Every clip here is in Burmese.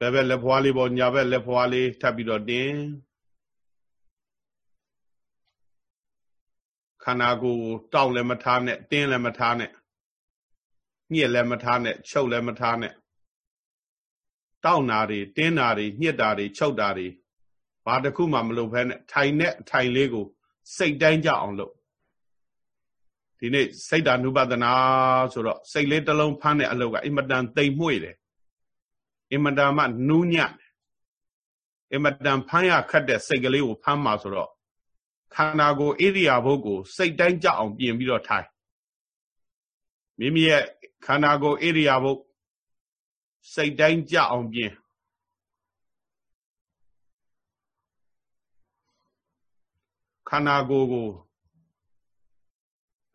ဘယ်ဘက်လက်ဖွားလေးပေါ်ညာဘက်လက်ဖွားလေးထပ်ပြီးတော့တင်းခန္ဓာကိုယ်ကိုတောက်လည်းမထားနဲ့တင်းလည်းမထားနဲ့ညှက်လည်းမထားနဲ့ချုပ်လည်းမထားနဲ့တောက်နာတွေတင်းနာတွေညှက်တာတွေချုပ်တာတွေဘာတစ်ခုမှမလုပ်ဘဲနဲ့ထိုင်နဲ့ထိုင်လေးကို စိတ်တိုင်းကြအောင်လုပ်ဒီနေ့စိတ်ဓာနုပဒနာဆိုတော့စိတ်လေးတစ်လုံးဖမ်းတဲ့အလုပ်ကအင်မတန်တိမ်မွေ့တယ် အင်မတန်မှနူးညံ့တယ်အင်မတန်ဖမ်းရခတ်တဲ့စိတ်ကလေးကိုဖမ်းမှာဆိုတော့ခန္ဓာကိုယ်ဣရိယာပုတ်ကိုစိတ်တိုင်းကြအောင်ပြင်ပြီးတော့ထိုင်မိမိရဲ့ခန္ဓာကိုယ်ဣရိယာပုတ်စိတ်တိုင်းကြအောင်ပြင်ခန္ဓာကိုယ်ကို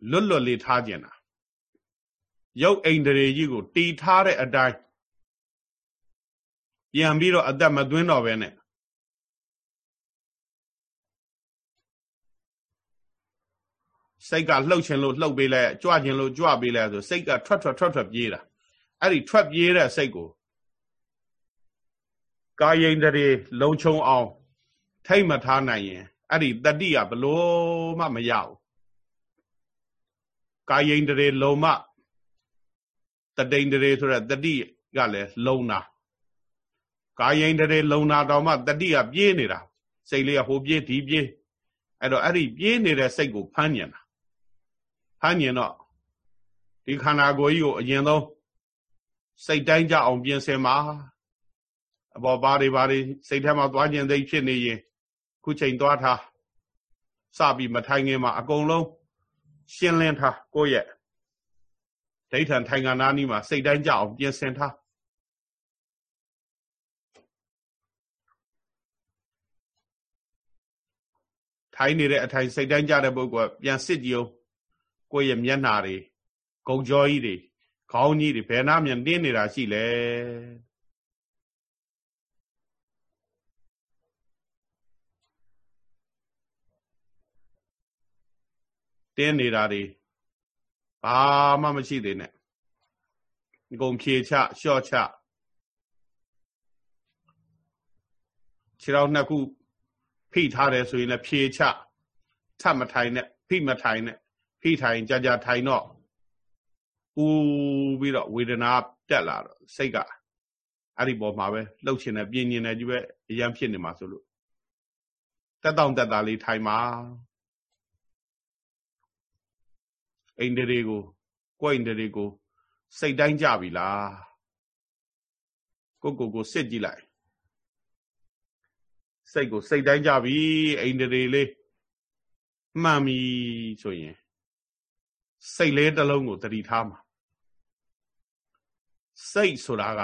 လွတ်လွတ်လေးထားကျင်တာရုပ်အိန္ဒြေကြီးကိုတီထားတဲ့အတိုင်း ပြန်ပြီးတော့အသက်မသွင်းတော့ပဲနဲ့စိတ်ကလှုပ်ခြင်းလို့လှုပ်ပေးလိုက်ကြွခြင်းလို့ကြွပေးလိုက်ဆိုစိတ်ကထွက်ထွက်ထွက်ထွက်ပြေးတာအဲ့ဒီထွက်ပြေးတဲ့စိတ်ကိုကာယိန္ဒြေလုံခြုံအောင် ထိတ်မထားနိုင်ရင်အဲ့ဒီတတိကဘလို့မှမရဘူးကာယိန္ဒြေလုံမတတိန္ဒြေဆိုတဲ့တတိကလည်းလုံတာ ကာယိန္ဒြေလုံတာတော့မှတတိကပြေးနေတာစိတ်လေးကဟိုပြေးဒီပြေးအဲ့တော့အဲ့ဒီပြေးနေတဲ့စိတ်ကိုဖမ်းညင်တာဖမ်းညင်တော့ဒီခန္ဓာကိုယ်ကြီးကိုအရင်ဆုံးစိတ်တိုင်းကြအောင်ပြင်ဆင်ပါအပေါ်ပါတွေပါတွေစိတ်ထဲမှာသွားခြင်းသိဖြစ်နေရင်ခုချိန်သွားထားစပြီးမထိုင်ခင်မှာအကုန်လုံးရှင်းလင်းထားကိုယ့်ရဲ့ဒိဋ္ဌံထိုင်ကနာနီးမှာစိတ်တိုင်းကြအောင်ပြင်ဆင်ထား ထိုင်နေတဲ့အထိုင်စိတ်တိုင်းကြတဲ့ပုဂ္ဂိုလ်ကပြန်စစ်ကြည့်အောင်ကိုယ့်ရဲ့မျက်နှာတွေဂုံကြောကြီးတွေခေါင်းကြီးတွေဘယ်နှမြန်တင်းနေတာရှိလဲတင်းနေတာတွေဘာမှမရှိသေးနဲ့အကုန်ဖြေချလျှော့ချခြေတော်နှစ်ခု ဖိထားတယ်ဆိုရင်လည်းဖြေချထပ်မထိုင်နဲ့ဖိမထိုင်နဲ့ဖိထိုင်ကြကြထိုင်တော့ပူပြီးတော့ဝေဒနာတက်လာတော့စိတ်ကအဲ့ဒီပေါ်မှာပဲလှုပ်ချင်တယ်ပြင်းညင်တယ်ကြီးပဲအရန်ဖြစ်နေမှာဆိုလို့တက်တောင့်တက်တာလေးထိုင်ပါအိန္ဒြေကိုကိုယ်အိန္ဒြေကိုစိတ်တိုင်းကြပြီလားကိုကိုကိုစစ်ကြည့်လိုက် စိတ်ကိုစိတ်တိုင်းကြပြီအိန္ဒြေလေးမှန်ပြီဆိုရင်စိတ်လေးတစ်လုံးကိုတတိထားမှာစိတ်ဆိုတာက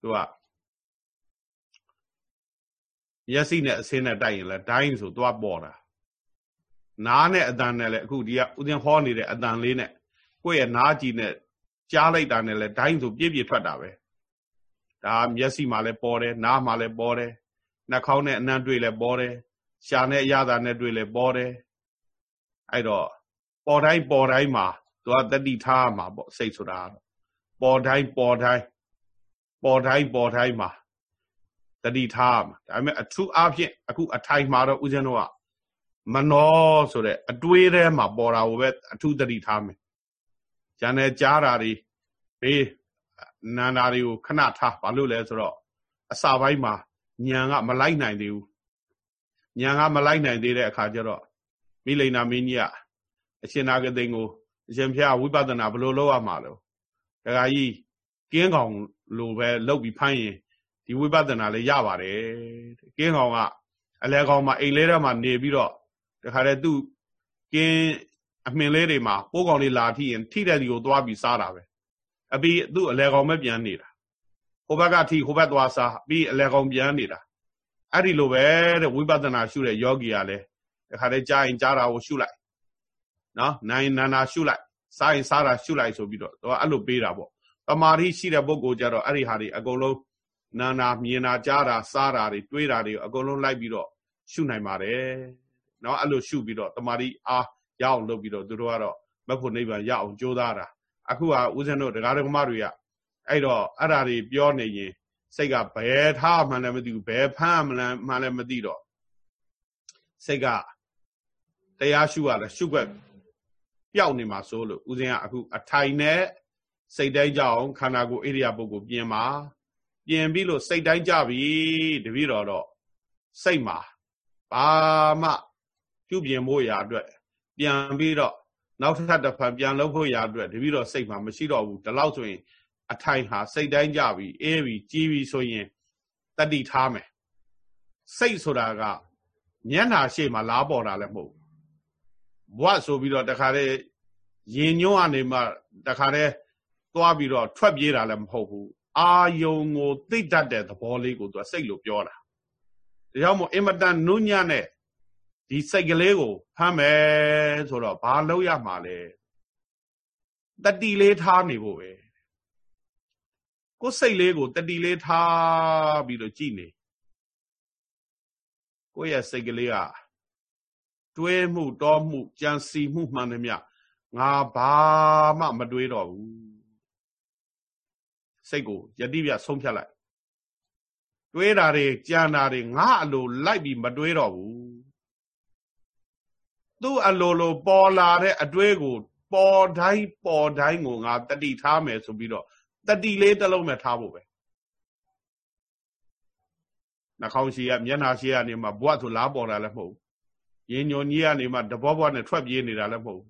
သူကမျက်စိနဲ့အစင်းနဲ့တိုက်ရင်လဲဒိုင်းဆိုသွားပေါ်တာနားနဲ့အတန်နဲ့လဲအခုဒီကဥစဉ်ဟောနေတဲ့အတန်လေးနဲ့ကိုယ့်ရဲ့နားကြည့်နဲ့ကြားလိုက်တာနဲ့လဲဒိုင်းဆိုပြည့်ပြည့်ထွက်တာပဲဒါမျက်စိမှာလဲပေါ်တယ်နားမှာလဲပေါ်တယ် နှာခေါင်းနဲ့အနံ့တွေ့လဲပေါ်တယ်ရှာနဲ့အရသာနဲ့တွေ့လဲပေါ်တယ်အဲ့တော့ပေါ်တိုင်းပေါ်တိုင်းမှာသူကတတိထားမှာပေါ့စိတ်ဆိုတာပေါ်တိုင်းပေါ်တိုင်းပေါ်တိုင်းပေါ်တိုင်းမှာတတိထားမှာဒါပေမဲ့အထူးအားဖြင့်အခုအထိုင်မှာတော့ဦးဇင်းတို့ကမနောဆိုတဲ့အတွေးထဲမှာပေါ်တာကိုပဲအထူးတတိထားမယ်။ဉာဏ်နဲ့ကြားတာတွေဘေးနန္တာတွေကိုခဏထားဘာလို့လဲဆိုတော့အစာပိုင်းမှာ ဉာဏ်ကမလိုက်နိုင်သေးဘူး။ဉာဏ်ကမလိုက်နိုင်သေးတဲ့အခါကျတော့မိလိန်နာမင်းကြီးကအရှင်နာဂသိန်ကိုအရှင်ဖျားဝိပဿနာဘယ်လိုလုပ်ရမှာလဲ။ဒကာကြီးကင်းကောင်လိုပဲလုပ်ပြီးဖမ်းရင်ဒီဝိပဿနာလည်းရပါတယ်။ကင်းကောင်ကအလဲကောင်မှာအိမ်လေးထဲမှာနေပြီးတော့တခါတည်းသူ့ကင်းအမှင်လေးတွေမှာပိုးကောင်လေးလာထိရင်ထိတဲ့ဒီကိုသွားပြီးစားတာပဲအပြီးသူ့အလဲကောင်ပဲပြန်နေတာ ဟိုဘက်ကထိဟိုဘက်သွားစားပြီးအလဲကောင်ပြန်နေတာအဲ့ဒီလိုပဲတဲ့ဝိပဿနာရှုတဲ့ယောဂီကလည်းတခါတည်းကြားရင်ကြားတာကိုရှုလိုက်နော်နိုင်နာနာရှုလိုက်စားရင်စားတာရှုလိုက်ဆိုပြီးတော့သူကအဲ့လိုပေးတာပေါ့တမာတိရှိတဲ့ပုဂ္ဂိုလ်ကြတော့အဲ့ဒီဟာတွေအကုန်လုံးနာနာမြင်တာကြားတာစားတာတွေတွေးတာတွေအကုန်လုံးလိုက်ပြီးတော့ရှုနိုင်ပါတယ်နော်အဲ့လိုရှုပြီးတော့တမာတိအားရအောင်လုပ်ပြီးတော့သူတို့ကတော့မဖို့နိဗ္ဗာန်ရအောင်ကြိုးစားတာအခုကဦးဇင်းတို့ဒကာဒကမတွေက အဲ့တော့အဲ့ဓာတွေပြောနေရင်စိတ်ကဘယ်ထားမှလည်းမသိဘူးဘယ်ဖမ်းမှလည်းမှလည်းမသိတော့စိတ်ကတရားရှုရတယ်ရှုွက်ပျောက်နေမှာစိုးလို့ဦးဇင်းကအခုအထိုင်နဲ့စိတ်တိုင်းကြအောင်ခန္ဓာကိုယ်ဣရိယာပုတ်ကိုပြင်ပါပြင်ပြီးလို့စိတ်တိုင်းကြပြီတပည့်တော်တော့စိတ်မှာဘာမှပြုပြင်ဖို့ရာအတွက် ပြန်ပြီးတော့နောက်ထပ်တစ်ဖက်ပြန်လုပ်ဖို့ရာအတွက်တပည့်တော်စိတ်မှာမရှိတော့ဘူးဒီလောက်ဆိုရင် အထိုင်ဟာစိတ်တိုင်းကြပြီအေးပြီကြီးပြီဆိုရင်တတိထားမယ်စိတ်ဆိုတာကမျက်နှာရှေ့မှာလားပေါ်တာလည်းမဟုတ်ဘဝဆိုပြီးတော့တခါတည်းရင်ညွန့်ကနေမှတခါတည်းသွားပြီးတော့ထွက်ပြေးတာလည်းမဟုတ်ဘူးအာယုံကိုသိတတ်တဲ့သဘောလေးကိုသူကစိတ်လို့ပြောတာဒါကြောင့်မို့အင်မတန်နုညံ့တဲ့ဒီစိတ်ကလေးကိုဖမ်းမယ်ဆိုတော့ဘာလုပ်ရမှာလဲတတိလေးထားနေဖို့ပဲ ကိုယ်စိတ်လေးကိုတတိလေးထားပြီးတော့ကြည်နေကိုယ့်ရဲ့စိတ်ကလေးကတွေးမှုတောမှုကြံစီမှုမှန်သမျှငါဘာမှမတွေးတော့ဘူးစိတ်ကိုယတိပြဆုံးဖြတ်လိုက်တွေးတာတွေကြံတာတွေငါအလိုလိုက်ပြီးမတွေးတော့ဘူးသူ့အလိုလိုပေါ်လာတဲ့အတွေးကို ပေါ်တိုင်းပေါ်တိုင်းကိုငါတတိထားမယ်ဆိုပြီးတော့ တတိလေးတစ်လုံးနဲ့ထားဖို့ပဲနှာခေါင်းရှိရမျက်နှာရှိရနေမှာဘွတ်ဆိုလားပေါ်တာလည်းမဟုတ်ရင်ညွန်ကြီးကနေမှတဘောဘောနဲ့ထွက်ပြေးနေတာလည်းမဟုတ်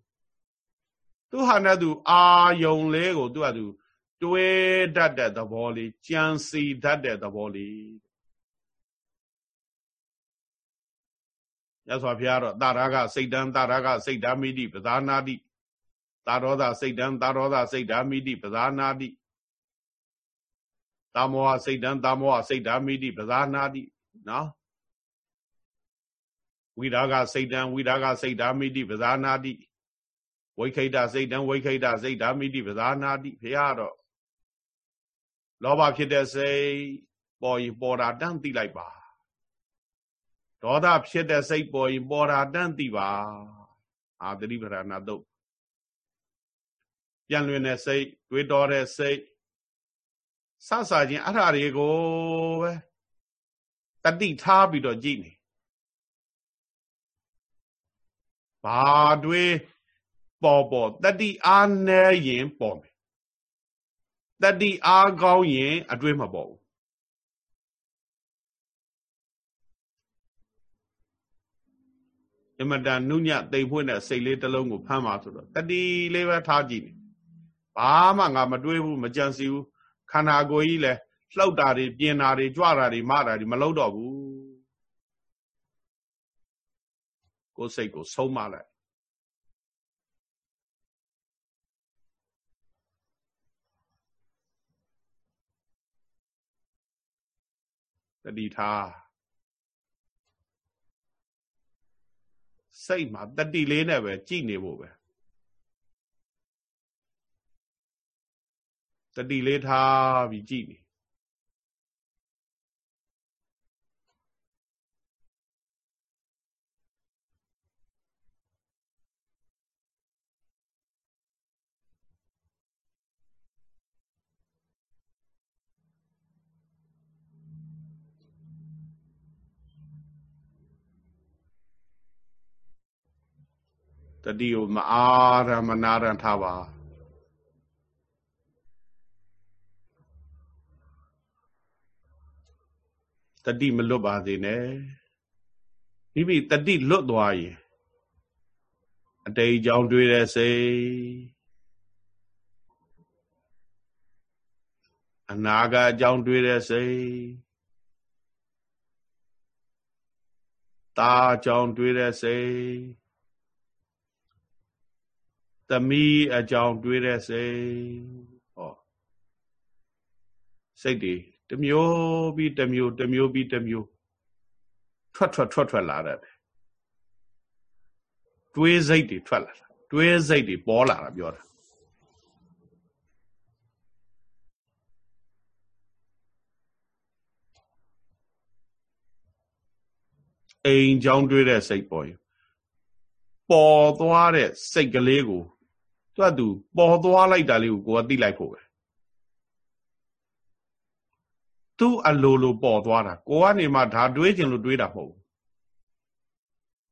သူဟာနဲ့သူအာယုံလေးကိုသူကသူတွေးတတ်တဲ့သဘောလေးကြံစီတတ်တဲ့သဘောလေးရသော်ဘုရားတော့တာရကစိတ်တန်းတာရကစိတ်ဓာမိတိပဇာနာတိတာရောသစိတ်တန်းတာရောသစိတ်ဓာမိတိပဇာနာတိ တာမောဟစိတ်တံတာမောဟစိတ်ဓာမိတိပဇာနာတိနော်ဝိရာဂစိတ်တံဝိရာဂစိတ်ဓာမိတိပဇာနာတိဝိခိတစိတ်တံဝိခိတစိတ်ဓာမိတိပဇာနာတိဘုရားတော့လောဘဖြစ်တဲ့စိတ်ပေါ်ရင်ပေါ်တာတန်းသိလိုက်ပါဒေါသဖြစ်တဲ့စိတ်ပေါ်ရင်ပေါ်တာတန်းသိပါအာသတိပရဏတုတ်ပြန်လွင်တဲ့စိတ်တွေးတော်တဲ့စိတ် စစချင်းအဲ့ဓာတွေကိုပဲတတိထားပြီးတော့ကြည့်နေဘာတွေပေါ်ပေါ်တတိအားနဲရင်ပေါ်မယ်တတိအားကောင်းရင်အတွေးမပေါ်ဘူးအမတန်နုညတိမ်ဖွင့်တဲ့စိတ်လေးတစ်လုံးကိုဖမ်းပါဆိုတော့တတိလေးပဲထားကြည့်နေဘာမှငါမတွေးဘူးမကြံစီဘူး ခန္ဓာကိုယ်ကြီးလည်းလှုပ်တာတွေပြင်းတာတွေကြွတာတွေမတာတွေမလုပ်တော့ဘူးကိုယ်စိတ်ကိုဆုံးမလိုက်တတိထားစိတ်မှာတတိလေးနဲ့ပဲကြည်နေဖို့ပဲ တတိလေးထားပြီးကြည့်နေတတိကိုမအားရမနာရထားပါ တတိမလွတ်ပါစေနဲ့မိမိတတိလွတ်သွားရင်အတိတ်ကြောင့်တွေးတဲ့စိတ်အနာဂတ်အကြောင်းတွေးတဲ့စိတ်ตาအကြောင်းတွေးတဲ့စိတ်သမီးအကြောင်းတွေးတဲ့စိတ်ဟောစိတ်တွေ တမျိုးပြီးတမျိုးတမျိုးပြီးတမျိုးထွက်ထွက်ထွက်ထွက်လာတယ်တွေးစိတ်တွေထွက်လာတာတွေးစိတ်တွေပေါ်လာတာပြောတာအိမ်ချောင်းတွေးတဲ့စိတ်ပေါ်ရင်ပေါ်သွားတဲ့စိတ်ကလေးကိုသူကသူပေါ်သွားလိုက်တာလေးကိုကိုယ်ကသိလိုက်ဖို့ပဲ သူ့အလိုလိုပေါ်သွားတာကိုကနေမှဒါတွေးခြင်းလို့တွေးတာမဟုတ်ဘူး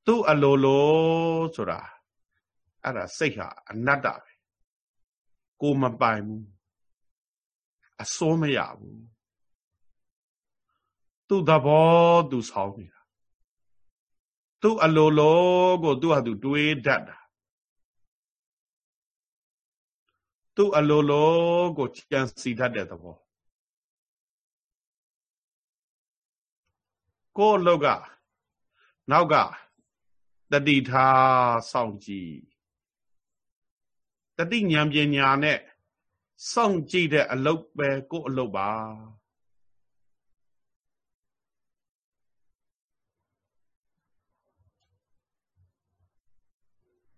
သူ့အလိုလိုဆိုတာအဲ့ဒါစိတ်ဟာအနတ္တပဲကိုမပိုင်ဘူးအစိုးမရဘူးသူ့သဘောသူဆောင်းနေတာသူ့အလိုလိုကိုသူ့ဟာသူတွေးတတ်တာသူ့အလိုလိုကိုကြံစီတတ်တဲ့သဘော ကိုယ်အလုတ်ကနောက်ကတတိထားစောင့်ကြည့်တတိဉာဏ်ပညာနဲ့စောင့်ကြည့်တဲ့အလုတ်ပဲကိုယ်အလုတ်ပါ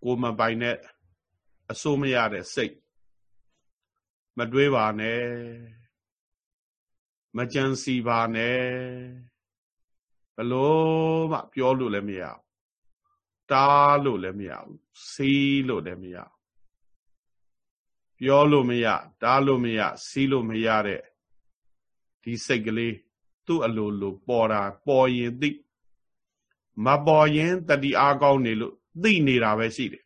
ကိုမပိုင်တဲ့အစိုးမရတဲ့စိတ်မတွေးပါနဲ့မကြံစီပါနဲ့ ဘလို့မှပြောလို့လည်းမရဘူးတားလို့လည်းမရဘူးစီးလို့လည်းမရဘူးပြောလို့မရတားလို့မရစီးလို့မရတဲ့ဒီစိတ်ကလေးသူ့အလိုလိုပေါ်တာပေါ်ရင်သိမပေါ်ရင်တတိအားကောင်းနေလို့သိနေတာပဲရှိတယ်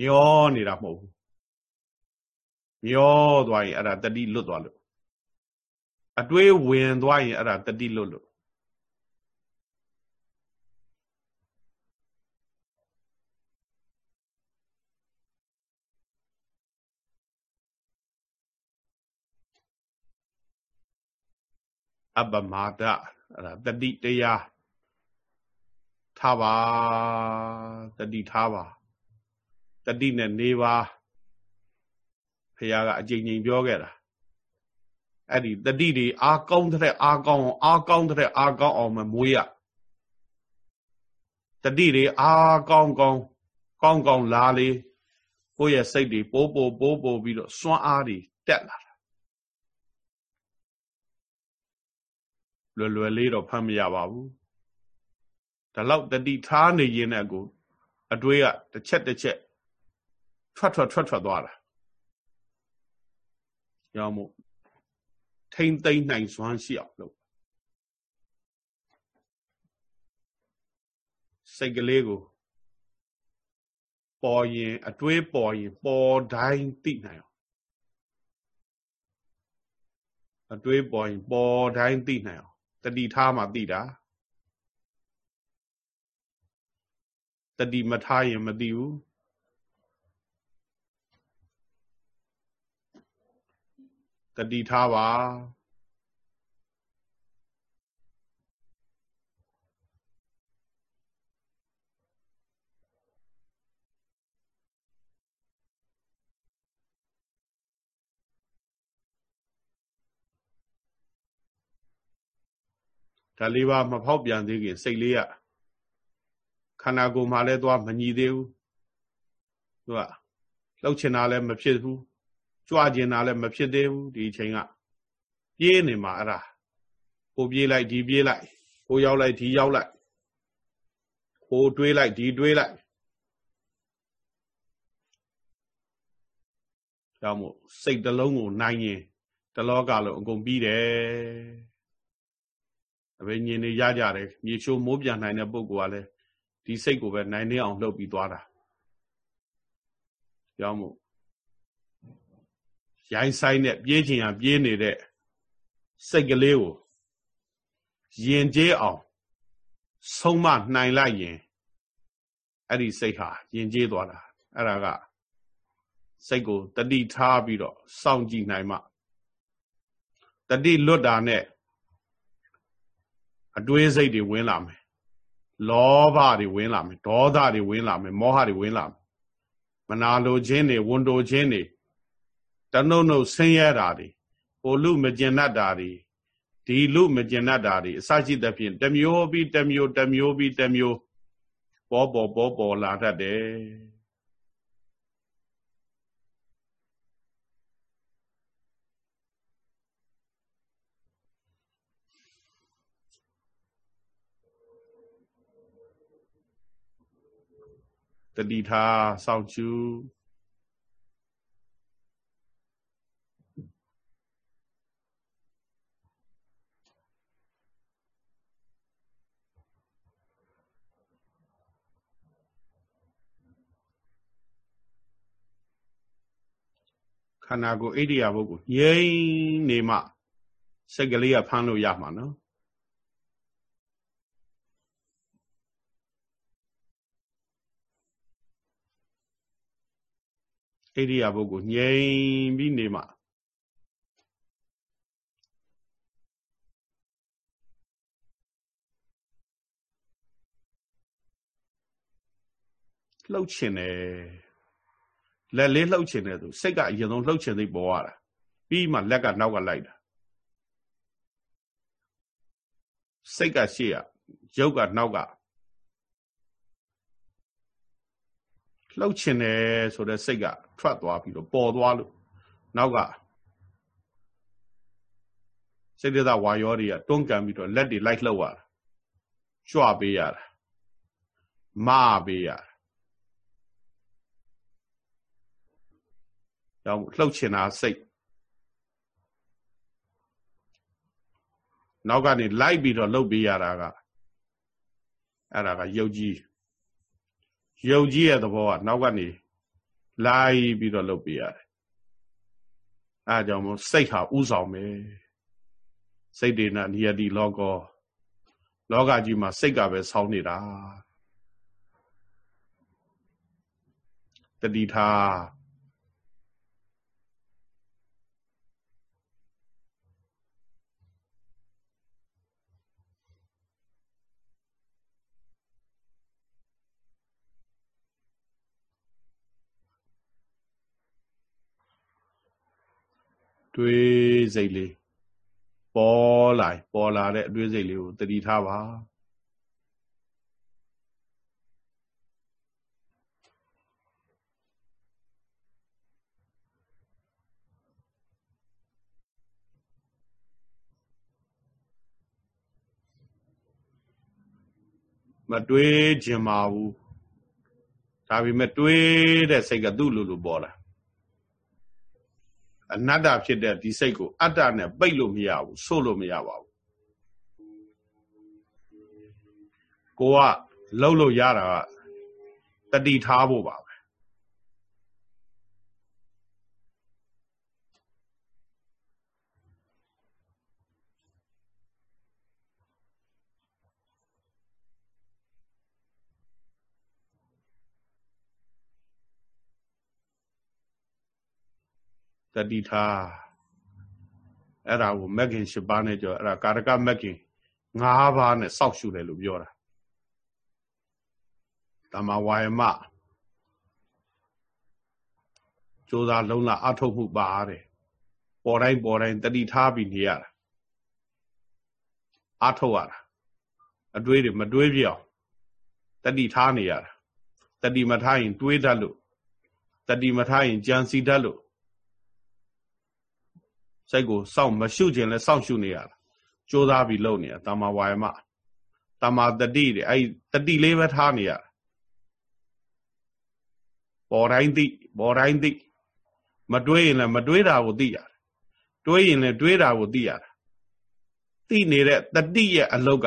ညောနေတာမဟုတ်ဘူးညောသွားရင်အဲ့ဒါတတိလွတ်သွားလို့အတွေးဝင်သွားရင်အဲ့ဒါတတိလွတ်လို့ အပမာဒအဲ့ဒါတတိတရားထားပါတတိထားပါတတိနဲ့နေပါဖះကအကြိမ်ကြိမ်ပြောခဲ့တာအဲ့ဒီတတိတွေအာကောင်းတဲ့အာကောင်းအာကောင်းတဲ့အာကောင်းအောင်မမွေးရတတိတွေအာကောင်းကောင်းကောင်းကောင်းလာလေကိုယ့်ရဲ့စိတ်တွေပိုးပိုးပိုးပိုးပြီးတော့စွမ်းအားတွေတက်လာ လွယ်လွယ်လေးတော့ဖတ်မရပါဘူးဒါလောက်တတိထားနေရင်လည်းကိုအတွေးကတစ်ချက်တစ်ချက်ထွက်ထွက်ထွက်ထွက်သွားတာရောမို့ထိမ့်သိမ့်နိုင်စွမ်းရှိအောင်လုပ်စိတ်ကလေးကိုပေါ်ရင်အတွေးပေါ်ရင်ပေါ်တိုင်းသိနိုင်အောင်အတွေးပေါ်ရင်ပေါ်တိုင်းသိနိုင်အောင် တတိထားမှသိတာတတိမထားရင်မသိဘူးတတိထားပါ ဒါလေးပါမဖောက်ပြန်သေးခင်စိတ်လေးကခန္ဓာကိုယ်မှာလည်းသွားမညီသေးဘူးသူကလှုပ်ချင်တာလည်းမဖြစ်ဘူးကြွကျင်တာလည်းမဖြစ်သေးဘူးဒီအချိန်ကပြေးနေမှာအဲ့ဒါကိုပြေးလိုက်ဒီပြေးလိုက်ကိုရောက်လိုက်ဒီရောက်လိုက်ကိုတွေးလိုက်ဒီတွေးလိုက်ကြောင့်မို့စိတ်တလုံးကိုနိုင်ရင်တလောကလုံးအကုန်ပြီးတယ် အဘိညာဉ်တွေရကြတယ်မြေချိုးမိုးပြန်နိုင်တဲ့ပုဂ္ဂိုလ်ကလည်းဒီစိတ်ကိုပဲနိုင်နေအောင်လှုပ်ပြီးသွားတာကြောင့်မို့ရိုင်းဆိုင်နဲ့ပြေးချင်ရပြေးနေတဲ့စိတ်ကလေးကိုယဉ်ကျေးအောင်ဆုံးမနိုင်လိုက်ရင်အဲ့ဒီစိတ်ဟာယဉ်ကျေးသွားတာအဲ့ဒါကစိတ်ကိုတတိထားပြီးတော့စောင့်ကြည့်နိုင်မှတတိလွတ်တာနဲ့ အတွေးစိတ်တွေဝင်လာမယ်လောဘတွေဝင်လာမယ်ဒေါသတွေဝင်လာမယ်မောဟတွေဝင်လာမယ်မနာလိုခြင်းတွေဝန်တိုခြင်းတွေတနှုတ်နှုတ်ဆင်းရဲတာတွေဟိုလူမကျင်တတ်တာတွေဒီလူမကျင်တတ်တာတွေအစရှိသဖြင့်တမျိုးပြီးတမျိုးတမျိုးပြီးတမျိုးပေါ်ပေါ်ပေါ်ပေါ်လာတတ်တယ် တတိထားစောင့်ကြည့်ခန္ဓာကိုယ်ဣရိယာပုဂ္ဂိုလ်ငြိမ့်နေမှစိတ်ကလေးကဖမ်းလို့ရမှာနော် ဣရိယာပုကိုငြိမ့်ပြီးနေမှလှုပ်ချင်တယ်လက်လေးလှုပ်ချင်တယ်သူစိတ်ကအရင်ဆုံးလှုပ်ချင်သိပေါ်ရတာပြီးမှလက်ကနောက်ကလိုက်တာစိတ်ကရှေ့ရရုပ်ကနောက်က လှုပ်ချင်တယ်ဆိုတဲ့စိတ်ကထွက်သွားပြီးတော့ပေါ်သွားလို့နောက်ကစိတ်တဝါယောတွေကတွန်းကန်ပြီးတော့လက်တွေလိုက်လှုပ်ရတာကြွပေးရတာမပေးရတာကြောင့်လှုပ်ချင်တာစိတ်နောက်ကနေလိုက်ပြီးတော့လှုပ်ပေးရတာကအဲ့ဒါကယုတ်ကြီး ယုတ်ကြီးရဲ့သဘောကနောက်ကနေလိုက်ပြီးတော့လှုပ်ပေးရတယ်အဲကြောင့်မို့စိတ်ဟာဥဆောင်ပဲစိတ်ဒေနနိယတိလောကောလောကကြီးမှာစိတ်ကပဲဆောင်းနေတာတတိထား တွေးစိတ်လေးပေါ်လာပေါ်လာတဲ့အတွေးစိတ်လေးကိုတတိထားပါမတွေးခြင်းပါဘူးဒါပေမဲ့တွေးတဲ့စိတ်ကသူ့လိုလိုပေါ်လာ အနတ္တဖြစ်တဲ့ဒီစိတ်ကိုအတ္တနဲ့ပိတ်လို့မရဘူးဆို့လို့မရပါဘူးကိုကလှုပ်လို့ရတာကတတိထားဖို့ပါပဲ တတိထားအဲ့ဒါကိုမက်ကင်၈ပါးနဲ့ကြောအဲ့ဒါကာရကမက်ကင်၅ပါးနဲ့စောက်ရှုတယ်လို့ပြောတာတမဝါယမကြိုးစားလုံးလာအထုတ်မှုပါတဲ့ပေါ်တိုင်းပေါ်တိုင်းတတိထားပြီးနေရတာအထုတ်ရတာအတွေးတွေမတွေးပြောင်းတတိထားနေရတာတတိမထားရင်တွေးတတ်လို့တတိမထားရင်ကြံစီတတ်လို့ စိတ်ကိုစောင့်မရှုခြင်းလဲစောင့်ရှုနေရတာကြိုးစားပြီးလုပ်နေတာတမ္မာဝါယမတမ္မာတတိတဲ့အဲ့တတိလေးပဲထားနေရတာပေါ်တိုင်းသိပေါ်တိုင်းသိမတွေးရင်လည်းမတွေးတာကိုသိရတယ်တွေးရင်လည်းတွေးတာကိုသိရတာသိနေတဲ့တတိရဲ့အလုတ်က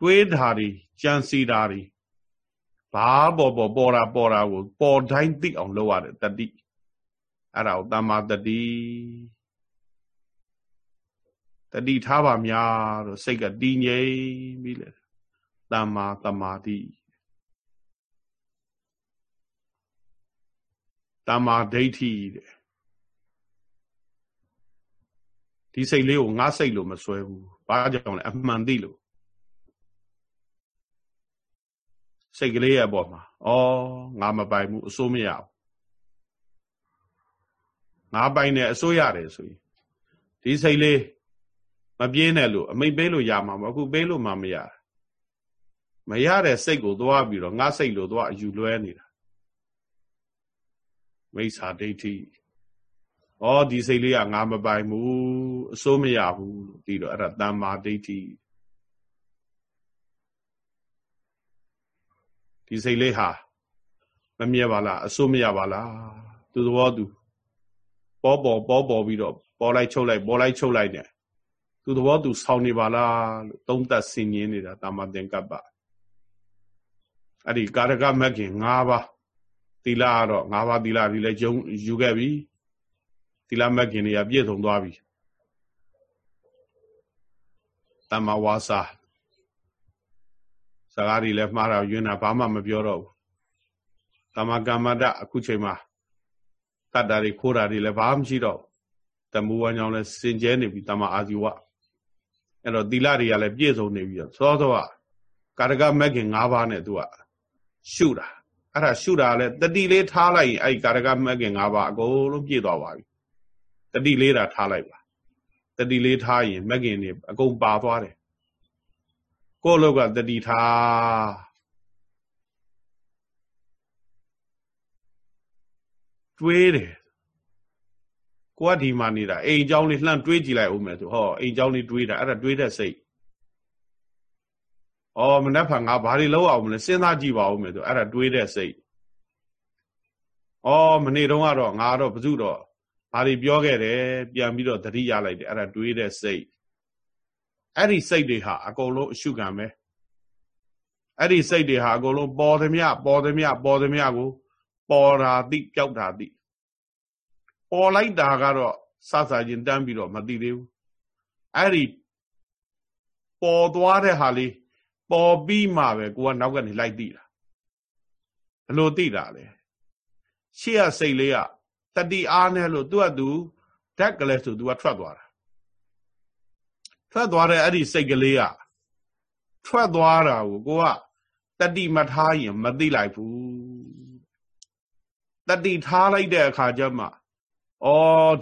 တွေးတာတွေကြံစီတာတွေဘာပေါ်ပေါ်ပေါ်တာပေါ်တာကိုပေါ်တိုင်းသိအောင်လုပ်ရတယ်တတိ အဲ့ဒါကိုတမ္မာတတိတတိထားပါများတော့စိတ်ကတည်ငြိမ်ပြီးလေတမ္မာတမာတိတမ္မာဒိဋ္ဌိတဲ့ဒီစိတ်လေးကိုငါစိတ်လို့မစွဲဘူးဘာကြောင့်လဲအမှန်သိလို့စိတ်ကလေးရဲ့အပေါ်မှာဩငါမပိုင်ဘူးအစိုးမရဘူး ငါပိုင်တယ်အစိုးရတယ်ဆိုရင်ဒီစိတ်လေးမပြေးနဲ့လို့အမိတ်ပေးလို့ရမှာမအခုပေးလို့မှမရမရတဲ့စိတ်ကိုသွားပြီးတော့ငါစိတ်လို့သွားအယူလွဲနေတာမိစ္ဆာဒိဋ္ဌိဩဒီစိတ်လေးကငါမပိုင်ဘူးအစိုးမရဘူးလို့ပြီးတော့အဲ့ဒါတမ္မာဒိဋ္ဌိဒီစိတ်လေးဟာမမြဲပါလားအစိုးမရပါလားသူသဘောသူ ပေါ်ပေါ်ပေါ်ပေါ်ပြီးတော့ပေါ်လိုက်ချုပ်လိုက်ပေါ်လိုက်ချုပ်လိုက်နေသူသဘောသူဆောင်းနေပါလားလို့သုံးသပ်ဆင်ញင်းနေတာတာမသင်္ကပ္ပအဲ့ဒီကာရကမဂ်ခင်၅ပါးသီလကတော့၅ပါးသီလဒီလည်းယုံယူခဲ့ပြီသီလမဂ်ခင်တွေကပြည့်စုံသွားပြီတမ္မာဝါစာစကားတွေလည်းမှားတာယွင်းတာဘာမှမပြောတော့ဘူးတမ္မာကမ္မတအခုချိန်မှာ တတ်တာတွေခိုးတာတွေလည်းဘာမှမရှိတော့တမူဝါကြောင့်လည်းစင်ကြဲနေပြီတမ္မာအာဇီဝအဲ့တော့သီလတွေကလည်းပြည့်စုံနေပြီသောသောကကာရကမဂ်ခင်၅ပါးနဲ့သူကရှုတာအဲ့ဒါရှုတာလည်းတတိလေးထားလိုက်ရင်အဲ့ကာရကမဂ်ခင်၅ပါးအကုန်လုံးပြည့်သွားပါပြီတတိလေးတာထားလိုက်ပါတတိလေးထားရင်မဂ်ခင်တွေအကုန်ပါသွားတယ်ကိုယ့်လောက်ကတတိထား တွေးတယ်ကိုကဒီမှာနေတာအိမ်အကြောင်းလေးလှမ်းတွေးကြည့်လိုက်ဦးမယ်သူဟောအိမ်အကြောင်းလေးတွေးတာအဲ့ဒါတွေးတဲ့စိတ်အော်မနှက်ဖန်ငါဘာတွေလောက်အောင်မလဲစဉ်းစားကြည့်ပါဦးမယ်သူအဲ့ဒါတွေးတဲ့စိတ်အော်မနေ့တုန်းကတော့ငါတော့ဘု து တော့ဘာတွေပြောခဲ့တယ်ပြန်ပြီးတော့သတိရလိုက်တယ်အဲ့ဒါတွေးတဲ့စိတ်အဲ့ဒီစိတ်တွေဟာအကုန်လုံးအရှုခံပဲအဲ့ဒီစိတ်တွေဟာအကုန်လုံးပေါ်သမျှပေါ်သမျှပေါ်သမျှကို ပေါ်တာသိပျောက်တာသိပေါ်လိုက်တာကတော့စစချင်းတန်းပြီးတော့မသိသေးဘူးအဲ့ဒီပေါ်သွားတဲ့ဟာလေးပေါ်ပြီးမှပဲကိုကနောက်ကနေလိုက်သိတာဘလို့သိတာလဲရှေ့ကစိတ်လေးကတတိအားနဲ့လို့သူ့အတူဓာတ်ကလေးဆိုသူကထွက်သွားတာထွက်သွားတဲ့အဲ့ဒီစိတ်ကလေးကထွက်သွားတာကိုကိုကတတိမထားရင်မသိလိုက်ဘူး တတိထားလိုက်တဲ့အခါကျမှဩ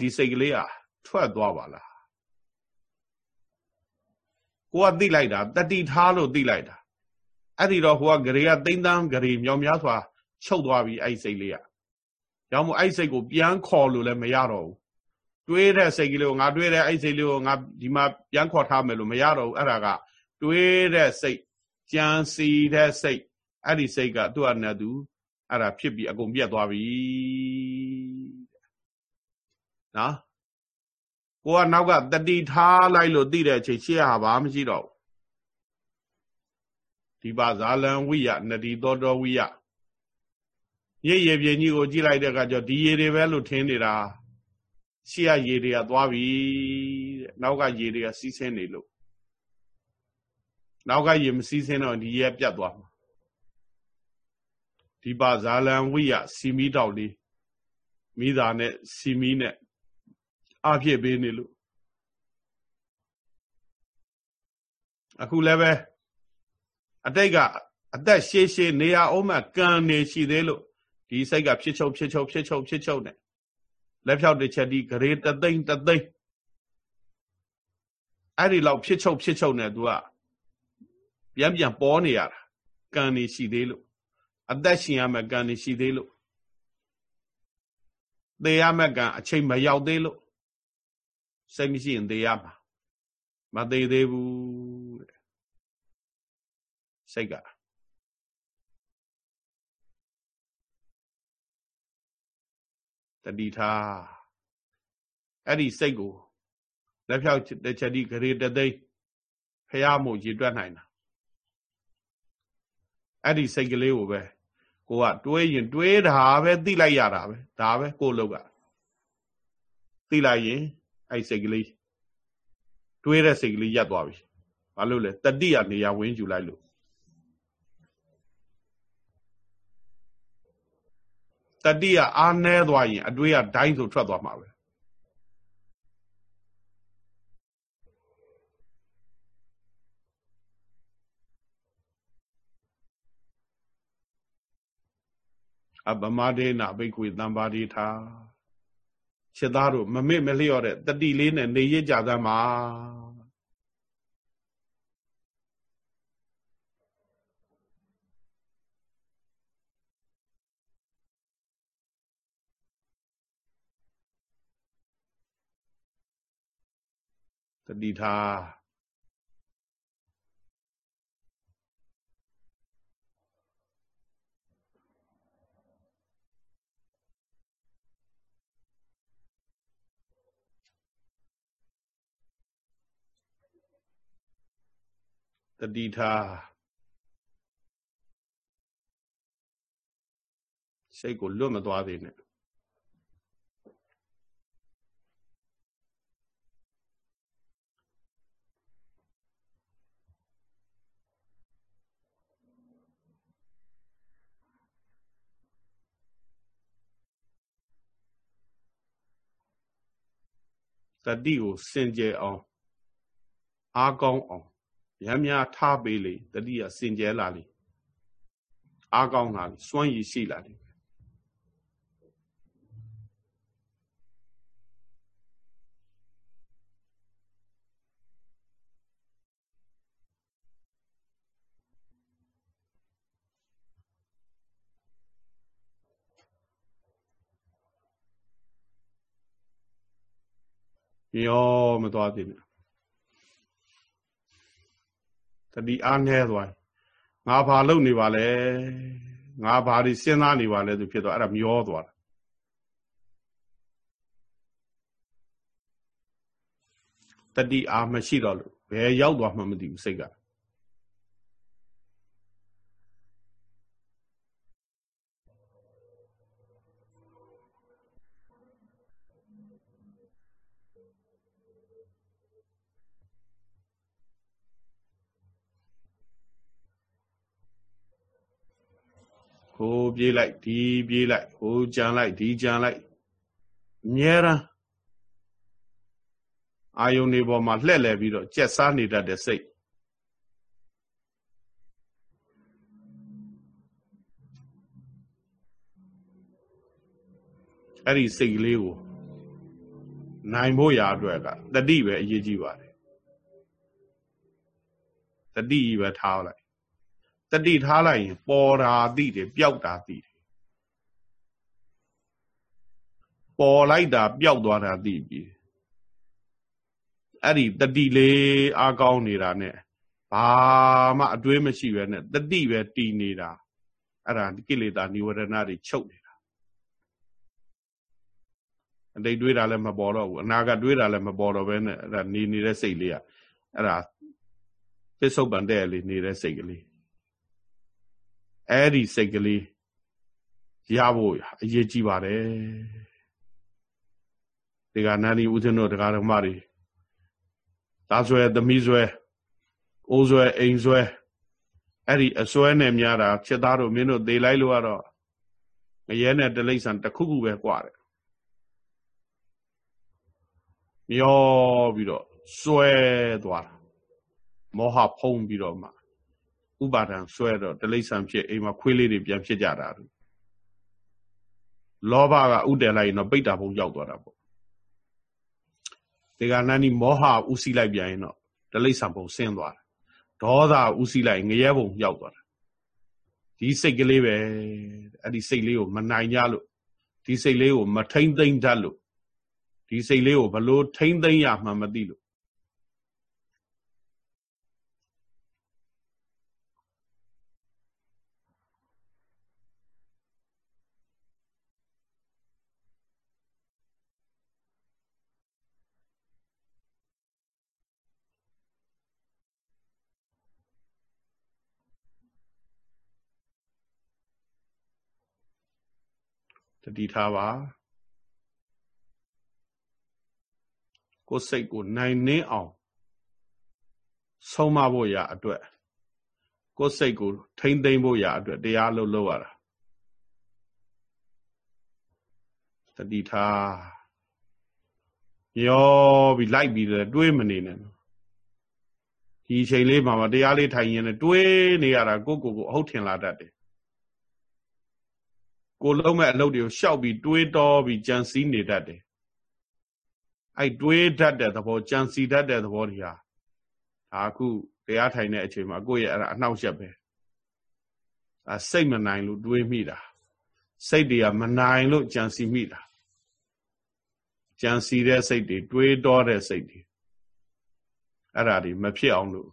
ဒီစိတ်ကလေးဟာထွက်သွားပါလားကိုကသိလိုက်တာတတိထားလို့သိလိုက်တာအဲ့ဒီတော့ဟိုကဂရေကတိမ့်တန်းဂရေမြောင်များစွာချုပ်သွားပြီအဲ့စိတ်လေးကကြောင့်မို့အဲ့စိတ်ကိုပြန်ခေါ်လို့လည်းမရတော့ဘူးတွေးတဲ့စိတ်ကလေးကိုငါတွေးတဲ့အဲ့စိတ်လေးကိုငါဒီမှာပြန်ခေါ်ထားမယ်လို့မရတော့ဘူးအဲ့ဒါကတွေးတဲ့စိတ်ကြံစီတဲ့စိတ်အဲ့ဒီစိတ်ကသူ့အနေနဲ့သူ အဲ့ဒါဖြစ်ပြီးအကုန်ပြတ်သွားပြီနော်ကိုကနောက်ကတတိထားလိုက်လို့သိတဲ့အချိန်ရှေ့ဟာဘာမှမရှိတော့ဒီပါဇာလံဝိယနတိသောတော်ဝိယရည်ရည်ပြင်းကြီးကိုကြည့်လိုက်တဲ့အခါကျဒီရေတွေပဲလို့ထင်နေတာရှေ့ကရေတွေကသွားပြီတဲ့နောက်ကရေတွေကစီးဆင်းနေလို့နောက်ကရေမစီးဆင်းတော့ဒီရေပြတ်သွားမှာ ဒီပါဇာလံဝိယစီမီတောက်လေးမိသားနဲ့စီမီနဲ့အဖြစ်ပေးနေလို့အခုလည်းပဲအတိတ်ကအသက်ရှည်ရှည်နေရအောင်မှကံနေရှိသေးလို့ဒီစိတ်ကဖြစ်ချုပ်ဖြစ်ချုပ်ဖြစ်ချုပ်ဖြစ်ချုပ်နဲ့လက်ဖြောက်တစ်ချက်ဒီဂရေတသိမ့်တသိမ့်အဲ့ဒီလောက်ဖြစ်ချုပ်ဖြစ်ချုပ်နဲ့ तू ကပြန်ပြန်ပေါ်နေရတာကံနေရှိသေးလို့ အသက်ရှင်ရမယ့်ကံနေရှိသေးလို့သေရမယ့်ကံအချိန်မရောက်သေးလို့စိတ်မရှိရင်သေရမှာမသေးသေးဘူးတဲ့စိတ်ကတတိထားအဲ့ဒီစိတ်ကိုလက်ဖြောက်တစ်ချက်ဒီဂရေတသိဖះမို့ရည်တွက်နိုင်တာ အဲ့ဒီစိတ်ကလေးကိုပဲကိုကတွေးရင်တွေးတာပဲသိလိုက်ရတာပဲဒါပဲကိုလောက်ကသိလိုက်ရင်အဲ့စိတ်ကလေးတွေးတဲ့စိတ်ကလေးရပ်သွားပြီဘာလို့လဲတတိယနေရာဝင်းယူလိုက်လို့တတိယအားနဲသွားရင်အတွေးကဒိုင်းဆိုထွက်သွားမှာပဲ အပမဒေနဘိက္ခွေတံပါတိထာရှစ်သားတို့မမေ့မလျော့တဲ့တတိလေးနဲ့နေရကြသမှာတတိထား တတိထားစိတ်ကိုလွတ်မသွားသေးနဲ့တတိကိုစင်ကြယ်အောင်အားကောင်းအောင် ရမ်းများထားပေးလေတတိကစင်ကြယ်လာလေအားကောင်းလာလေစွမ်းရည်ရှိလာလေမျောမသွားသေးဘူး တတိအားနေသွားငါဘာလုပ်နေပါလဲငါဘာဒီစဉ်းစားနေပါလဲသူဖြစ်သွားအဲ့ဒါမျောသွားတာတတိအားမရှိတော့လို့ဘယ်ရောက်သွားမှမသိဘူးစိတ်က ပြေးလိုက်ဒီပြေးလိုက်ဟိုကြံလိုက်ဒီကြံလိုက်မြဲတမ်းအာယုန်တွေပေါ်မှာလှည့်လည်ပြီးတော့ကြက်စားနေတတ်တဲ့စိတ်အဲ့ဒီစိတ်ကလေးကိုနိုင်ဖို့ရာအတွက်ကတတိပဲအရေးကြီးပါတယ်တတိကြီးပဲထားလိုက် တတိထားလိုက်ရင်ပေါ်တာသိတယ်ပျောက်တာသိတယ်ပေါ်လိုက်တာပျောက်သွားတာသိပြီအဲ့ဒီတတိလေးအားကောင်းနေတာ ਨੇ ဘာမှအတွေးမရှိပဲနဲ့တတိပဲတည်နေတာအဲ့ဒါကိလေသာនិဝရဏတွေချုပ်နေတာအတိတ်တွေးတာလည်းမပေါ်တော့ဘူးအနာဂတ်တွေးတာလည်းမပေါ်တော့ဘဲနဲ့အဲ့ဒါနေနေတဲ့စိတ်လေးอ่ะအဲ့ဒါပစ္စုပန်တဲ့လေးနေတဲ့စိတ်ကလေး အဲ့ဒီစိတ်ကလေးရဖို့အရေးကြီးပါတယ်ဒီကနာနီဦးဇင်းတို့တရားဓမ္မတွေသားဆွဲသမီးဆွဲအိုးဆွဲအိမ်ဆွဲအဲ့ဒီအစွဲနဲ့များတာချက်သားတို့မင်းတို့သေလိုက်လို့ကတော့ငရဲနဲ့တလိမ့်ဆန်တစ်ခုခုပဲကြွားတယ်မျောပြီးတော့စွဲသွားတာမောဟဖုံးပြီးတော့မှ ဥပါဒံဆွဲတော့တလိษံဖြစ်အိမ်မှာခွေးလေးတွေပြန်ဖြစ်ကြတာလောဘကဥတည်လိုက်ရင်တော့ပိဋ္ဌာဘုံရောက်သွားတာပေါ့ဒီကနန်းဒီမောဟဥစီလိုက်ပြန်ရင်တော့တလိษံဘုံဆင်းသွားတယ်ဒေါသဥစီလိုက်ငရဲဘုံရောက်သွားတာဒီစိတ်ကလေးပဲအဲ့ဒီစိတ်လေးကိုမနိုင်ကြလို့ဒီစိတ်လေးကိုမထိမ့်သိမ့်တတ်လို့ဒီစိတ်လေးကိုဘလို့ထိမ့်သိမ့်ရမှမသိလို့ တတိထားပါကိုယ်စိတ်ကိုနိုင်နှင်းအောင်ဆုံးမဖို့ရအတွက်ကိုယ်စိတ်ကိုထိမ့်သိမ့်ဖို့ရအတွက်တရားလို့လုပ်ရတာတတိထားရောပြီးလိုက်ပြီးတယ်တွေးမနေနဲ့ဒီအချိန်လေးမှာတရားလေးထိုင်ရင်တွေးနေရတာကိုကိုကိုအဟုတ်ထင်လာတတ်တယ် ကိုလုံးမဲ့အလုပ်တွေကိုရှောက်ပြီးတွေးတောပြီးကြံစည်နေတတ်တယ်အဲ့တွေးတတ်တဲ့သဘောကြံစည်တတ်တဲ့သဘောတွေဟာဒါအခုတရားထိုင်တဲ့အချိန်မှာကိုယ့်ရဲ့အဲ့ဒါအနှောက်အယှက်ပဲအဲစိတ်မနိုင်လို့တွေးမိတာစိတ်တွေကမနိုင်လို့ကြံစည်မိတာကြံစည်တဲ့စိတ်တွေတွေးတောတဲ့စိတ်တွေအဲ့ဒါတွေမဖြစ်အောင်လို့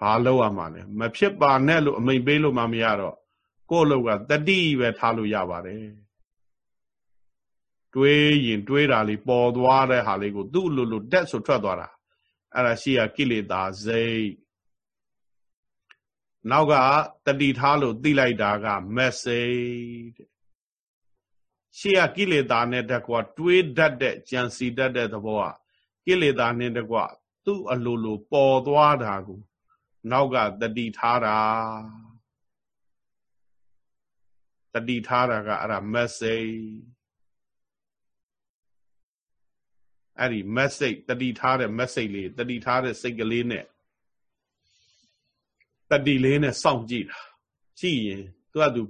ဘာလုပ်ရမှာလဲမဖြစ်ပါနဲ့လို့အမိန်ပေးလို့မှမရတော့ ကိုယ့်လောက်ကတတိပဲထားလို့ရပါတယ်တွေးရင်တွေးတာလေးပေါ်သွားတဲ့ဟာလေးကိုသူ့လိုလိုတက်ဆိုထွက်သွားတာအဲ့ဒါရှိရကိလေသာစိတ်နောက်ကတတိထားလို့သိလိုက်တာက message ရှေ့ကကိလေသာနဲ့တကွာတွေးတတ်တဲ့ကြံစီတတ်တဲ့သဘောကကိလေသာနဲ့တကွာသူ့အလိုလိုပေါ်သွားတာကိုနောက်ကတတိထားတာ တတိထားတာကအဲ့ဒါ message အဲ့ဒီ message တတိထားတဲ့ message လေးတတိထားတဲ့စိတ်ကလေးနဲ့တတိလေးနဲ့စောင့်ကြည့်တာကြည့်ရင်သူကသူ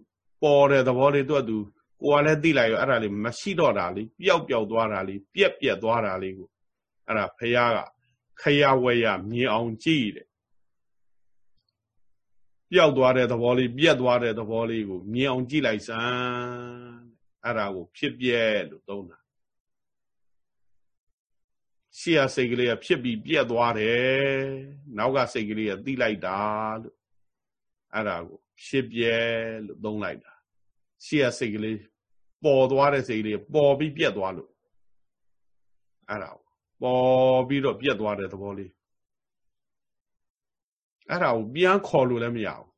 ပေါ်တဲ့သဘောလေးသူကသူကိုယ်ကလည်းသိလိုက်ရောအဲ့ဒါလေးမရှိတော့တာလေးပျောက်ပျောက်သွားတာလေးပြက်ပြက်သွားတာလေးကိုအဲ့ဒါဖះကခရဝဲရမြင်အောင်ကြည့်တယ် ပျောက်သွားတဲ့သဘောလေးပြက်သွားတဲ့သဘောလေးကိုမြင်အောင်ကြည့်လိုက်စမ်းအဲ့ဒါကိုဖြစ်ပြက်လို့သုံးတာရှေ့ရစိတ်ကလေးကဖြစ်ပြီးပြက်သွားတယ်နောက်ကစိတ်ကလေးကသိလိုက်တာလို့အဲ့ဒါကိုဖြစ်ပြက်လို့သုံးလိုက်တာရှေ့ရစိတ်ကလေးပေါ်သွားတဲ့စိတ်လေးပေါ်ပြီးပြက်သွားလို့အဲ့ဒါပေါ်ပြီးတော့ပြက်သွားတဲ့သဘောလေး အဲ့ဒါကိုပြန်ခေါ်လို့လည်းမရဘူး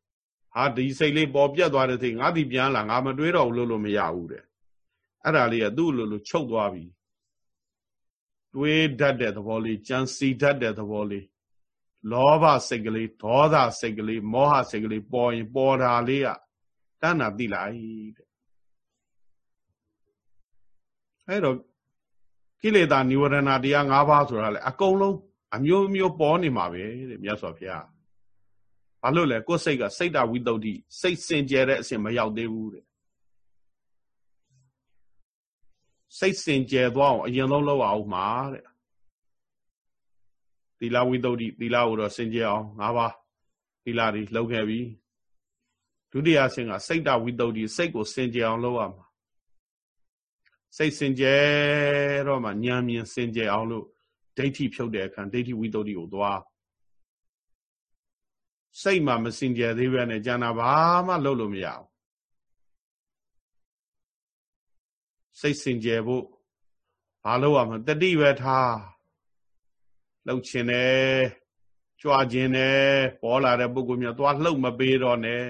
ဟာဒီစိတ်လေးပေါ်ပြက်သွားတဲ့စိတ်ငါဒီပြန်လာငါမတွေးတော့ဘူးလို့လို့မရဘူးတဲ့အဲ့ဒါလေးကသူ့လိုလိုချုပ်သွားပြီတွေးတတ်တဲ့သဘောလေးကြံစီတတ်တဲ့သဘောလေးလောဘစိတ်ကလေးဒေါသစိတ်ကလေးမောဟစိတ်ကလေးပေါ်ရင်ပေါ်တာလေးကတဏ္ဍာသိလိုက်တဲ့အဲ့တော့ကိလေသာនិဝရဏတရား၅ပါးဆိုတာလေအကုန်လုံးအမျိုးမျိုးပေါ်နေမှာပဲတဲ့မြတ်စွာဘုရား ဘာလို့လဲကိုယ်စိတ်ကစိတ်တဝိတ္တုဒ္ဓိစိတ်စင်ကြယ်တဲ့အဆင့်မရောက်သေးဘူးတဲ့စိတ်စင်ကြယ်သွားအောင်အရင်ဆုံးလုပ်အောင်မှာတဲ့သီလဝိတ္တုဒ္ဓိသီလကိုတော့စင်ကြယ်အောင်၅ပါးသီလတွေလုပ်ခဲ့ပြီဒုတိယအဆင့်ကစိတ်တဝိတ္တုဒ္ဓိစိတ်ကိုစင်ကြယ်အောင်လုပ်ရမှာစိတ်စင်ကြယ်တော့မှဉာဏ်မြင်စင်ကြယ်အောင်လို့ဒိဋ္ဌိဖြုတ်တဲ့အခါဒိဋ္ဌိဝိတ္တုကိုသွား စိတ်မှမစင်ကြယ်သေးပဲနဲ့ကျန်တာဘာမှလုပ်လို့မရဘူးစိတ်စင်ကြယ်ဖို့ဘာလို့ရမလဲတတိပဲထားလှုပ်ခြင်းနဲ့ကြွားခြင်းနဲ့ပေါ်လာတဲ့ပုဂ္ဂိုလ်များသွားလှုပ်မပေးတော့နဲ့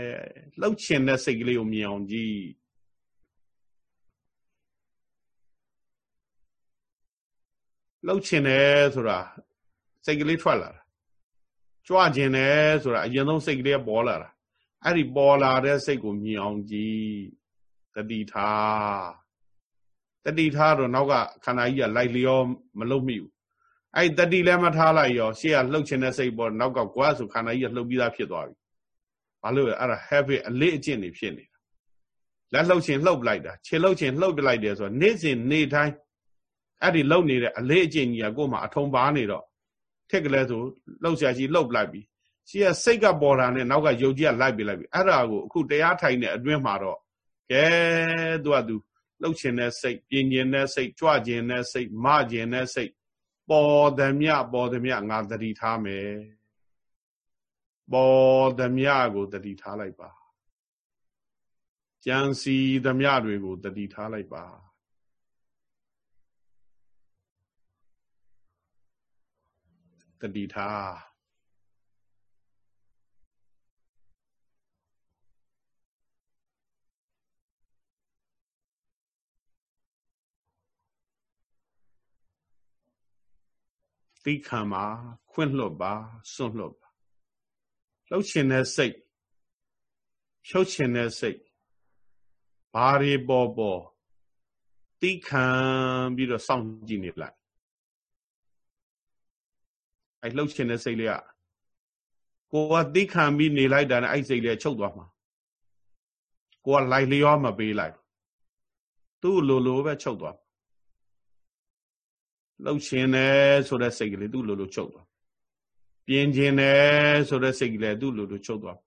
လှုပ်ခြင်းတဲ့စိတ်ကလေးကိုမြင်အောင်ကြည့်လှုပ်ချင်တယ်ဆိုတာစိတ်ကလေးထွက်လာတာ ကြွကျင်တယ်ဆိုတာအရင်ဆုံးစိတ်ကလေးပေါ်လာတာအဲ့ဒီပေါ်လာတဲ့စိတ်ကိုမြင်အောင်ကြည့်တတိထားတတိထားတော့နောက်ကခန္ဓာကြီးကလိုက်လျောမလုံမိဘူးအဲ့တတိလည်းမထားလိုက်ရောရှေ့ကလှုပ်ချင်တဲ့စိတ်ပေါ်နောက်ကကွာဆိုခန္ဓာကြီးကလှုပ်ပြီးသားဖြစ်သွားပြီဘာလို့လဲအဲ့ဒါ habit အလေးအကျင့်နေဖြစ်နေတာလက်လှုပ်ချင်လှုပ်လိုက်တာခြေလှုပ်ချင်လှုပ်ပြလိုက်တယ်ဆိုတော့နေ့စဉ်နေ့တိုင်းအဲ့ဒီလှုပ်နေတဲ့အလေးအကျင့်ကြီးကကိုယ်မှာအထုံပါနေတော့ ထက်ကလေးဆိုလှုပ်ရှားကြီးလှုပ်လိုက်ပြီရှိရစိတ်ကပေါ်တာနဲ့နောက်ကယုတ်ကြီးကလိုက်ပြလိုက်ပြီအဲ့ဒါကိုအခုတရားထိုင်တဲ့အတွင်းမှာတော့ကဲသူကသူလှုပ်ချင်တဲ့စိတ်ပြင်းကျင်တဲ့စိတ်ကြွကျင်တဲ့စိတ်မကျင်တဲ့စိတ်ပေါ်သည်မြပေါ်သည်မြငါတတိထားမယ်ပေါ်သည်မြကိုတတိထားလိုက်ပါကြံစီသည်မြတွေကိုတတိထားလိုက်ပါ တတိထားသိခံပါခွင့်လွတ်ပါစွန့်လွတ်ပါလှုပ်ရှင်တဲ့စိတ်ဖြုတ်ရှင်တဲ့စိတ်ဘာတွေပေါ်ပေါ်သိခံပြီးတော့စောင့်ကြည့်နေလိုက် အဲလှုပ်ရှင်တဲ့စိတ်လေးကကိုကသိခံပြီးနေလိုက်တာနဲ့အဲ့စိတ်လေးချုပ်သွားမှာကိုကလိုက်လျောမပေးလိုက်သူ့လိုလိုပဲချုပ်သွားလှုပ်ရှင်တယ်ဆိုတဲ့စိတ်ကလေးသူ့လိုလိုချုပ်သွားပြင်းခြင်းတယ်ဆိုတဲ့စိတ်ကလေးသူ့လိုလိုချုပ်သွား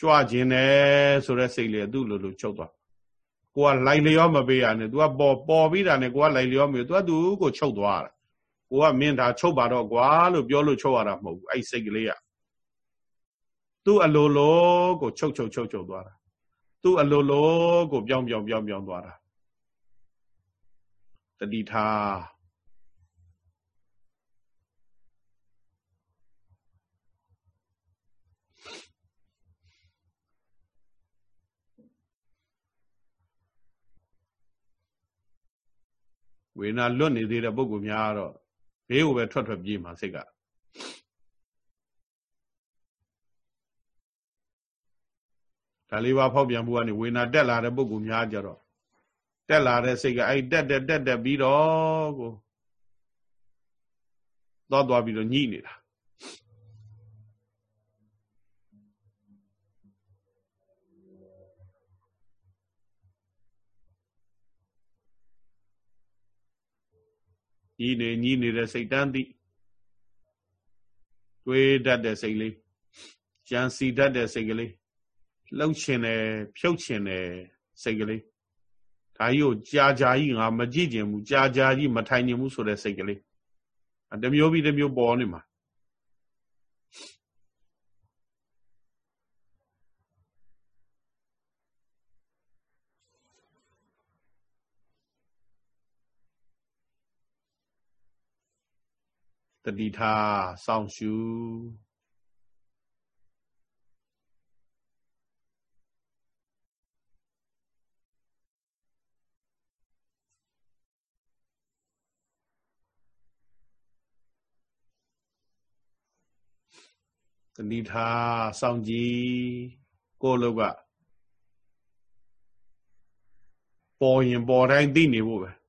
ကြွခြင်းတယ်ဆိုတဲ့စိတ်လေးသူ့လိုလိုချုပ်သွားကိုကလိုက်လျောမပေးရနဲ့ तू ကပေါ်ပေါ်ပြီးတာနဲ့ကိုကလိုက်လျောမပေး तू ကသူ့ကိုချုပ်သွားတာ ကိုကမင်းဒါချုပ်ပါတော့ကွာလို့ပြောလို့ချုပ်ရတာမဟုတ်ဘူးအဲ့စိတ်ကလေးကသူ့အလိုလိုကိုချုပ်ချုပ်ချုပ်ချုပ်သွားတာသူ့အလိုလိုကိုပြောင်းပြောင်းပြောင်းပြောင်းသွားတာတတိထားဝေနာလွတ်နေသေးတဲ့ပုဂ္ဂိုလ်များတော့ ဘေးကိုပဲထွက်ထွက်ပြေးမှာစိတ်ကဒါလေးပါဖောက်ပြန်မှုကနေဝေနာတက်လာတဲ့ပုံကူများကြတော့တက်လာတဲ့စိတ်ကအဲ့တက်တက်တက်တက်ပြီးတော့ကိုသွားသွားပြီးတော့ညှိနေတာ ညီနေညီနေတဲ့စိတ်တန်းသိတွေးတတ်တဲ့စိတ်လေးကြံစီတတ်တဲ့စိတ်ကလေးလှုပ်ရှင်တယ်ဖြုတ်ရှင်တယ်စိတ်ကလေးဒါကြီးကိုကြာကြာကြီးငါမကြည့်ကျင်ဘူးကြာကြာကြီးမထိုင်ကျင်ဘူးဆိုတဲ့စိတ်ကလေးတမျိုးပြီးတမျိုးပေါ်နေမှာ တတိထားစောင့်ရှုတတိထားစောင့်ကြည့်ကိုယ့်လောကပေါ်ရင်ပေါ်တိုင်းသိနေဖို့ပဲ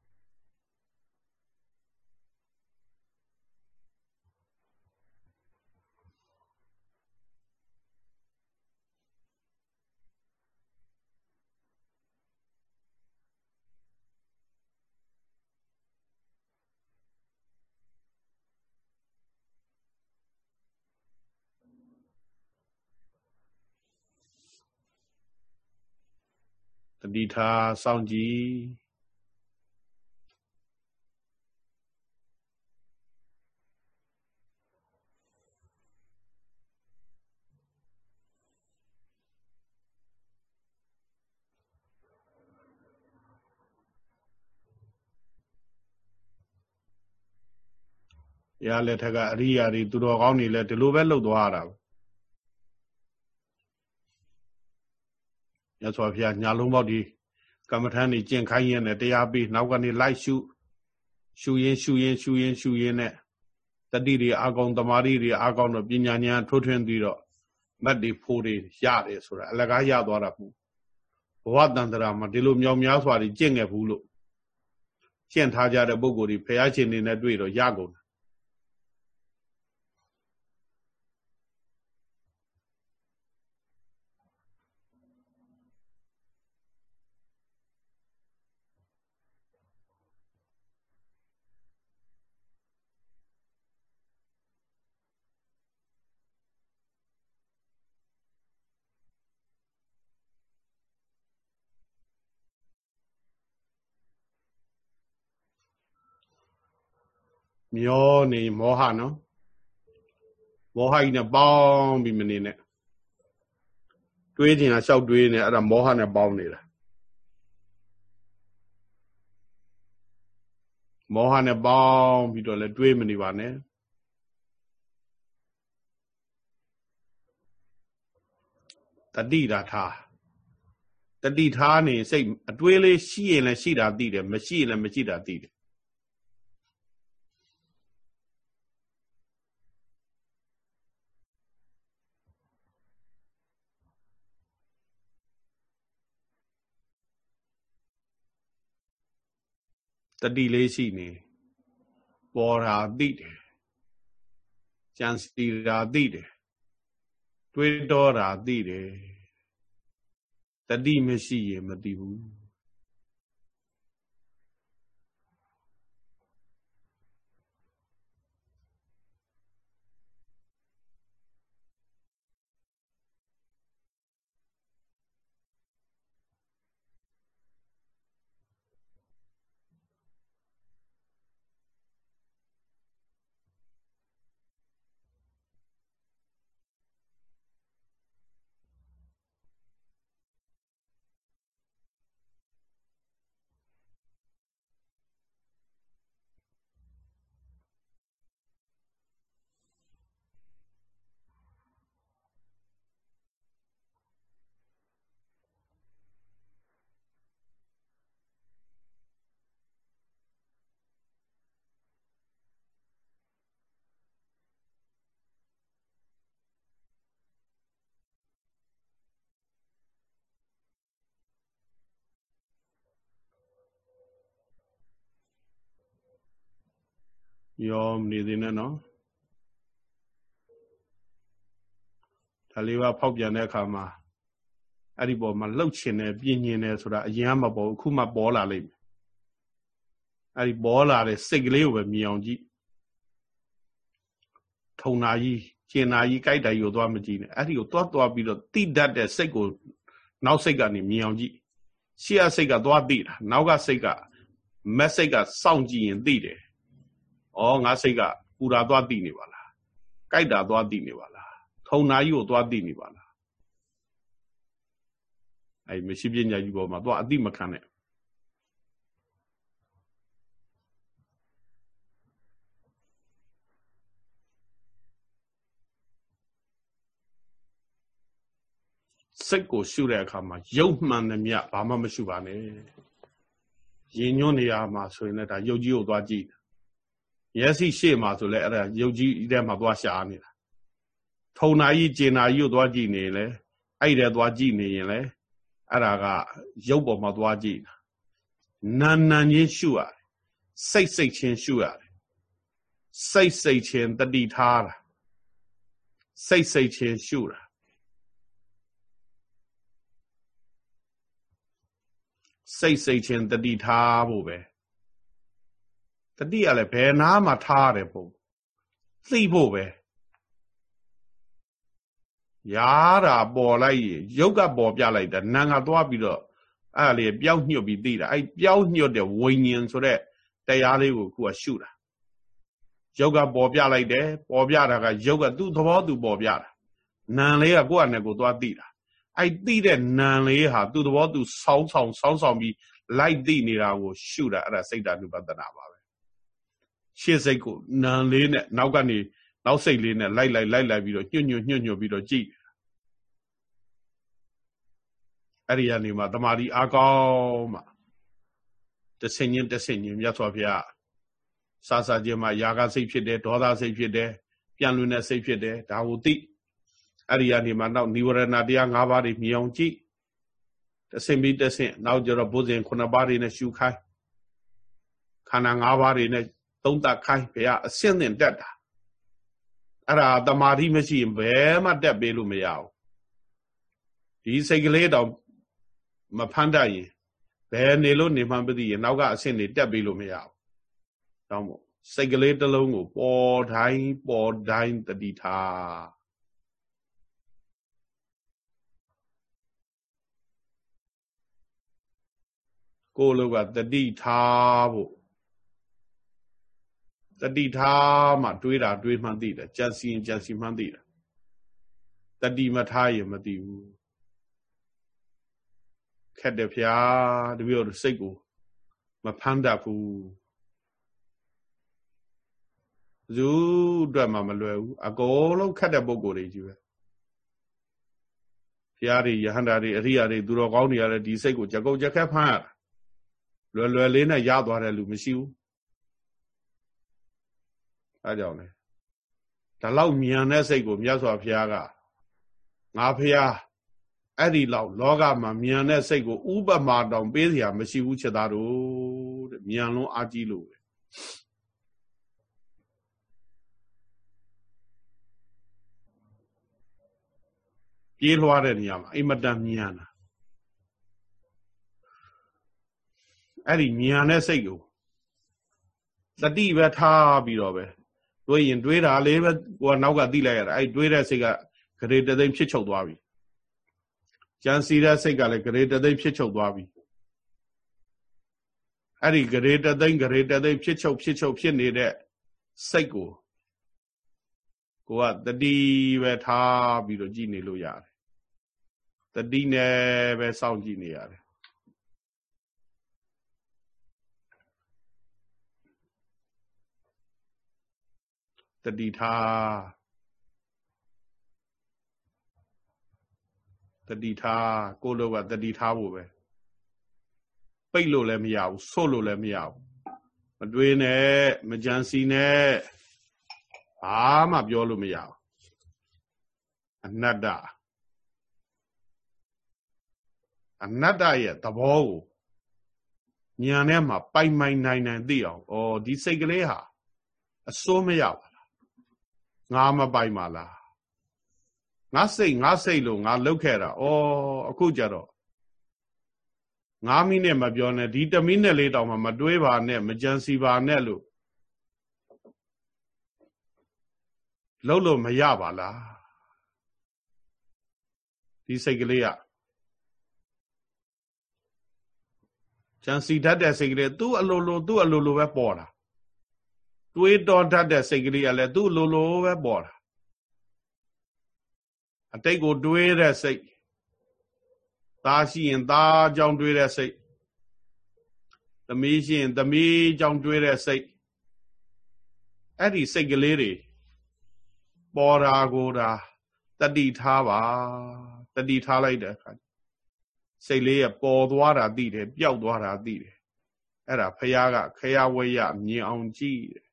တတိထားစောင့်ကြည့်ရလက်ထက်ကအရိယာတွေသူတော်ကောင်းတွေလည်းဒီလိုပဲလှုပ်သွားရတာ မြတ်စွာဘုရားညာလုံးပေါက်ဒီကမ္မထန်နေကျင့်ခိုင်းရင်လည်းတရားပြီးနောက်ကနေလိုက်ရှုရှုရင်ရှုရင်ရှုရင်ရှုရင်နဲ့တတိတွေအာကောင်တမာရီတွေအာကောင်တော့ပညာဉာဏ်ထိုးထွင်းပြီးတော့မတ်တွေဖိုးတွေရတယ်ဆိုတာအလကားရသွားတာမဟုတ်ဘဝတန်တရာမှာဒီလိုမြောင်များစွာကြီးကျင့်ခဲ့ဘူးလို့ကျင့်ထားကြတဲ့ပုဂ္ဂိုလ်တွေဖះရှင်နေနဲ့တွေ့တော့ရကုန် မျောနေမောဟနော်မောဟကြီးနဲ့ပေါင်းပြီးမနေနဲ့တွေးခြင်းကရှောက်တွေးနေအဲ့ဒါမောဟနဲ့ပေါင်းနေတာမောဟနဲ့ပေါင်းပြီးတော့လည်းတွေးမနေပါနဲ့တတိတာထားတတိထားနေစိတ်အတွေးလေးရှိရင်လည်းရှိတာသိတယ်မရှိရင်လည်းမရှိတာသိတယ် တတိလေးရှိနေပေါ်တာသိတယ်ကြံစီတာသိတယ်တွေးတောတာသိတယ်တတိမရှိရင်မသိဘူး ရောမနေသေးနဲ့နော်ဒါလေးပါဖောက်ပြန်တဲ့အခါမှာအဲ့ဒီပေါ်မှာလှုပ်ချင်တယ်ပြင်းညင်တယ်ဆိုတာအရင်ကမပေါ်အခုမှပေါ်လာလိမ့်မယ်အဲ့ဒီပေါ်လာတဲ့စိတ်ကလေးကိုပဲမြင်အောင်ကြည့်ထုံနာကြီးကျင်နာကြီးကြိုက်တာကြီးကိုသွားမကြည့်နဲ့အဲ့ဒီကိုသွားသွားပြီးတော့တိတတ်တဲ့စိတ်ကိုနောက်စိတ်ကနေမြင်အောင်ကြည့်ရှေ့ကစိတ်ကသွားသိတာနောက်ကစိတ်ကမက်စိတ်ကစောင့်ကြည့်ရင်သိတယ် ဩငါစိတ်ကပူတာသွားသိနေပါလားကြိုက်တာသွားသိနေပါလားထုံနာကြီးကိုသွားသိနေပါလားအဲ့မရှိပညာကြီးပေါ်မှာသွားအတိမခံနဲ့စိတ်ကိုရှုတဲ့အခါမှာရုပ်မှန်သမျှဘာမှမရှုပါနဲ့ရင်ညွှန်းနေရမှာဆိုရင်လည်းဒါရုပ်ကြီးကိုသွားကြည့် မျက်စိရှေ့မှာဆိုလည်းအဲ့ဒါရုပ်ကြီးထဲမှာသွားရှာနေတာထုံနာကြီးကျင်နာကြီးကိုသွားကြည့်နေလေအဲ့ဒီသွားကြည့်နေရင်လေအဲ့ဒါကရုပ်ပေါ်မှာသွားကြည့်နာနာချင်းရှုရတယ်စိတ်စိတ်ချင်းရှုရတယ်စိတ်စိတ်ချင်းတတိထားတာစိတ်စိတ်ချင်းရှုတာစိတ်စိတ်ချင်းတတိထားဖို့ပဲ တတိကလည်းဘယ်နာမှထားတယ်ပုံသိဖို့ပဲရာတာပေါ်လိုက်ရုပ်ကပေါ်ပြလိုက်တာနာငါသွားပြီးတော့အဲ့လေပျောက်ညှွတ်ပြီးသိတာအဲ့ပျောက်ညှွတ်တဲ့ဝိညာဉ်ဆိုတဲ့တရားလေးကိုခုကရှုတာရုပ်ကပေါ်ပြလိုက်တယ်ပေါ်ပြတာကရုပ်ကသူ့သဘောသူပေါ်ပြတာနာလေးကကိုယ့်အနေကိုသွားသိတာအဲ့သိတဲ့နာလေးဟာသူ့သဘောသူစောင်းဆောင်စောင်းဆောင်ပြီးလိုက်သိနေတာကိုရှုတာအဲ့ဒါစိတ်ဓာတ်နုပဒနာပါပဲ ရှေ့စိတ်ကိုနံလေးနဲ့နောက်ကနေနောက်စိတ်လေးနဲ့လိုက်လိုက်လိုက်လိုက်ပြီးတော့ညွတ်ညွတ်ညွတ်ညွတ်ပြီးတော့ကြည့်အဲ့ဒီကနေမှတမာဒီအားကောင်းမှတဆင်ချင်းတဆင်ချင်းမြတ်စွာဘုရားစာစာချင်းမှာຢာကစိတ်ဖြစ်တယ်ဒေါသစိတ်ဖြစ်တယ်ပြန်လွင်တဲ့စိတ်ဖြစ်တယ်ဒါကိုသိအဲ့ဒီကနေမှနောက်နိဝရဏတရား၅ပါးတွေမြင်အောင်ကြည့်တဆင်ပြီးတဆင်နောက်ကျတော့ဘုဇင်9ပါးတွေနဲ့ရှုခိုင်းခန္ဓာ၅ပါးတွေနဲ့ သုံးသပ်ခိုင်းဘုရားအစင်းသင်တက်တာအဲ့ဒါတမာတိမရှိရင်ဘယ်မှတက်ပေးလို့မရဘူးဒီစိတ်ကလေးတော့မဖမ်းတတ်ရင်ဘယ်နေလို့နေမှမသိရင်နောက်ကအဆင့်တွေတက်ပေးလို့မရဘူး။တောင်းမို့စိတ်ကလေးတစ်လုံးကိုပေါ်တိုင်းပေါ်တိုင်းတတိထားကိုယ်လောကတတိထားဖို့ တတိထားမှတွေးတာတွေးမှသိတယ်ကြက်စီရင်ကြက်စီမှသိတယ်တတိမထားရင်မသိဘူးခက်တယ်ဖျားတပည့်တော်စိတ်ကိုမဖမ်းတတ်ဘူးဇူးအတွက်မှမလွယ်ဘူးအကုန်လုံးခက်တဲ့ပုံကိုယ်တွေကြီးပဲဖျားတွေယဟန္တာတွေအရိယာတွေသူတော်ကောင်းတွေရတဲ့ဒီစိတ်ကိုကြကုတ်ကြက်ခက်ဖမ်းရတာလွယ်လွယ်လေးနဲ့ရသွားတဲ့လူမရှိဘူး အဲကြောင့်လေဒါလောက်မြန်တဲ့စိတ်ကိုမြတ်စွာဘုရားကငါဖျားအဲ့ဒီလောက်လောကမှာမြန်တဲ့စိတ်ကိုဥပမာတောင်ပေးစရာမရှိဘူးချက်သားတို့တဲ့မြန်လုံးအားကြီးလို့ပဲပြေးလွှားတဲ့နေရာမှာအိမ်မတန်မြန်တာအဲ့ဒီမြန်တဲ့စိတ်ကိုတတိပဲထားပြီးတော့ပဲ တွေးရင်တွေးတာလေးပဲကိုကနောက်ကသိလိုက်ရတာအဲ့တွေးတဲ့စိတ်ကဂရေတသိမ့်ဖြစ်ချုပ်သွားပြီကြံစီတဲ့စိတ်ကလည်းဂရေတသိမ့်ဖြစ်ချုပ်သွားပြီအဲ့ဒီဂရေတသိမ့်ဂရေတသိမ့်ဖြစ်ချုပ်ဖြစ်ချုပ်ဖြစ်နေတဲ့စိတ်ကိုကိုကတတိပဲထားပြီးတော့ကြည်နေလို့ရတယ်တတိနဲ့ပဲစောင့်ကြည့်နေရတယ် တတိထားတတိထားကိုလိုကတတိထားဖို့ပဲပိတ်လို့လည်းမရဘူးဆို့လို့လည်းမရဘူးမတွေးနဲ့မကြံစီနဲ့ဘာမှပြောလို့မရဘူးအနတ္တအနတ္တရဲ့သဘောကိုညာထဲမှာပိုင်ပိုင်နိုင်နိုင်သိအောင်ဩဒီစိတ်ကလေးဟာအစိုးမရပါလား ငါမပိုင်ပါလားငါစိတ်ငါစိတ်လို့ငါလုတ်ခဲ့တာဩအခုကြတော့9မိနစ်မပြောနဲ့ဒီ1မိနစ်လေးတောင်မှမတွေးပါနဲ့မကြံစီပါနဲ့လို့လှုပ်လို့မရပါလားဒီစိတ်ကလေးကကြံစီတတ်တဲ့စိတ်ကလေးသူ့အလိုလိုသူ့အလိုလိုပဲပေါ်တာ တွေးတော်တတ်တဲ့စိတ်ကလေးကလည်းသူ့အလိုလိုပဲပေါ်တာအတိတ်ကိုတွေးတဲ့စိတ်သားရှိရင်သားကြောင့်တွေးတဲ့စိတ်သမီးရှိရင်သမီးကြောင့်တွေးတဲ့စိတ်အဲ့ဒီစိတ်ကလေးတွေပေါ်တာကိုတာတတိထားပါတတိထားလိုက်တဲ့အခါစိတ်လေးရပေါ်သွားတာသိတယ်ပျောက်သွားတာသိတယ်အဲ့ဒါဖះကခရဝဲရမြင်အောင်ကြည့်တယ်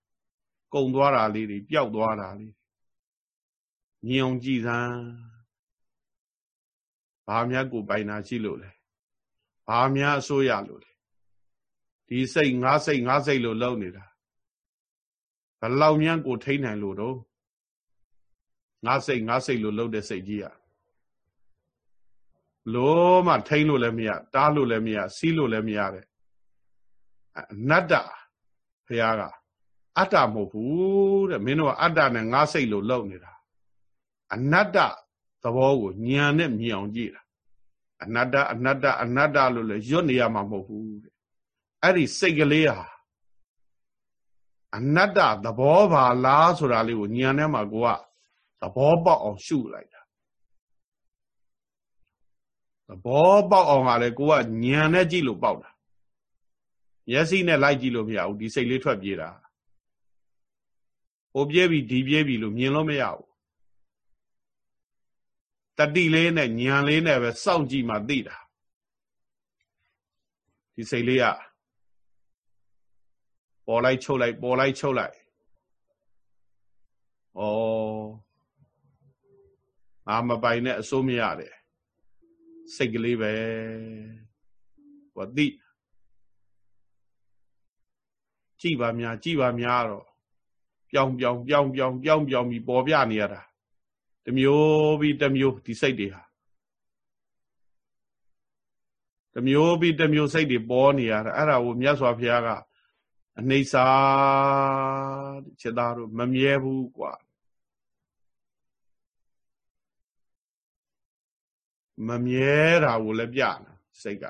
ကုံသွားတာလေးတွေပျောက်သွားတာလေးမြင်အောင်ကြည့်စမ်းဘာများကိုပိုင်တာရှိလို့လဲဘာများအစိုးရလို့လဲဒီစိတ်ငါးစိတ်ငါးစိတ်လို့လုံနေတာဘလောက်များကိုထိန်းနိုင်လို့တော့ငါးစိတ်ငါးစိတ်လို့လုံတဲ့စိတ်ကြီးอ่ะလို့မှထိန်းလို့လည်းမရတားလို့လည်းမရစီးလို့လည်းမရတဲ့အနတ္တဘုရားက အတ္တမဟုတ်ဘူးတဲ့မင်းတို့ကအတ္တနဲ့ငါးစိတ်လို့လုံနေတာအနတ္တသဘောကိုဉာဏ်နဲ့မြင်အောင်ကြည့်တာအနတ္တအနတ္တအနတ္တလို့လည်းရွတ်နေရမှာမဟုတ်ဘူးတဲ့အဲ့ဒီစိတ်ကလေးဟာအနတ္တသဘောပါလားဆိုတာလေးကိုဉာဏ်ထဲမှာကိုကသဘောပေါက်အောင်ရှုလိုက်တာသဘောပေါက်အောင်ကလည်းကိုကဉာဏ်နဲ့ကြည့်လို့ပေါက်တာမျက်စိနဲ့လိုက်ကြည့်လို့မရဘူးဒီစိတ်လေးထွက်ပြေးတာဟို ပြေးပြီဒီပြေးပြီလို့မြင်လို့မရဘူးတတိလေးနဲ့ညံလေးနဲ့ပဲစောင့်ကြည့်မှသိတာဒီစိတ်လေးကပေါ်လိုက်ချုပ်လိုက်ပေါ်လိုက်ချုပ်လိုက်ဩငါမပိုင်နဲ့အစိုးမရတယ်စိတ်ကလေးပဲဟောသိကြည်ပါများကြည်ပါများတော့ ပြောင်းပြောင်းပြောင်းပြောင်းပြောင်းပြောင်းပြီးပေါ်ပြနေရတာတမျိုးပြီးတမျိုးဒီစိတ်တွေဟာတမျိုးပြီးတမျိုးစိတ်တွေပေါ်နေရတာအဲ့ဒါကိုမြတ်စွာဘုရားကအနှိစာခြေသားတို့မမြဲဘူးกว่าမမြဲတာကိုလည်းပြတာစိတ်က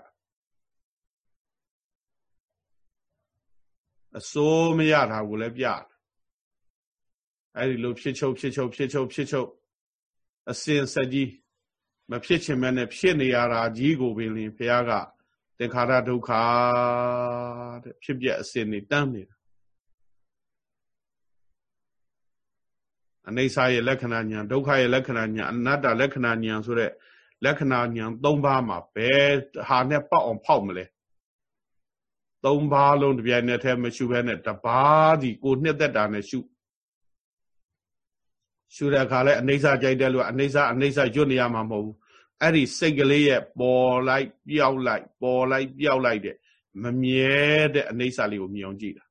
အစိုးမရတာကိုလည်းပြတာ အဲ့ဒီလိုဖြစ်ချုပ်ဖြစ်ချုပ်ဖြစ်ချုပ်ဖြစ်ချုပ်အစင်ဆက်ကြီးမဖြစ်ချင်မဲ့နဲ့ဖြစ်နေရတာကြီးကိုပင်လင်ဘုရားကသင်္ခါရဒုက္ခတဲ့ဖြစ်ပြအစင်နေတန်းနေတာအနိစ္စရဲ့လက္ခဏာညာဒုက္ခရဲ့လက္ခဏာညာအနတ္တလက္ခဏာညာဆိုတဲ့လက္ခဏာညာ၃ပါးမှာဘယ်ဟာနဲ့ပေါက်အောင်ဖောက်မလဲ၃ပါးလုံးတပြိုင်နက်တည်းမရှုဘဲနဲ့တပါးစီကိုနှစ်သက်တာနဲ့ရှု ရှုတဲ့အခါလဲအနေစာကြိုက်တယ်လို့အနေစာအနေစာရွတ်နေရမှာမဟုတ်ဘူးအဲ့ဒီစိတ်ကလေးရဲ့ပေါ်လိုက်ပျောက်လိုက် ပေါ်လိုက်ပျောက်လိုက်တဲ့မမြဲတဲ့အနေစာလေးကိုမြင်အောင်ကြည့်တာ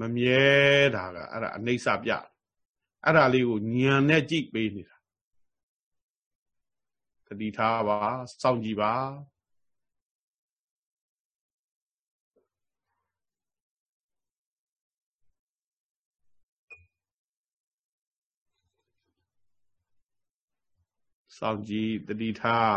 မမြဲတာကအဲ့ဒါအနေစာပြအဲ့ဒါလေးကိုညံနဲ့ကြည့်ပေးနေတာသတိထားပါစောင့်ကြည့်ပါ စောင့်ကြည့်တတိထား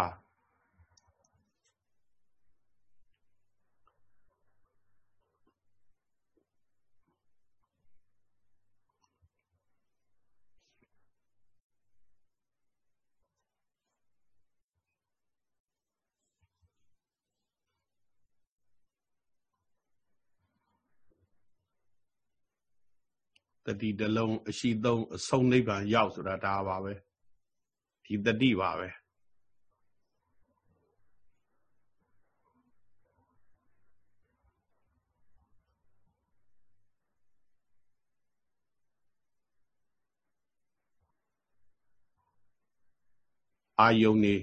တတိတလုံးအရှိသုံးအဆုံးနိဗ္ဗာန်ရောက်ဆိုတာဒါပါပဲ ဒီတတိပါပဲအာယုန်နေ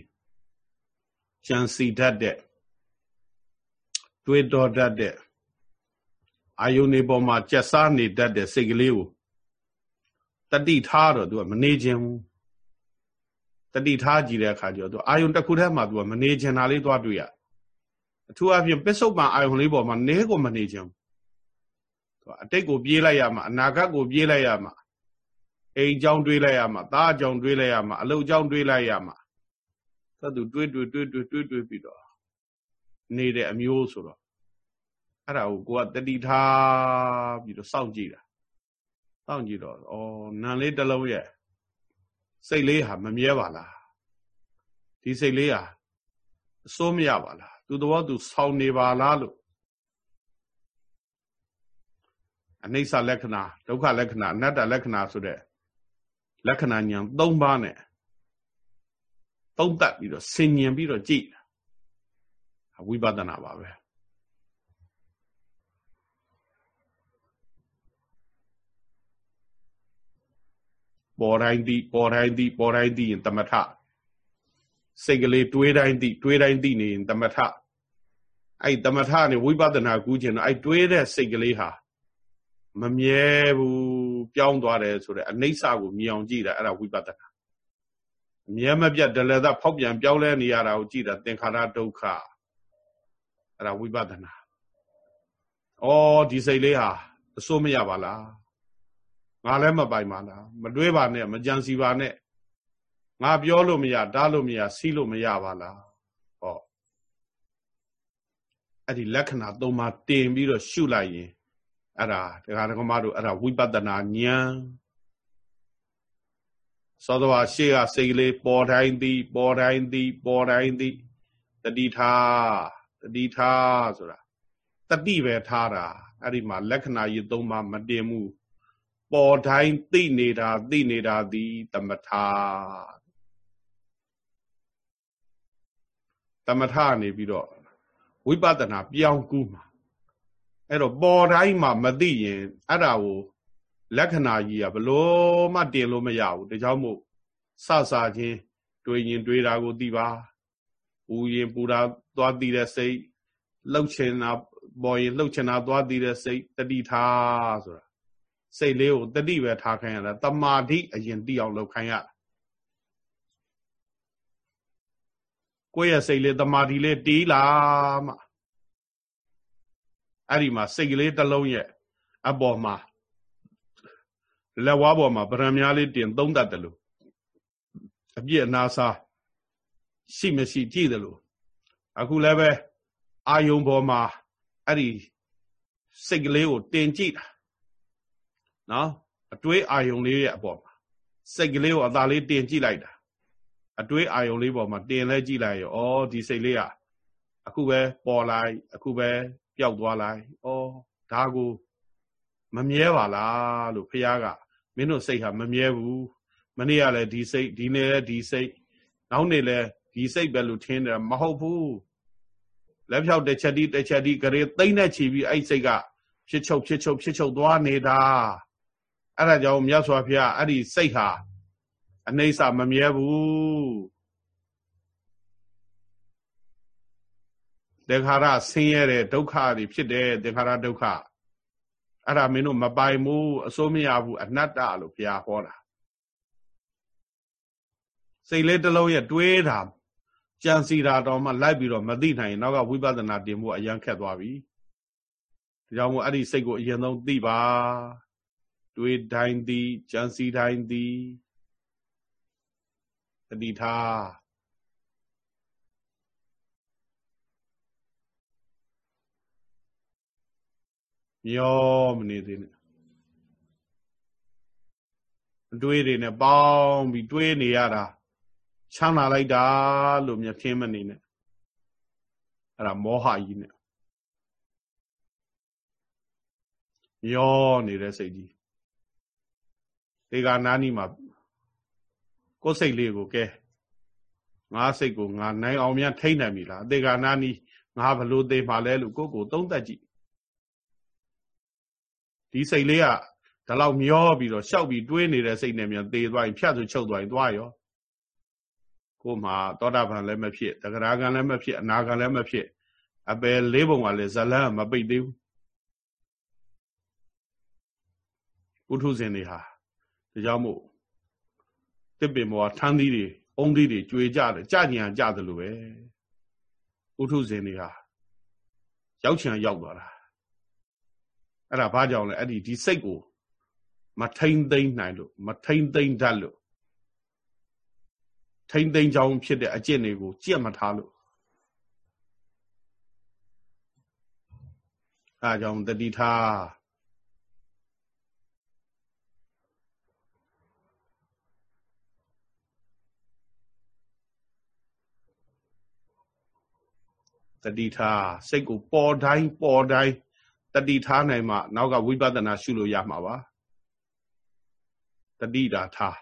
ကြံစီတတ်တဲ့တွေးတော်တတ်တဲ့အာယုန်နေပေါ်မှာကြက်စားနေတတ်တဲ့စိတ်ကလေးကိုတတိထားတော့သူကမနေခြင်းဘူး တတိထားကြည့်တဲ့အခါကျတော့သူအာယုံတစ်ခုတည်းမှာသူကမနေချင်တာလေးသွားတွေ့ရအထူးအပြင်ပစ္စုပန်အာယုံလေးပေါ်မှာနေကိုမနေချင်ဘူးသူအတိတ်ကိုပြေးလိုက်ရမှာအနာဂတ်ကိုပြေးလိုက်ရမှာအိမ်ကြောင်းတွေးလိုက်ရမှာသားအကြောင်းတွေးလိုက်ရမှာအလုပ်ကြောင်းတွေးလိုက်ရမှာသတ်သူတွေးတွေးတွေးတွေးတွေးတွေးပြီးတော့နေတဲ့အမျိုးဆိုတော့အဲ့ဒါကိုကိုကတတိထားပြီးတော့စောင့်ကြည့်တာစောင့်ကြည့်တော့ဩနံလေးတစ်လုံးရဲ့ စိတ်လေးဟာမမြဲပါလားဒီစိတ်လေးဟာအစိုးမရပါလားသူတော်သူဆောင်းနေပါလားလို့အနိစ္စလက္ခဏာဒုက္ခလက္ခဏာအနတ္တလက္ခဏာဆိုတဲ့လက္ခဏာညာ၃ပါးနဲ့သုံးသပ်ပြီးတော့ဆင်ញင်ပြီးတော့ကြည့်ဝိပဿနာပါပဲ ပေါ်တိုင်းသိပေါ်တိုင်းသိပေါ်တိုင်းသိရင်တမထစိတ်ကလေးတွေးတိုင်းသိတွေးတိုင်းသိနေရင်တမထအဲ့တမထနဲ့ဝိပဿနာကူးခြင်းတော့အဲ့တွေးတဲ့စိတ်ကလေးဟာမမြဲဘူးပြောင်းသွားတယ်ဆိုတဲ့အနိစ္စကိုမြင်အောင်ကြည့်တာအဲ့ဒါဝိပဿနာအမြဲမပြတ်ဒလသဖောက်ပြန်ပြောင်းလဲနေရတာကိုကြည့်တာသင်္ခါရဒုက္ခအဲ့ဒါဝိပဿနာဩဒီစိတ်လေးဟာအစိုးမရပါလား ငါလည်းမပိုင်ပါလားမတွေးပါနဲ့မကြံစီပါနဲ့ငါပြောလို့မရတားလို့မရစီးလို့မရပါလားဟောအဲ့ဒီလက္ခဏာသုံးပါးတင်ပြီးတော့ရှုလိုက်ရင်အဲ့ဒါဒကာဒကမတို့အဲ့ဒါဝိပဿနာဉာဏ်သောတော်ရှေ့ကစိတ်လေးပေါ်တိုင်းသည် ပေါ်တိုင်းသည် ပေါ်တိုင်းသည်တတိထားတတိထားဆိုတာတတိပဲထားတာအဲ့ဒီမှာလက္ခဏာကြီးသုံးပါးမတင်ဘူး ပေါ်တိုင်းသိနေတာသိနေတာသည်တမထာတမထနေပြီးတော့ဝိပဿနာပြောင်းကူးမှာအဲ့တော့ပေါ်တိုင်းမှာမသိရင်အဲ့ဒါကိုလက္ခဏာကြီးကဘလို့မှတင်လို့မရဘူးဒါကြောင့်မို့စစချင်းတွေးရင်တွေးတာကိုသိပါပူရင်ပူတာသွားသိတဲ့စိတ်လှုပ်ချင်တာပေါ်ရင်လှုပ်ချင်တာသွားသိတဲ့စိတ်တတိထားဆိုတာ စိတ်လေးကိုတတိပဲထားခိုင်းရတာတမာတိအရင်သိအောင်လုပ်ခိုင်းရတာကိုယ့်ရဲ့စိတ်လေးတမာတိလေးတီးလာမှအဲ့ဒီမှာစိတ်ကလေးတစ်လုံးရဲ့အပေါ်မှာလက်ဝါးပေါ်မှာဗရံများလေးတင်သုံးတတ်တယ်လို့အပြည့်အနာစားရှိမရှိကြည့်တယ်လို့အခုလည်းပဲအာယုံပေါ်မှာအဲ့ဒီစိတ်ကလေးကိုတင်ကြည့်တာ နော်အတွေးအာယုံလေးရဲ့အပေါ်မှာစိတ်ကလေးကိုအသာလေးတင်ကြည့်လိုက်တာအတွေးအာယုံလေးပေါ်မှာတင်လဲကြည့်လိုက်ရောဩဒီစိတ်လေးကအခုပဲပေါ်လိုက် အခုပဲပျောက်သွားလိုက်ဩဒါကိုမမြဲပါလားလို့ဖះကမင်းတို့စိတ်ဟာမမြဲဘူးမနေ့ကလည်းဒီစိတ်ဒီနေ့လည်းဒီစိတ်နောက်နေ့လည်းဒီစိတ်ပဲလို့ထင်တယ်မဟုတ်ဘူးလက်ဖြောက်တစ်ချက်ဒီတစ်ချက်ဒီကြရေသိမ့်နဲ့ချီပြီးအဲ့စိတ်ကဖြစ်ချုပ်ဖြစ်ချုပ်ဖြစ်ချုပ်သွားနေတာ အဲ့ဒါကြောင့်မြတ်စွာဘုရားအဲ့ဒီစိတ်ဟာအနိစ္စမမြဲဘူးတေခါရဆင်းရဲတဲ့ဒုက္ခတွေဖြစ်တယ်တေခါရဒုက္ခအဲ့ဒါမင်းတို့မပိုင်ဘူးအစိုးမရဘူးအနတ္တလို့ဘုရားဟောတာစိတ်လေးတစ်လုံးရဲ့တွေးတာကြံစီတာတော့မှလိုက်ပြီးတော့မသိနိုင်ရင်နောက်ကဝိပဿနာတင်ဖို့အရန်ခက်သွားပြီဒါကြောင့်မို့အဲ့ဒီစိတ်ကိုအရင်ဆုံးသိပါ တွေးတိုင်းသည်ကြံစီတိုင်းသည်တတိထားမျောမနေသေးနဲ့တွေးတွေနဲ့ပေါင်းပြီးတွေးနေရတာချမ်းသာလိုက်တာလို့မြင်ခင်းမနေနဲ့အဲ့ဒါမောဟကြီးနဲ့မျောနေတဲ့စိတ်ကြီး ဒီကနာနီမှာကိုယ်စိတ်လေးကိုကဲငါစိတ်ကိုငါနိုင်အောင်များထိမ့်နိုင်ပြီလားအသေးကနာနီငါဘလို့သိပါလဲလို့ကိုယ့်ကိုသုံးသပ်ကြည့်ဒီစိတ်လေးကဒါလောက်မျောပြီးတော့ရှောက်ပြီးတွေးနေတဲ့စိတ်နဲ့မြန်သေသွားရင်ဖြတ်သူချုပ်သွားရင်သွားရောကိုမှသောတာပန်လည်းမဖြစ်တဂရဂံလည်းမဖြစ်အနာဂံလည်းမဖြစ်အပယ်လေးပုံကလည်းဇလန်းမပိတ်သေးဘူးပုထုဇဉ်တွေဟာ ဒါကြောင့်မို့တစ်ပင်ဘောထမ်းသီးတွေအုံးသေးတွေကြွေကြတယ်ကြညံကြတယ်လို့ပဲဥထုဇဉ်တွေဟာရောက်ချင်ရောက်သွားတာအဲ့ဒါဘာကြောင့်လဲအဲ့ဒီဒီစိတ်ကိုမထိမ့်သိမ့်နိုင်လို့မထိမ့်သိမ့်တတ်လို့ထိမ့်သိမ့်ကြောင်းဖြစ်တဲ့အကျင့်တွေကိုကြက်မထားလို့အဲကြောင့်တတိထား တတိထားစိတ်ကိုပေါ်တိုင်းပေါ်တိုင်းတတိထားနိုင်မှနောက်ကဝိပဿနာရှုလို့ရမှာပါတတိတာထား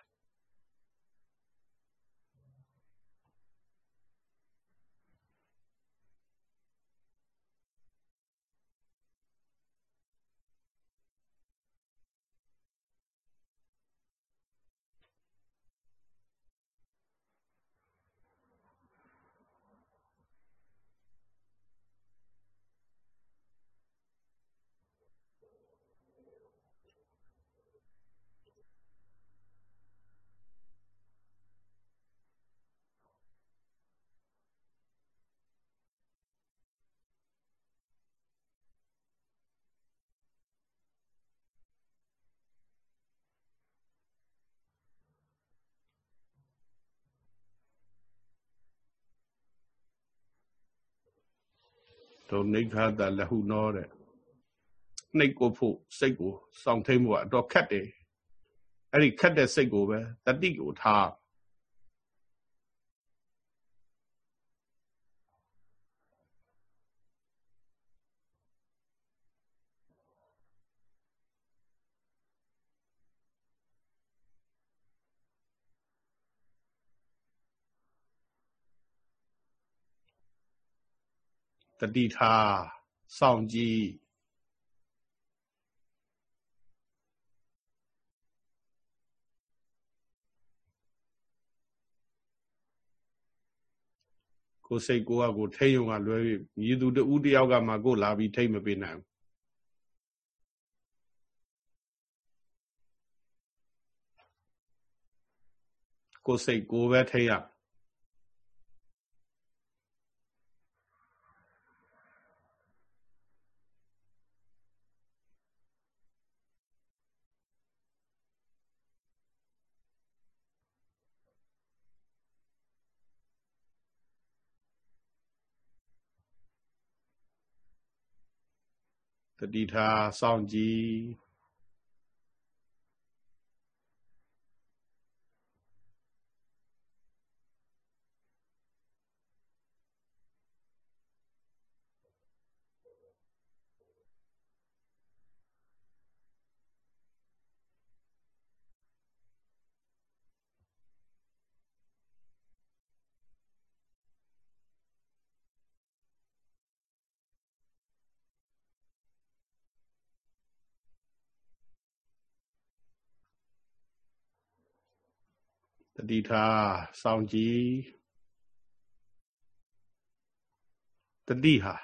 တို့နိခာတလဟုနောတဲ့နှိတ်ကိုဖို့စိတ်ကိုစောင့်ထိန်ဖို့အတော့ခက်တယ်အဲ့ဒီခက်တဲ့စိတ်ကိုပဲတတိကိုထား တတိထားစောင့်ကြည့်ကိုစိတ်ကိုကကိုထိတ်ယုံကလွဲပြီးမြည်သူတူတယောက်ကမှကိုလာပြီးထိတ်မပေးနိုင်ဘူးကိုစိတ်ကိုပဲထိတ်ရ တတိထားစောင့်ကြည့် တိထားစောင့်ကြည့်တတိဟာ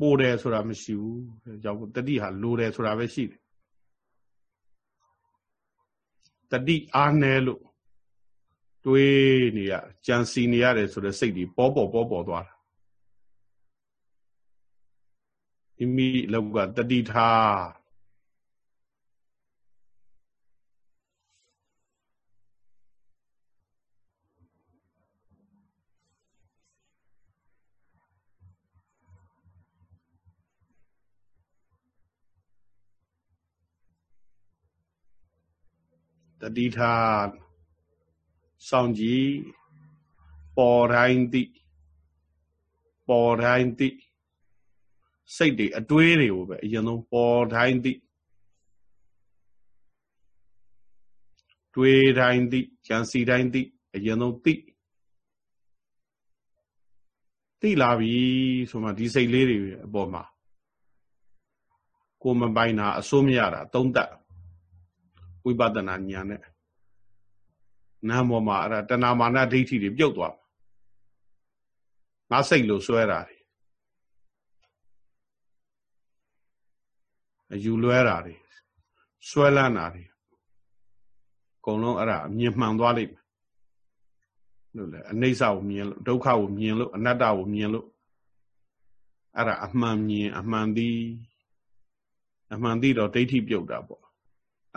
ပိုတယ်ဆိုတာမရှိဘူးကြောင့်တတိဟာလိုတယ်ဆိုတာပဲရှိတယ်တတိအားနည်းလို့တွေးနေရကြံစီနေရတယ်ဆိုတဲ့စိတ်ဒီပေါ်ပေါ်ပေါ်ပေါ်သွားတာမိမိလောက်ကတတိထား တတိထားစောင့်ကြည့်ပေါ်တိုင်းသိပေါ်တိုင်းသိစိတ်တွေအတွေးတွေကိုပဲအရင်ဆုံးပေါ်တိုင်းသိတွေးတိုင်းသိကြံစီတိုင်းသိအရင်ဆုံးသိသိလာပြီဆိုမှဒီစိတ်လေးတွေအပေါ်မှာကိုမပိုင်တာအစိုးမရတာသုံးသက် ဝိပဿနာဉာဏ်နဲ့နာမောမှာအဲ့ဒါတဏမာနဒိဋ္ဌိတွေပြုတ်သွားငါစိတ်လို့ဆွဲတာတွေအယူလွဲတာတွေဆွဲလန်းတာတွေအကုန်လုံးအဲ့ဒါအမြင်မှန်သွားလိမ့်မယ်လို့လေအနိစ္စကိုမြင်လို့ဒုက္ခကိုမြင်လို့အနတ္တကိုမြင်လို့အဲ့ဒါအမှန်မြင်အမှန်သိအမှန်သိတော့ဒိဋ္ဌိပြုတ်တာပေါ့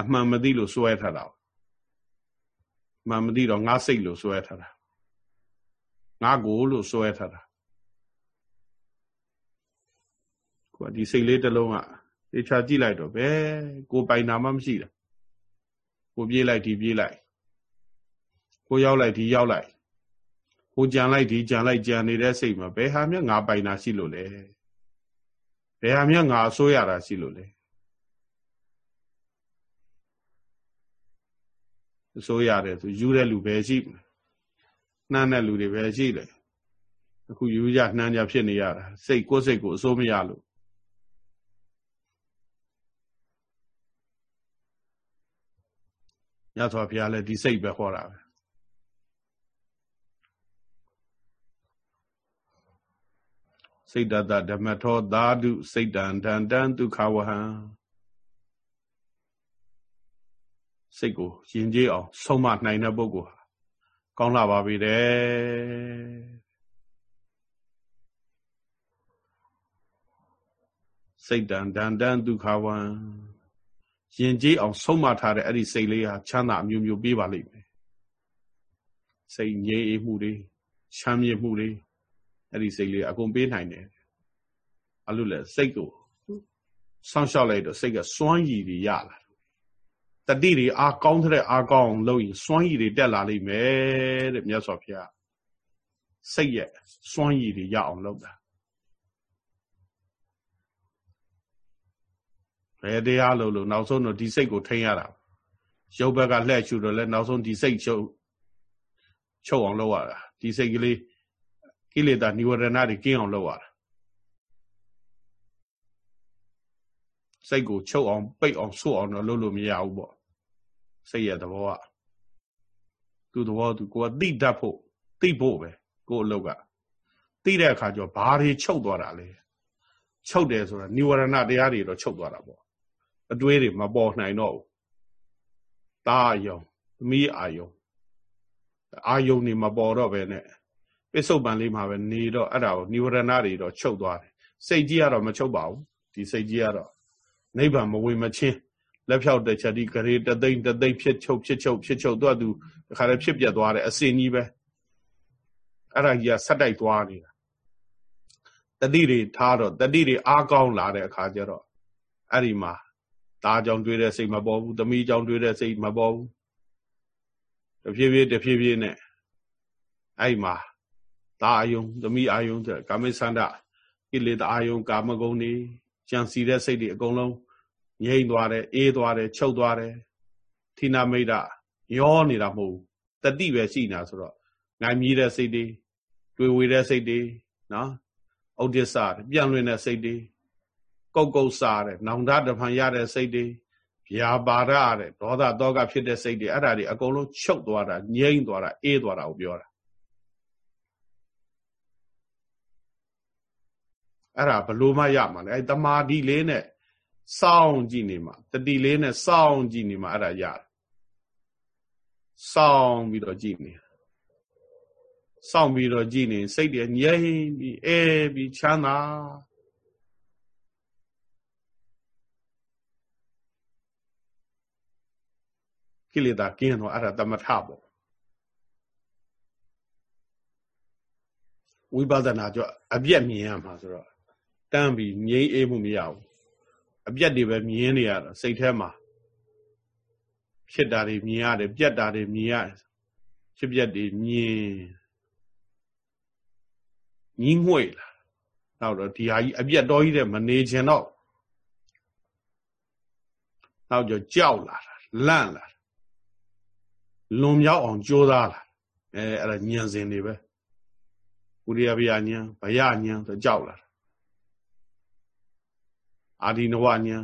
အမှန်မသိလို့စွဲထားတာမှန်မသိတော့ငါစိတ်လို့စွဲထားတာငါကိုလို့စွဲထားတာကိုဒီစိတ်လေးတစ်လုံးကတေချာကြည့်လိုက်တော့ဘယ်ကိုပိုင်နာမှမရှိတာကိုပြေးလိုက်ဒီပြေးလိုက်ကိုရောက်လိုက်ဒီရောက်လိုက်ကိုကြံလိုက်ဒီကြံလိုက်ကြံနေတဲ့စိတ်မှာဘယ်ဟာမြငါပိုင်နာရှိလို့လဲဘယ်ဟာမြငါအစိုးရတာရှိလို့လဲ အစိုးရတယ်ဆိုယူတဲ့လူပဲရှိနှမ်းတဲ့လူတွေပဲရှိတယ်အခုယူရနှမ်းကြဖြစ်နေရတာစိတ်ကိုယ်စိတ်ကိုအစိုးမရလို့ရသော်ဘုရားလည်းဒီစိတ်ပဲဟောတာပဲစိတ်တတဓမ္မထောသာဓုစိတ်တံဒန္တံဒုက္ခဝဟံ စိတ်ကိုယဉ်ကျေးအောင်ဆုံးမနိုင်တဲ့ပုဂ္ဂိုလ်ဟာကောင်းလာပါပြီတဲ့စိတ်တံဒန္တံဒုက္ခဝံယဉ်ကျေးအောင်ဆုံးမထားတဲ့အဲ့ဒီစိတ်လေးဟာချမ်းသာအမျိုးမျိုးပေးပါလိမ့်မယ်စိတ်ငြိမ်အေးမှုတွေချမ်းမြေ့မှုတွေအဲ့ဒီစိတ်လေးအကုန်ပေးနိုင်တယ်အဲ့လိုလဲစိတ်ကိုဆောင်းလျှောက်လိုက်တော့စိတ်ကစွမ်းရည်တွေရလာ တတိတွေအားကောင်းတဲ့အားကောင်းလို့ရင်စွမ်းရည်တွေတက်လာလိမ့်မယ်တဲ့မြတ်စွာဘုရားစိတ်ရဲ့စွမ်းရည်တွေရအောင်လုပ်တာဘယ်တရားလို့လို့နောက်ဆုံးတော့ဒီစိတ်ကိုထိန်းရတာရုပ်ဘက်ကလှည့်ချူတော့လဲနောက်ဆုံးဒီစိတ်ချုပ်ချုပ်အောင်လုပ်ရတာဒီစိတ်ကလေးကိလေသာនិဝရဏတွေကင်းအောင်လုပ်ရတာစိတ်ကိုချုပ်အောင်ပိတ်အောင်ဆို့အောင်တော့လုပ်လို့မရဘူးပေါ့ စိတ်ရဲ့သဘောကသူ့သဘောသူကိုယ်ကသိတတ်ဖို့သိဖို့ပဲကိုယ်အလုပ်ကသိတဲ့အခါကျတော့ဘာတွေချုပ်သွားတာလဲချုပ်တယ်ဆိုတာនិဝရဏတရားတွေတော့ချုပ်သွားတာပေါ့အတွေးတွေမပေါ်နိုင်တော့ဘူးတာယုံသမီးအာယုံအာယုံနေမပေါ်တော့ပဲနဲ့ပစ္စုပန်လေးမှာပဲနေတော့အဲ့ဒါကိုនិဝရဏတွေတော့ချုပ်သွားတယ်စိတ်ကြီးကတော့မချုပ်ပါဘူးဒီစိတ်ကြီးကတော့နိဗ္ဗာန်မဝင်မချင်း လက်ဖြောက်တဲ့ချက်ဒီဂရေတသိမ့်တသိမ့်ဖြစ်ချုပ်ဖြစ်ချုပ်ဖြစ်ချုပ်တော့သူတခါတည်းဖြစ်ပြတ်သွားတယ်အစင်ကြီးပဲအဲ့ဒါကြီးကဆက်တိုက်သွားနေတာတတိတွေထားတော့တတိတွေအားကောင်းလာတဲ့အခါကျတော့အဲ့ဒီမှာသားကြောင့်တွေးတဲ့စိတ်မပေါ်ဘူးသမီးကြောင့်တွေးတဲ့စိတ်မပေါ်ဘူးတဖြည်းဖြည်းတဖြည်းဖြည်းနဲ့အဲ့မှာသားအယုံသမီးအယုံတဲ့ကာမိသန္တကိလေသာအယုံကာမဂုဏ်တွေကြံစီတဲ့စိတ်တွေအကုန်လုံး ငြိမ့်သွားတယ်အေးသွားတယ်ချုပ်သွားတယ်ထိနာမိတ်တာရောနေတာမဟုတ်ဘူးတတိပဲရှိနေတာဆိုတော့နိုင်မြည်တဲ့စိတ်တွေတွေ့ဝေတဲ့စိတ်တွေနော်ဥဒိစ္စပြန့်လွင်တဲ့စိတ်တွေကုတ်ကုတ်စားတဲ့နောင်တတဖန်ရတဲ့စိတ်တွေဗျာပါဒတဲ့ဒေါသတောကဖြစ်တဲ့စိတ်တွေအဲ့ဒါတွေအကုန်လုံးချုပ်သွားတာငြိမ့်သွားတာအေးသွားတာကိုပြောတာအဲ့ဒါဘလို့မှရမှာလဲအဲ့တမာတိလေးနဲ့ စောင့်ကြည့်နေမှာတတိလေးနဲ့စောင့်ကြည့်နေမှာအဲ့ဒါရတယ်စောင့်ပြီးတော့ကြည့်နေစောင့်ပြီးတော့ကြည့်နေစိတ်တွေငြိမ်ပြီးအဲပြီးချမ်းသာကိလေသာကင်းတော့အဲ့ဒါသမထပေါ့ဝိပဿနာကြောအပြက်မြင်ရမှာဆိုတော့တန်းပြီးငြိမ်းအေးမှုမရဘူး အပြက်တွေပဲမြင်နေရတာစိတ်ထဲမှာဖြစ်တာတွေမြင်ရတယ်ပြက်တာတွေမြင်ရတယ်ဖြစ်ပြက်တွေမြင်ညီးငွေ့လာနောက်တော့ဒီဟာကြီးအပြက်တော်ကြီးတဲ့မနေခြင်းတော့နောက်ကျကြောက်လာတာလန့်လာလွန်မြောက်အောင်ကြိုးစားလာအဲအဲ့ဒါညံစင်တွေပဲဥရိယဗျာညံဗယညံဆိုကြောက်လာ အာဒီနဝညံ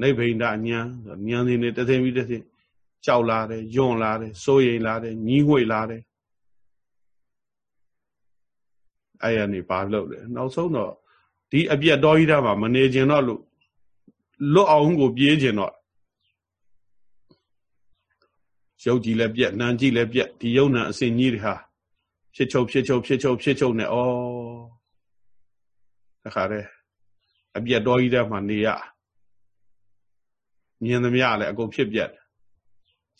နိဗ္ဗိန္ဒညံညံစင်တွေတစ်သိပြီးတစ်သိကြောက်လာတယ်ယွန့်လာတယ်စိုးရိမ်လာတယ်ညီးငွေ့လာတယ်အဲ့ရနေဘာလုပ်လဲနောက်ဆုံးတော့ဒီအပြက်တော်ကြီးတာမှာမနေကျင်တော့လို့လွတ်အောင်ကိုပြေးကျင်တော့ရုပ်ကြည်လည်းပြက်နာမ်ကြည်လည်းပြက်ဒီယုံနာအစဉ်ကြီးတွေဟာဖြစ်ချုပ်ဖြစ်ချုပ်ဖြစ်ချုပ်ဖြစ်ချုပ်နဲ့ဩတခါတည်း အပြက်တော်ကြီးတဲ့မှာနေရမြင်သမျှလည်းအကုန်ဖြစ်ပြက်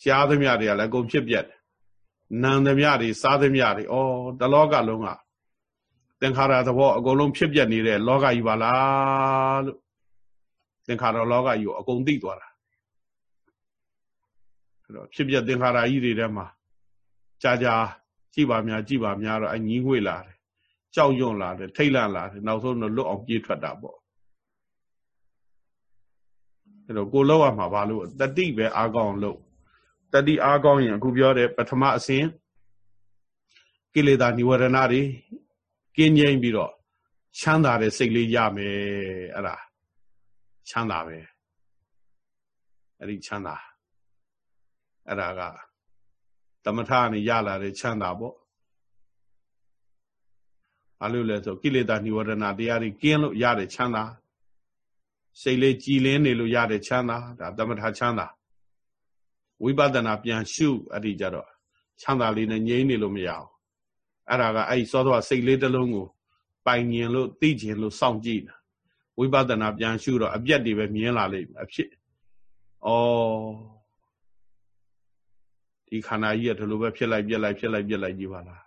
ကြားသမျှတွေကလည်းအကုန်ဖြစ်ပြက်နာမ်သမျှတွေစားသမျှတွေဩတလောကလုံးကသင်္ခါရသဘောအကုန်လုံးဖြစ်ပြက်နေတဲ့လောကကြီးပါလားလို့သင်္ခါရလောကကြီးကိုအကုန်သိသွားတာအဲ့တော့ဖြစ်ပြက်သင်္ခါရကြီးတွေထဲမှာကြာကြာကြည်ပါများကြည်ပါများတော့အညီးငွေလာတယ်ကြောက်ရွံ့လာတယ်ထိတ်လန့်လာတယ်နောက်ဆုံးတော့လွတ်အောင်ပြေးထွက်တာပေါ့ အဲ့တော့ကိုလောက်ရမှာဘာလို့တတိပဲအားကောင်းလို့တတိအားကောင်းရင်အခုပြောတဲ့ပထမအစဉ်ကိလေသာនិဝရဏတွေကင်းငြိမ်းပြီးတော့ချမ်းသာတဲ့စိတ်လေးရမယ်အဲ့ဒါချမ်းသာပဲအဲ့ဒီချမ်းသာအဲ့ဒါကသမထကနေရလာတဲ့ချမ်းသာပေါ့ဘာလို့လဲဆိုကိလေသာនិဝရဏတရားတွေကင်းလို့ရတဲ့ချမ်းသာ စိတ်လေးကြည်လင်းနေလို့ရတဲ့ချမ်းသာဒါသမထချမ်းသာဝိပဿနာပြန်ရှုအဲ့ဒီကြတော့ချမ်းသာလေးနဲ့ငြိမ်းနေလို့မရဘူးအဲ့ဒါကအဲ့စောစောစိတ်လေးတစ်လုံးကိုပိုင်ញင်လို့သိကျင်လို့စောင့်ကြည့်တာဝိပဿနာပြန်ရှုတော့အပြက်တွေပဲမြင်လာလိမ့်မယ်အဖြစ်ဩဒီခန္ဓာကြီးကဒီလိုပဲဖြစ်လိုက်ပြက်လိုက်ဖြစ်လိုက်ပြက်လိုက်ကြီးပါလား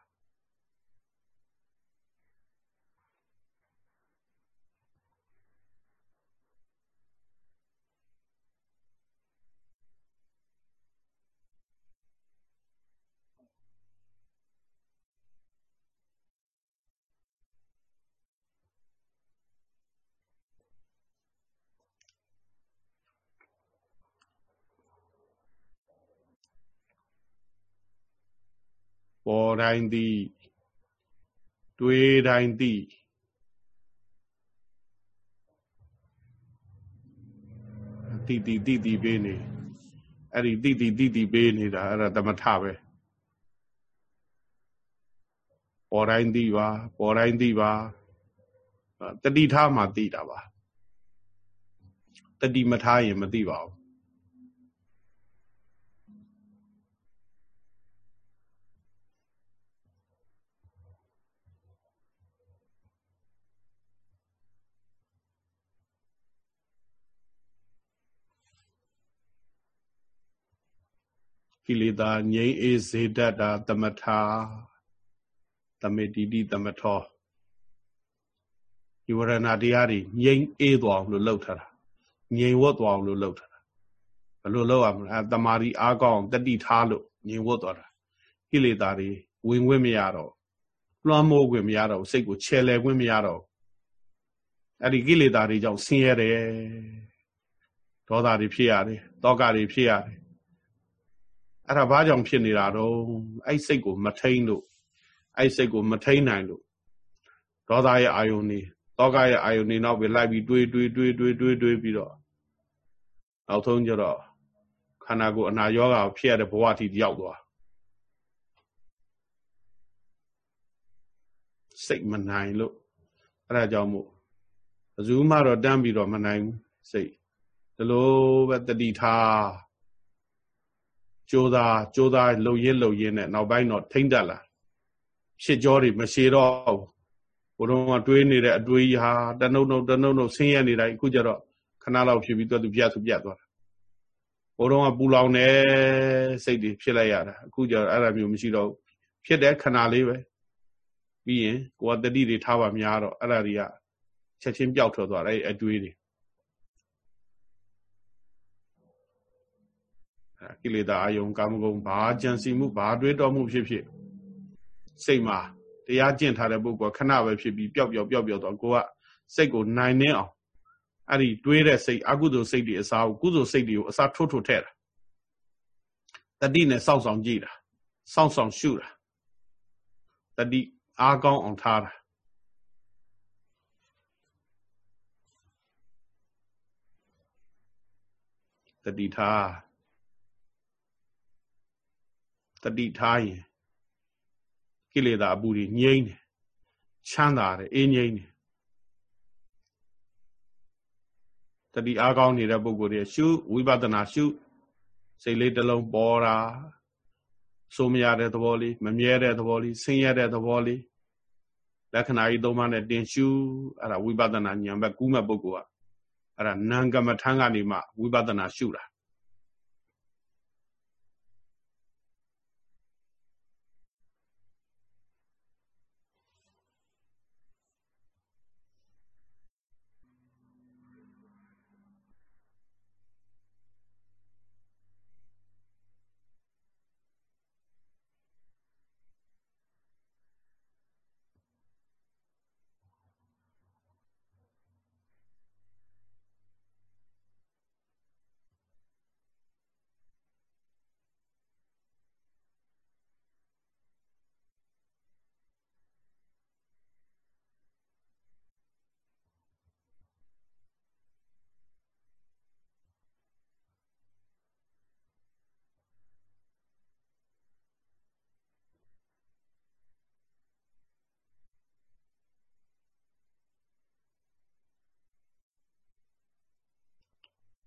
ပေါ် တိုင်းသည်တွေးတိုင်းသည်တိတိတိတိပေးနေအဲ့ဒီတိတိတိတိပေးနေတာအဲ့ဒါသမထပဲပေါ်တိုင်းသိပါပေါ်တိုင်းသိပါတတိထားမှသိတာပါတတိမထားရင်မသိပါဘူး ကိလေသာငြိမ်းအေးစေတတ်တာသမထာသမေတိတိသမထောဒီဝရဏတရားတွေငြိမ်းအေးသွားအောင်လို့လှုပ်ထားတာငြိမ်ဝတ်သွားအောင်လို့လှုပ်ထားတာဘယ်လိုလှုပ်ရမလဲတမာရီအားကောင်းတတိထားလို့ငြိမ်ဝတ်သွားတာကိလေသာတွေဝင်ခွင့်မရတော့လွှမ်းမိုးခွင့်မရတော့စိတ်ကိုချဲလဲခွင့်မရတော့အဲ့ဒီကိလေသာတွေကြောင့်ဆင်းရဲတယ်ဒေါသတွေဖြစ်ရတယ်တောကတွေဖြစ်ရတယ် အဲ့ဒါဘာကြောင့်ဖြစ်နေတာတော့အဲ့စိတ်ကိုမထိန်လို့အဲ့စိတ်ကိုမထိန်နိုင်လို့ဒေါသရဲ့အာယုန်နေတောကရဲ့အာယုန်နေနောက်ပဲလိုက်ပြီးတွေးတွေးတွေးတွေးတွေးတွေးပြီးတော့နောက်ဆုံးကျတော့ခန္ဓာကိုယ်အနာယောဂါဖြစ်ရတဲ့ဘဝအထိရောက်သွားစိတ်မနိုင်လို့အဲ့ဒါကြောင့်မို့ဘယ်သူမှတော့တန်းပြီးတော့မနိုင်ဘူးစိတ်ဒီလိုပဲတတိထား ကြိုးစားကြိုးစားလှုပ်ရင်းလှုပ်ရင်းနဲ့နောက်ပိုင်းတော့ထိမ့်တက်လာဖြစ်ကြောတွေမရှိတော့ဘုရားကတွေးနေတဲ့အတွေးကြီးဟာတနှုတ်နှုတ်တနှုတ်နှုတ်ဆင်းရဲနေတိုင်းအခုကျတော့ခဏလောက်ဖြစ်ပြီးတော့သူပြတ်သူပြတ်သွားတာဘုရားကပူလောင်နေစိတ်တွေဖြစ်လိုက်ရတာအခုကျတော့အဲ့ဒါမျိုးမရှိတော့ဖြစ်တဲ့ခဏလေးပဲပြီးရင်ကိုကတတိတွေထားပါများတော့အဲ့ဒါတွေကချက်ချင်းပျောက်ထွက်သွားတယ်အဲ့အတွေးတွေ ကိလေသာအယုံကာမဂုဏ်ဘာကြံစီမှုဘာတွေးတော်မှုဖြစ်ဖြစ်စိတ်မှာတရားကျင့်ထားတဲ့ပုဂ္ဂိုလ်ခဏပဲဖြစ်ပြီးပျောက်ပျောက်ပျောက်ပျောက်တော့ကိုကစိတ်ကိုနိုင်နေအောင်အဲ့ဒီတွေးတဲ့စိတ်အကုသိုလ်စိတ်တွေအစားကုသိုလ်စိတ်တွေကိုအစားထိုးထိုးထည့်တာတတိနဲ့စောင့်ဆောင်ကြည့်တာစောင့်ဆောင်ရှုတာတတိအားကောင်းအောင်ထားတာတတိထား တတိထားရင်ကိလေသာအပူတွေငြိမ့်တယ်ချမ်းသာတယ်အေးငြိမ့်တယ်တတိအားကောင်းနေတဲ့ပုဂ္ဂိုလ်တွေရှုဝိပဿနာရှုစိတ်လေးတစ်လုံးပေါ်တာစိုးမရတဲ့သဘောလေးမမြဲတဲ့သဘောလေးဆင်းရဲတဲ့သဘောလေးလက္ခဏာကြီးသုံးပါးနဲ့တင်ရှုအဲ့ဒါဝိပဿနာဉာဏ်ဘက်ကူးမဲ့ပုဂ္ဂိုလ်ကအဲ့ဒါနံကမ္မထံကနေမှဝိပဿနာရှုတာ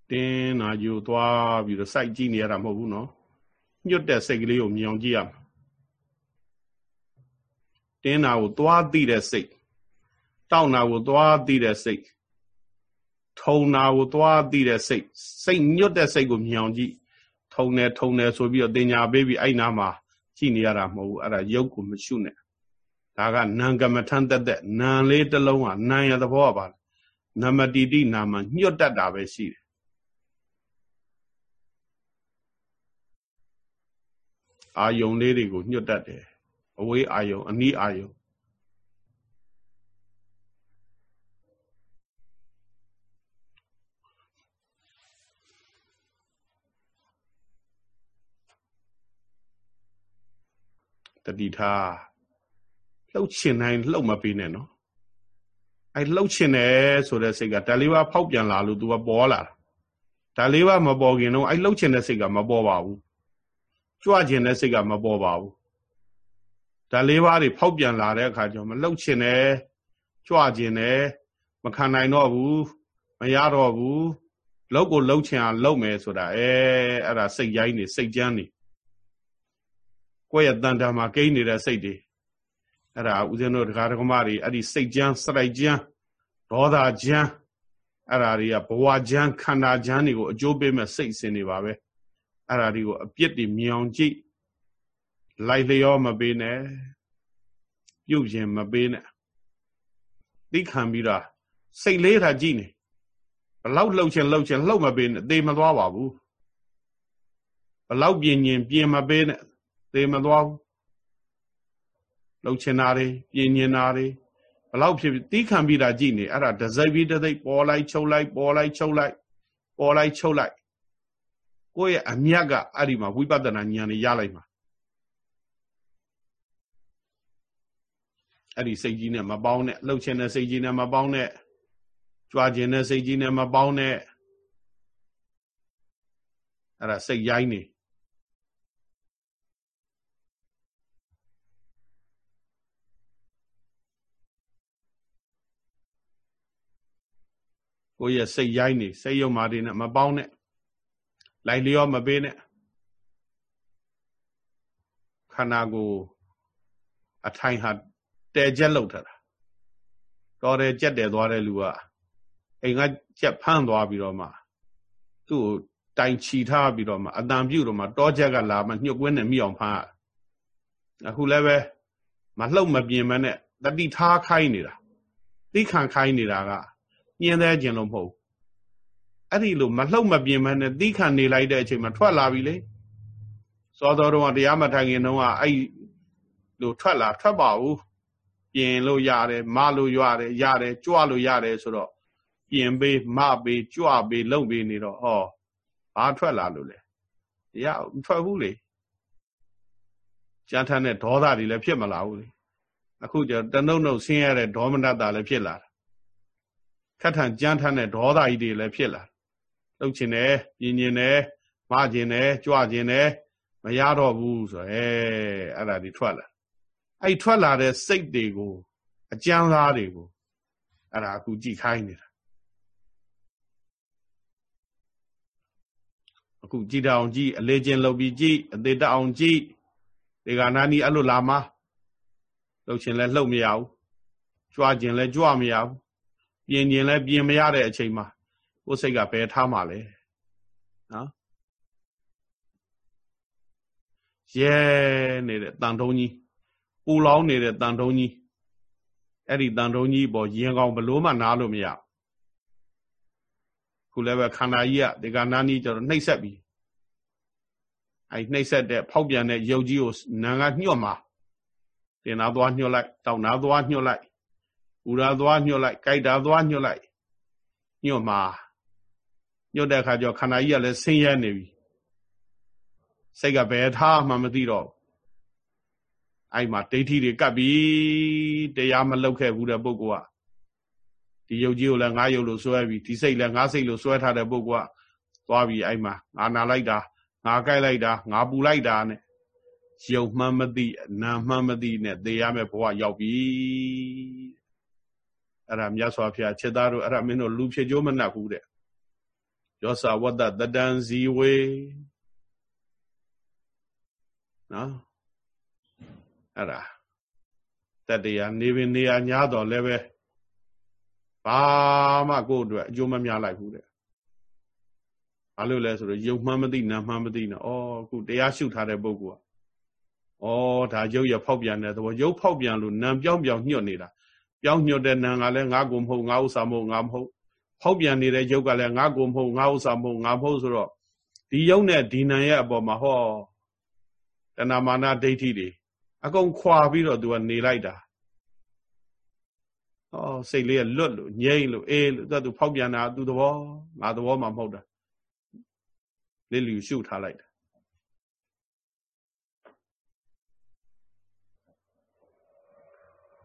တင်းနာယူသွားပြီးတော့စိုက်ကြည့်နေရတာမဟုတ်ဘူးနော်ညွတ်တဲ့စိတ်ကလေးကိုမြင်အောင်ကြည့်ရမှာတင်းနာကိုသွားသိတဲ့စိတ်တောက်နာကိုသွားသိတဲ့စိတ်ထုံနာကိုသွားသိတဲ့စိတ်စိတ်ညွတ်တဲ့စိတ်ကိုမြင်အောင်ကြည့်ထုံတယ်ထုံတယ်ဆိုပြီးတော့တင်ညာပေးပြီးအဲ့နာမှာကြည့်နေရတာမဟုတ်ဘူးအဲ့ဒါရုပ်ကိုမရှုနဲ့ဒါကနံကမ္မထန်တက်တဲ့နံလေးတစ်လုံးကနံရသဘောပါနမတိတိနာမညွတ်တတ်တာပဲရှိတယ် အာယုံလေးတွေကိုညှွတ်တတ်တယ်အဝေးအာယုံအနီးအာယုံတတိထားလှုပ်ချင်တိုင်းလှုပ်မပေးနဲ့နော်အဲလှုပ်ချင်တယ်ဆိုတဲ့စိတ်ကဒါလေးပါဖောက်ပြန်လာလို့ तू ကပေါ်လာတာဒါလေးပါမပေါ်ခင်တော့အဲလှုပ်ချင်တဲ့စိတ်ကမပေါ်ပါဘူး ကြွကျင်တဲ့စိတ်ကမပေါ်ပါဘူးဒါလေးပါးတွေဖောက်ပြန်လာတဲ့အခါကျတော့မလှုပ်ချင်တယ်ကြွကျင်တယ်မခံနိုင်တော့ဘူးမရတော့ဘူးလောက်ကိုလှုပ်ချင်အောင်လှုပ်မယ်ဆိုတာအဲအဲ့ဒါစိတ်ရိုင်းနေစိတ်ကြမ်းနေကိုယ့်ရဲ့တန်တာမှာကိန်းနေတဲ့စိတ်တွေအဲ့ဒါဦးဇင်းတို့ဒကာဒကမတွေအဲ့ဒီစိတ်ကြမ်းစရိုက်ကြမ်းဒေါသကြမ်းအဲ့ဒါတွေကဘဝကြမ်းခန္ဓာကြမ်းတွေကိုအကျိုးပေးမဲ့စိတ်စင်တွေပါပဲ အဲ့ဒါတွေကိုအပြစ်တွေမြောင်ကြည့်လိုက်လျောမပေးနဲ့ပြုတ်ရင်မပေးနဲ့သိခံပြီးတော့စိတ်လေးထားကြည့်နေဘလောက်လှုပ်ချင်လှုပ်ချင်လှုပ်မပေးနဲ့သေမသွားပါဘူးဘလောက်ပြင်းရင်ပြင်းမပေးနဲ့သေမသွားဘူးလှုပ်ချင်တာတွေပြင်းညင်တာတွေဘလောက်ဖြစ်တီးခံပြီးတာကြည့်နေအဲ့ဒါဒဇိုက်ပြီးဒဇိုက်ပေါ်လိုက်ချုပ်လိုက်ပေါ်လိုက်ချုပ်လိုက်ပေါ်လိုက်ချုပ်လိုက် ကိုယ့်ရဲ့အမြတ်ကအဲ့ဒီမှာဝိပဿနာဉာဏ်တွေရလိုက်မှာအဲ့ဒီစိတ်ကြီးနဲ့မပေါင်းနဲ့လှုပ်ချင်တဲ့စိတ်ကြီးနဲ့မပေါင်းနဲ့ကြွားချင်တဲ့စိတ်ကြီးနဲ့မပေါင်းနဲ့အဲ့ဒါစိတ်ရိုင်းနေကိုယ့်ရဲ့စိတ်ရိုင်းနေစိတ်ယုံမာတွေနဲ့မပေါင်းနဲ့ လိုက်လျောမပေးနဲ့ခန္ဓာကိုယ်အထိုင်ဟာတဲကြက်လောက်ထတာတော်တယ်ကြက်တယ်သွားတဲ့လူကအိမ်ကကြက်ဖမ်းသွားပြီးတော့မှသူ့ကိုတိုင်ချီထားပြီးတော့မှအတန်ပြုတ်တော့မှတောချက်ကလာမှညှုပ်ကွင်းနဲ့မိအောင်ဖမ်းအခုလည်းပဲမလှုပ်မပြင်းမနဲ့တတိထားခိုင်းနေတာသိခံခိုင်းနေတာကညင်းသေးခြင်းလို့မဟုတ် အဲ့ဒီလိုမလှုပ်မပြင်းမနဲ့သိခံနေလိုက်တဲ့အချိန်မှာထွက်လာပြီလေစောတော်တော်ကတရားမထိုင်ခင်တုန်းကအဲ့လိုထွက်လာထွက်ပါဘူးပြင်လို့ရတယ်မလို့ရတယ်ရတယ်ကြွလို့ရတယ်ဆိုတော့ပြင်ပေးမပေးကြွပေးလုံပေးနေတော့ဟောဘာထွက်လာလို့လဲရမထွက်ဘူးလေကြမ်းထမ်းတဲ့ဒေါသတွေလည်းဖြစ်မလာဘူးလေအခုကျတနှုတ်နှုတ်ဆင်းရတဲ့ဒေါမနတလည်းဖြစ်လာတာခက်ထန်ကြမ်းထမ်းတဲ့ဒေါသကြီးတွေလည်းဖြစ်လာ လှုပ်ချင်တယ်ပြင်းကျင်တယ်မကျင်တယ်ကြွကျင်တယ်မရတော့ဘူးဆိုရဲအဲ့ဒါဒီထွက်လာအဲ့ထွက်လာတဲ့စိတ်တွေကိုအကြမ်းသားတွေကိုအဲ့ဒါအခုကြည်ခိုင်းနေတာအခုကြည်တအောင်ကြည်အလေးချင်းလုပ်ပြီးကြည်အသေးတအောင်ကြည်ဒီကနာနီအဲ့လိုလာမှာလှုပ်ခြင်းလဲလှုပ်မရဘူးကြွားခြင်းလဲကြွားမရဘူးပြင်ခြင်းလဲပြင်မရတဲ့အချိန်မှာ ကိုယ်စိတ်ကဘယ်ထားမှလဲနော်ရဲနေတဲ့တန်ထုံးကြီးပူလောင်းနေတဲ့တန်ထုံးကြီးအဲ့ဒီတန်ထုံးကြီးပေါ်ရင်ကောင်ဘလို့မှနားလို့မရခုလည်းပဲခန္ဓာကြီးကဒီကနာနီကျတော့နှိပ်ဆက်ပြီးအဲ့နှိပ်ဆက်တဲ့ဖောက်ပြန်တဲ့ယုတ်ကြီးကိုနာကညှော့မှာတင်နာသွားညှော့လိုက်တောက်နာသွားညှော့လိုက်ဥရာသွားညှော့လိုက်ကြိုက်တာသွားညှော့လိုက်ညှော့မှာ ညှော့တဲ့အခါကျခန္ဓာကြီးကလည်းဆင်းရဲနေပြီစိတ်ကဘယ်ထားမှမသိတော့အဲ့မှာဒိဋ္ဌိတွေကပ်ပြီတရားမလောက်ခဲ့ဘူးတဲ့ပုဂ္ဂိုလ်ကဒီယုတ်ကြီးကိုလည်းငါယုတ်လို့စွဲပြီဒီစိတ်လည်းငါစိတ်လို့စွဲထားတဲ့ပုဂ္ဂိုလ်ကသွားပြီအဲ့မှာငါနာလိုက်တာငါကြိုက်လိုက်တာငါပူလိုက်တာနဲ့ယုတ်မှန်းမသိနာမှန်းမသိနဲ့သေရမယ့်ဘဝရောက်ပြီအဲ့ဒါမြတ်စွာဘုရားချက်သားတို့အဲ့ဒါမင်းတို့လူဖြစ်ကြိုးမနှက်ဘူးတဲ့ ယောစာဝတ္တတတံဇီဝေနော်အဲ့ဒါတတရားနေပင်နေရာညာတော်လည်းပဲဘာမှကိုယ့်အတွက်အကျိုးမများလိုက်ဘူးတဲ့ဘာလို့လဲဆိုတော့ယုံမှန်းမသိနာမှန်းမသိနဲ့ဩအခုတရားရှုထားတဲ့ပုဂ္ဂိုလ်ကဩဒါရုပ်ရဖောက်ပြန်တဲ့သဘောရုပ်ဖောက်ပြန်လို့နာပြောင်းပြောင်းညှွတ်နေတာပြောင်းညှွတ်တဲ့နာကလည်းငါကိုမဟုတ်ငါဥစ္စာမဟုတ်ငါမဟုတ် ဖောက်ပြန်နေတဲ့ရုပ်ကလည်းငါကိုမဟုတ်ငါဥစ္စာမဟုတ်ငါမဟုတ်ဆိုတော့ဒီယုံနဲ့ဒီနာရဲ့အပေါ်မှာဟောတဏမာနဒိဋ္ဌိတွေအကုန်ခွာပြီးတော့သူကနေလိုက်တာဟောစိတ်လေးကလွတ်လို့ငြိမ့်လို့အေးလို့သူဖောက်ပြန်တာသူသဘောငါသဘောမှမဟုတ်တာလေးလူရှုထားလိုက်တာ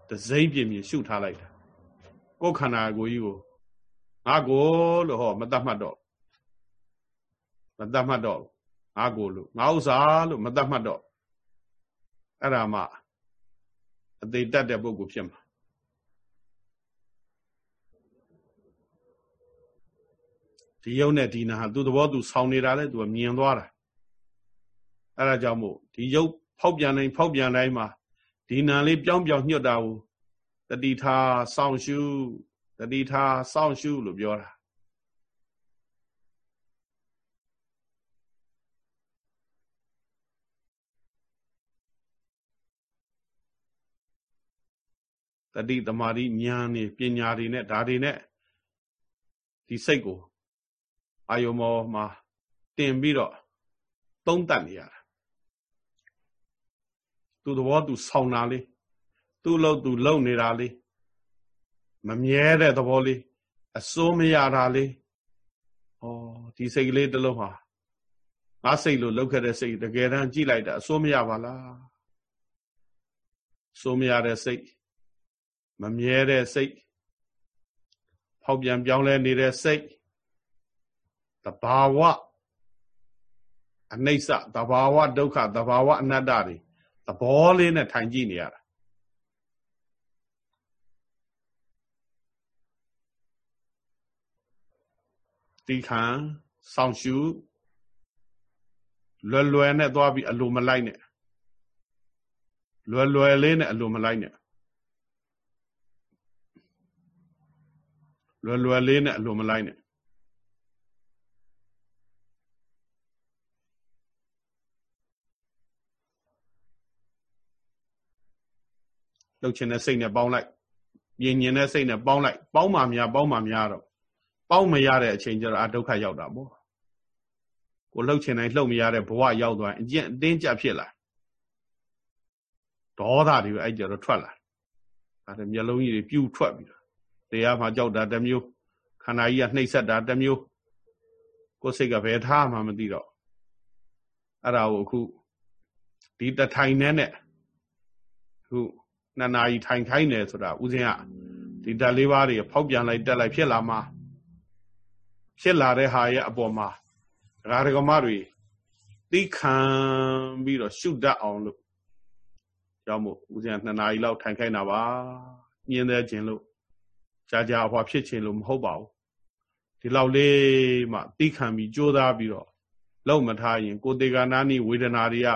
တစိမ့်ပြင်းပြင်းရှုထားလိုက်တာကိုယ်ခန္ဓာကိုယ်ကြီးကို ငါကိုလို့ဟောမတတ်မှတ်တော့မတတ်မှတ်တော့ငါကိုလို့ငါဥစ္စာလို့မတတ်မှတ်တော့အဲ့ဒါမှအသေးတတ်တဲ့ပုဂ္ဂိုလ်ဖြစ်မှာဒီယုံနဲ့ဒီနာဟာသူ့သဘောသူဆောင်းနေတာလဲသူကမြင်သွားတာအဲ့ဒါကြောင့်မို့ဒီယုတ်ဖောက်ပြန်တိုင်းဖောက်ပြန်တိုင်းမှာဒီနာလေးပြောင်းပြောင်းညှွတ်တာကိုတတိထားစောင့်ရှု တတိထားစောင့်ရှုလို့ပြောတာတတိတမာတိဉာဏ်နေပညာတွေနဲ့ဒါတွေနဲ့ဒီစိတ်ကိုအာယုံမောမှာတင်ပြီးတော့သုံးတတ်နေရတာသူသဘောသူဆောင်းတာလေးသူ့လို့သူလုံနေတာလေး မမြဲတဲ့သဘောလေးအစိုးမရတာလေးဩဒီစိတ်ကလေးတစ်လုံးဟာငါစိတ်လို့လောက်ခဲ့တဲ့စိတ်တကယ်တမ်းကြည့်လိုက်တာအစိုးမရပါလားအစိုးမရတဲ့စိတ်မမြဲတဲ့စိတ်ဖောက်ပြန်ပြောင်းလဲနေတဲ့စိတ်တဘာဝအနိစ္စတဘာဝဒုက္ခတဘာဝအနတ္တတွေသဘောလေးနဲ့ထိုင်ကြည့်နေရတာ တိခံဆောင်းရှုလွယ်လွယ်နဲ့သွားပြီးအလိုမလိုက်နဲ့လွယ်လွယ်လေးနဲ့အလိုမလိုက်နဲ့လွယ်လွယ်လေးနဲ့အလိုမလိုက်နဲ့လှုပ်ခြင်းတဲ့စိတ်နဲ့ပေါင်းလိုက်ပြင်းညင်တဲ့စိတ်နဲ့ပေါင်းလိုက် ပေါင်းမှများပေါင်းမှများတော့ ပေါင်းမရတဲ့အချိန်ကျတော့အဒုက္ခရောက်တာပေါ့ကိုလှုပ်ခြင်းတိုင်းလှုပ်မရတဲ့ဘဝရောက်သွားအကျင့်အတင်းကြပ်ဖြစ်လာဒေါသတွေအဲ့ကြတော့ထွက်လာဒါတမျိုးလုံးကြီးတွေပြူထွက်ပြီးတော့တရားမှကြောက်တာတစ်မျိုးခန္ဓာကြီးကနှိပ်စက်တာတစ်မျိုးကိုယ်စိတ်ကဘယ်ထားမှမသိတော့အဲ့ဒါကိုအခုဒီတထိုင်နဲ့အခုနှစ်နာရီထိုင်ခိုင်းတယ်ဆိုတာဥစဉ်ကဒီဓာတ်လေးပါးတွေဖောက်ပြန်လိုက်တက်လိုက်ဖြစ်လာမှာ ဖြစ်လာတဲ့ဟာရဲ့အပေါ်မှာဒကာဒကမတွေသိခံပြီးတော့ရှုတတ်အောင်လို့ကြောင့်မို့ဥစဉ်နှစ်နာရီလောက်ထိုင်ခိုင်းတာပါညင်းသေးခြင်းလို့ကြာကြာဟွာဖြစ်ခြင်းလို့မဟုတ်ပါဘူးဒီလောက်လေးမှသိခံပြီးကြိုးစားပြီးတော့လောက်မထားရင် ကိုယ်တေဂာနာနိဝေဒနာတွေက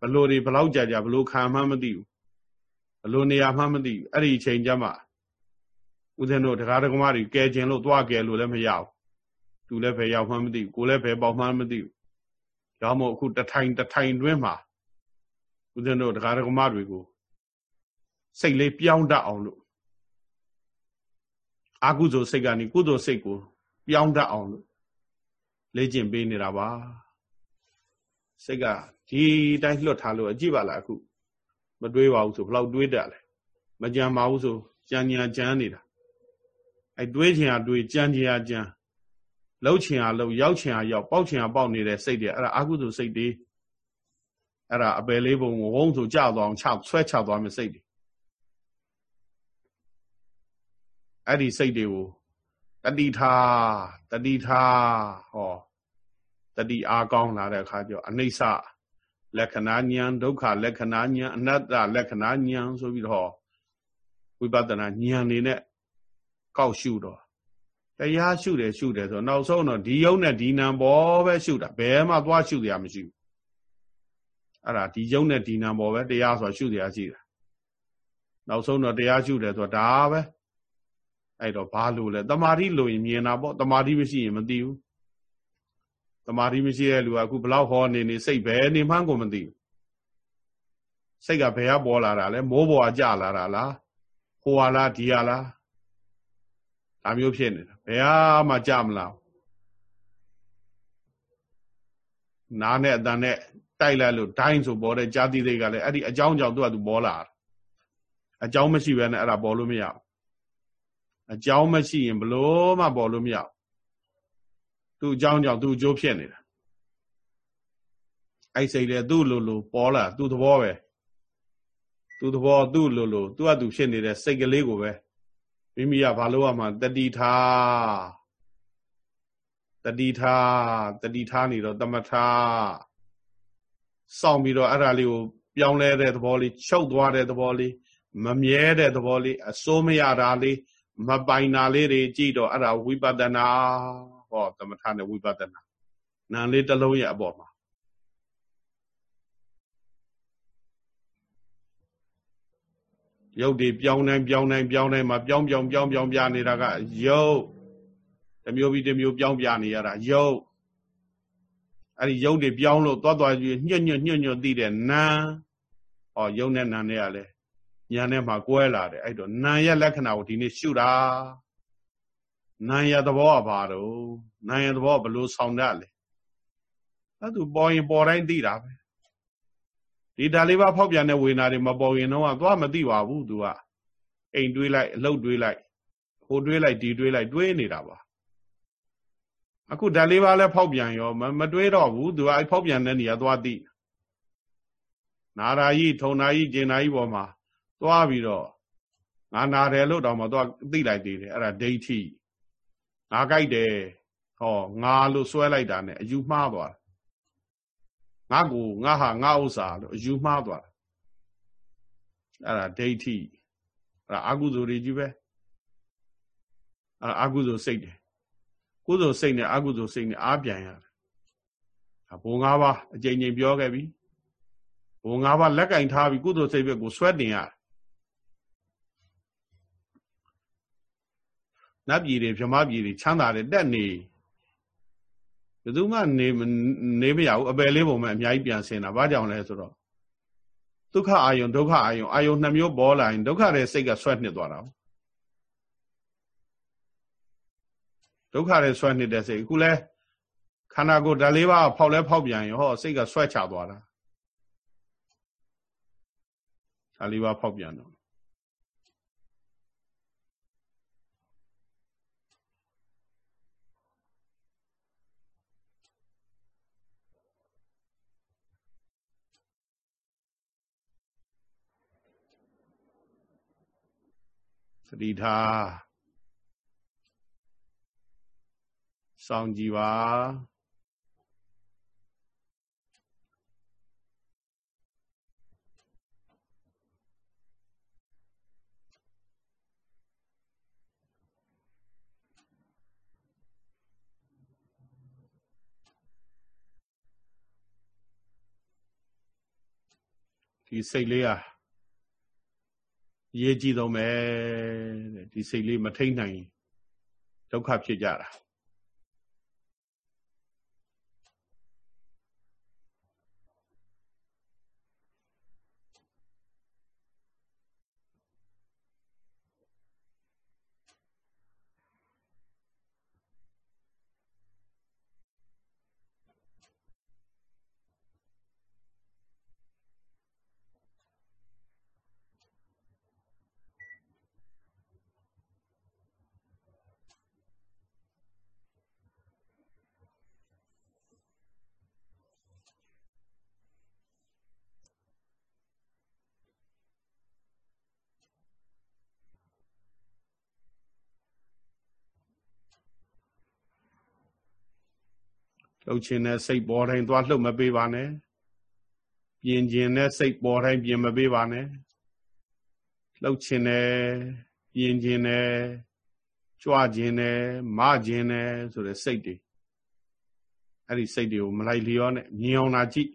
ဘလို့တွေဘလောက်ကြာကြာဘလို့ခံမှမသိဘူးဘလို့နေရာမှမသိဘူးအဲ့ဒီအချိန်ကျမှဦးဇင်းတို့တရားဓမ္မတွေကဲခြင်းလို့သွားကဲလို့လည်းမရဘူး သူလည်းဘယ်ရောက်မှမသိဘူးကိုလည်းဘယ်ပေါက်မှမသိဘူးဒါမှမဟုတ်အခုတထိုင်တထိုင်တွင်းမှာဦးဇင်းတို့တရားဓမ္မတွေကိုစိတ်လေးပြောင်းတတ်အောင်လို့အာကုသိုလ်စိတ်ကနေကုသိုလ်စိတ်ကိုပြောင်းတတ်အောင်လို့လေ့ကျင့်ပေးနေတာပါစိတ်ကဒီတိုင်းလွတ်ထားလို့အကြည့်ပါလားအခုမတွေးပါဘူးဆိုဘလောက်တွေးတတ်လဲမကြံပါဘူးဆိုကြံညာကြံနေတာအဲတွေးချင်ဟာတွေးကြံချင်ဟာကြံ လှုပ်ချင်ဟာလှုပ်ရောက်ချင်ဟာရောက်ပေါက်ချင်ဟာပေါက်နေတဲ့စိတ်တွေအဲ့ဒါအာကုသိုလ်စိတ်တွေအဲ့ဒါအပယ်လေးပုံဝုန်းဆိုကြောက်သွားအောင်ချဆွဲချသွားမယ့်စိတ်တွေအဲ့ဒီစိတ်တွေကိုတတိထာတတိထာဟောတတိအားကောင်းလာတဲ့အခါကျတော့အနိစ္စလက္ခဏာဉာဏ်ဒုက္ခလက္ခဏာဉာဏ်အနတ္တလက္ခဏာဉာဏ်ဆိုပြီးတော့ဝိပဿနာဉာဏ်နေနဲ့ကောက်ရှုတော့ တရားရှုတယ်ရှုတယ်ဆိုနောက်ဆုံးတော့ဒီယုံနဲ့ဒီနံပေါ်ပဲရှုတာဘယ်မှသွားရှုရမရှိဘူးအဲ့ဒါဒီယုံနဲ့ဒီနံပေါ်ပဲတရားဆိုရှုရရှိတာနောက်ဆုံးတော့တရားရှုတယ်ဆိုဒါပဲအဲ့တော့ဘာလို့လဲတမာတိလို့ရင်မြင်တာပေါ့တမာတိမရှိရင်မသိဘူးတမာတိမရှိတဲ့လူကအခုဘလောက်ဟောနေနေစိတ်ပဲနေမှန်းကိုမသိဘူးစိတ်ကဘယ်ကပေါ်လာတာလဲမိုးပေါ်ကကြလာတာလားဟိုဟာလားဒီဟာလား ဒါမျိုးဖြစ်နေတာဘယ်ဟာမှကြမလားနားနဲ့အတန်နဲ့တိုက်လိုက်လို့ဒိုင်းဆိုပေါ်တဲ့ကြာတိသိကလည်းအဲ့ဒီအကြောင်းကြောင့်သူကသူပေါ်လာတာအကြောင်းမရှိဘဲနဲ့အဲ့ဒါပေါ်လို့မရဘူးအကြောင်းမရှိရင်ဘလို့မှပေါ်လို့မရဘူးသူ့အကြောင်းကြောင့်သူ့အကျိုးဖြစ်နေတာအဲ့စိတ်လေသူ့လိုလိုပေါ်လာသူ့သဘောပဲသူ့သဘောသူ့လိုလိုသူ့အတူဖြစ်နေတဲ့စိတ်ကလေးကိုပဲ မိမိကဘာလို့ရမှာတတိထားတတိထားတတိထားနေတော့တမထားစောင့်ပြီးတော့အဲ့ဒါလေးကိုပြောင်းလဲတဲ့သဘောလေးချုပ်သွားတဲ့သဘောလေးမမြဲတဲ့သဘောလေးအစိုးမရတာလေးမပိုင်တာလေးတွေကြည့်တော့အဲ့ဒါဝိပဿနာဟောသမထနဲ့ဝိပဿနာနာလေးတစ်လုံးရဲ့အပေါ်မှာ ရုပ်တွေပြောင်းတိုင်းပြောင်းတိုင်းပြောင်းတိုင်းမှာပြောင်းပြောင်းပြောင်းပြောင်းပြနေတာကရုပ်တစ်မျိုးပြီးတစ်မျိုးပြောင်းပြနေရတာရုပ်အဲ့ဒီရုပ်တွေပြောင်းလို့သွားသွားညွတ်ညွတ်ညွတ်ညွတ်သိတဲ့နာဟောရုပ်နဲ့နာနဲ့ကလည်းညာနဲ့မှကွဲလာတယ်အဲ့တော့နာရဲ့လက္ခဏာကိုဒီနေ့ရှုတာနာရသဘောကဘာတော့နာရသဘောဘလို့ဆောင်တတ်လဲအဲ့သူပေါ်ရင်ပေါ်တိုင်းသိတာပဲ ဒီဓာလေးပါဖောက်ပြန်တဲ့ဝေနာတွေမပေါ်ရင်တော့သွားမသိပါဘူးသူကအိမ်တွေးလိုက်အလုတ်တွေးလိုက်ဟိုတွေးလိုက်ဒီတွေးလိုက်တွေးနေတာပါအခုဓာလေးပါလဲဖောက်ပြန်ရောမတွေးတော့ဘူးသူကအဲ့ဖောက်ပြန်တဲ့နေရာသွားသိနာရာကြီးထုံနာကြီးကျင်နာကြီးပေါ်မှာသွားပြီးတော့ငါနာတယ်လို့တော့မသွားသိလိုက်သေးတယ်အဲ့ဒါဒိဋ္ဌိငါကြိုက်တယ်ဟောငါလို့စွဲလိုက်တာ ਨੇ အယူမှားသွား ငါကိုငါဟာငါဥစ္စာလို့အယူမှားသွားအဲ့ဒါဒိဋ္ဌိအဲ့ဒါအကုသိုလ်တွေကြီးပဲအဲ့အကုသိုလ်စိတ်တယ်ကုသိုလ်စိတ်နဲ့အကုသိုလ်စိတ်နဲ့အားပြန်ရတယ်ဒါဘုံ၅ပါးအကြိမ်ကြိမ်ပြောခဲ့ပြီဘုံ၅ပါးလက်ကင်ထားပြီးကုသိုလ်စိတ်ဘက်ကိုဆွဲတင်ရတယ်နတ်ပြည်တွေဗြဟ္မပြည်တွေချမ်းသာတယ်တက်နေ ဘယ်သူမှနေနေမရဘူးအပယ်လေးပုံမဲ့အများကြီးပြန်ဆင်းတာဘာကြောင့်လဲဆိုတော့ဒုက္ခအာယုံဒုက္ခအာယုံအာယုံနှမျိုးပေါ်လာရင်ဒုက္ခတဲ့စိတ်ကဆွဲနှစ်သွားတာဒုက္ခတဲ့ဆွဲနှစ်တဲ့စိတ်အခုလဲခန္ဓာကိုယ်ဓာလေးပါဖောက်လဲဖောက်ပြန်ရောဟောစိတ်ကဆွဲချသွားတာဓာလေးပါဖောက်ပြန်တော့ တိထားစောင့်ကြည့်ပါဒီစိတ်လေး ဟာရေးကြည့်တော့မယ်တဲ့ဒီစိတ်လေးမထိန်နိုင်ဒုက္ခဖြစ်ကြတာ လှုပ်ခြင်းနဲ့စိတ်ပေါ်တိုင်းသွားလှုပ်မပေးပါနဲ့ပြင်ခြင်းနဲ့စိတ်ပေါ်တိုင်းပြင်မပေးပါနဲ့လှုပ်ခြင်းနဲ့ပြင်ခြင်းနဲ့ကြွခြင်းနဲ့မခြင်းနဲ့ဆိုတဲ့စိတ်တွေအဲ့ဒီစိတ်တွေကိုမလိုက်လျောနဲ့မြင်အောင်လာကြည့်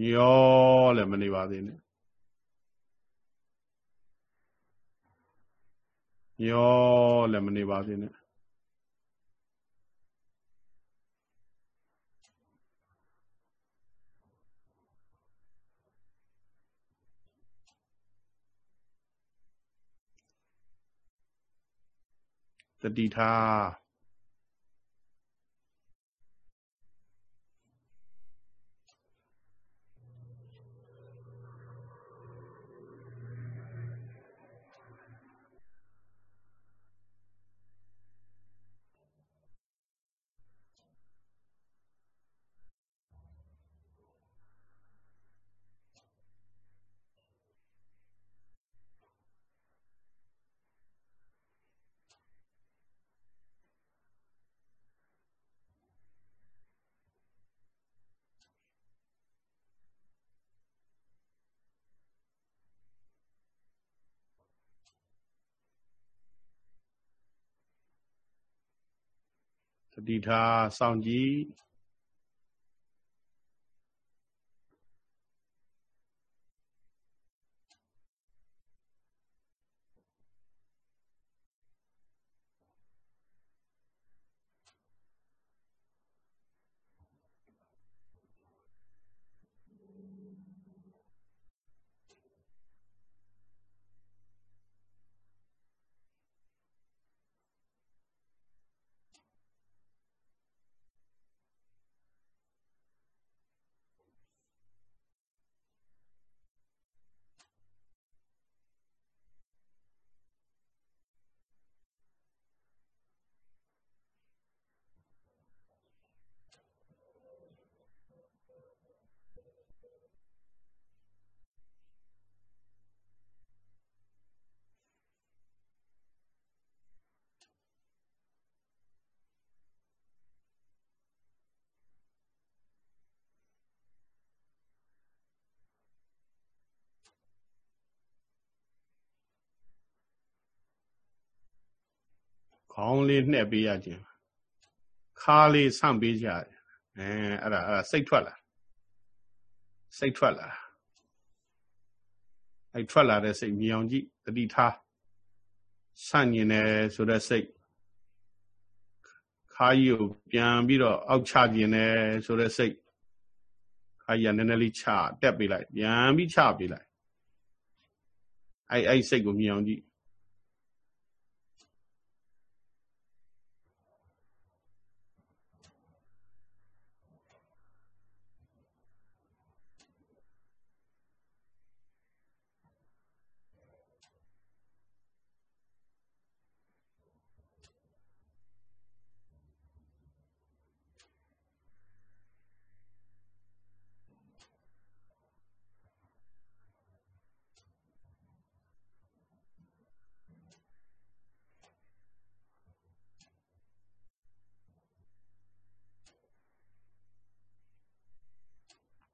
ညောလည်းမနေပါသေးနဲ့ ညောလည်းမနေပါစေနဲ့တတိထား သတိထားစောင့်ကြည့် ခေါင်းလေးနှက်ပေးရခြင်းခါလေးဆန့်ပေးကြတယ်အဲအဲ့ဒါအဲ့ဒါစိတ်ထွက်လာစိတ်ထွက်လာအဲ့ထွက်လာတဲ့စိတ်မြင်အောင်ကြည့်တတိထားဆန့်ကျင်တယ်ဆိုတဲ့စိတ်ခါကြီးကိုပြန်ပြီးတော့အောက်ချကျင်တယ်ဆိုတဲ့စိတ်ခါကြီးကနည်းနည်းလေးချတက်ပေးလိုက်ပြန်ပြီးချပေးလိုက်အဲ့အဲ့စိတ်ကိုမြင်အောင်ကြည့်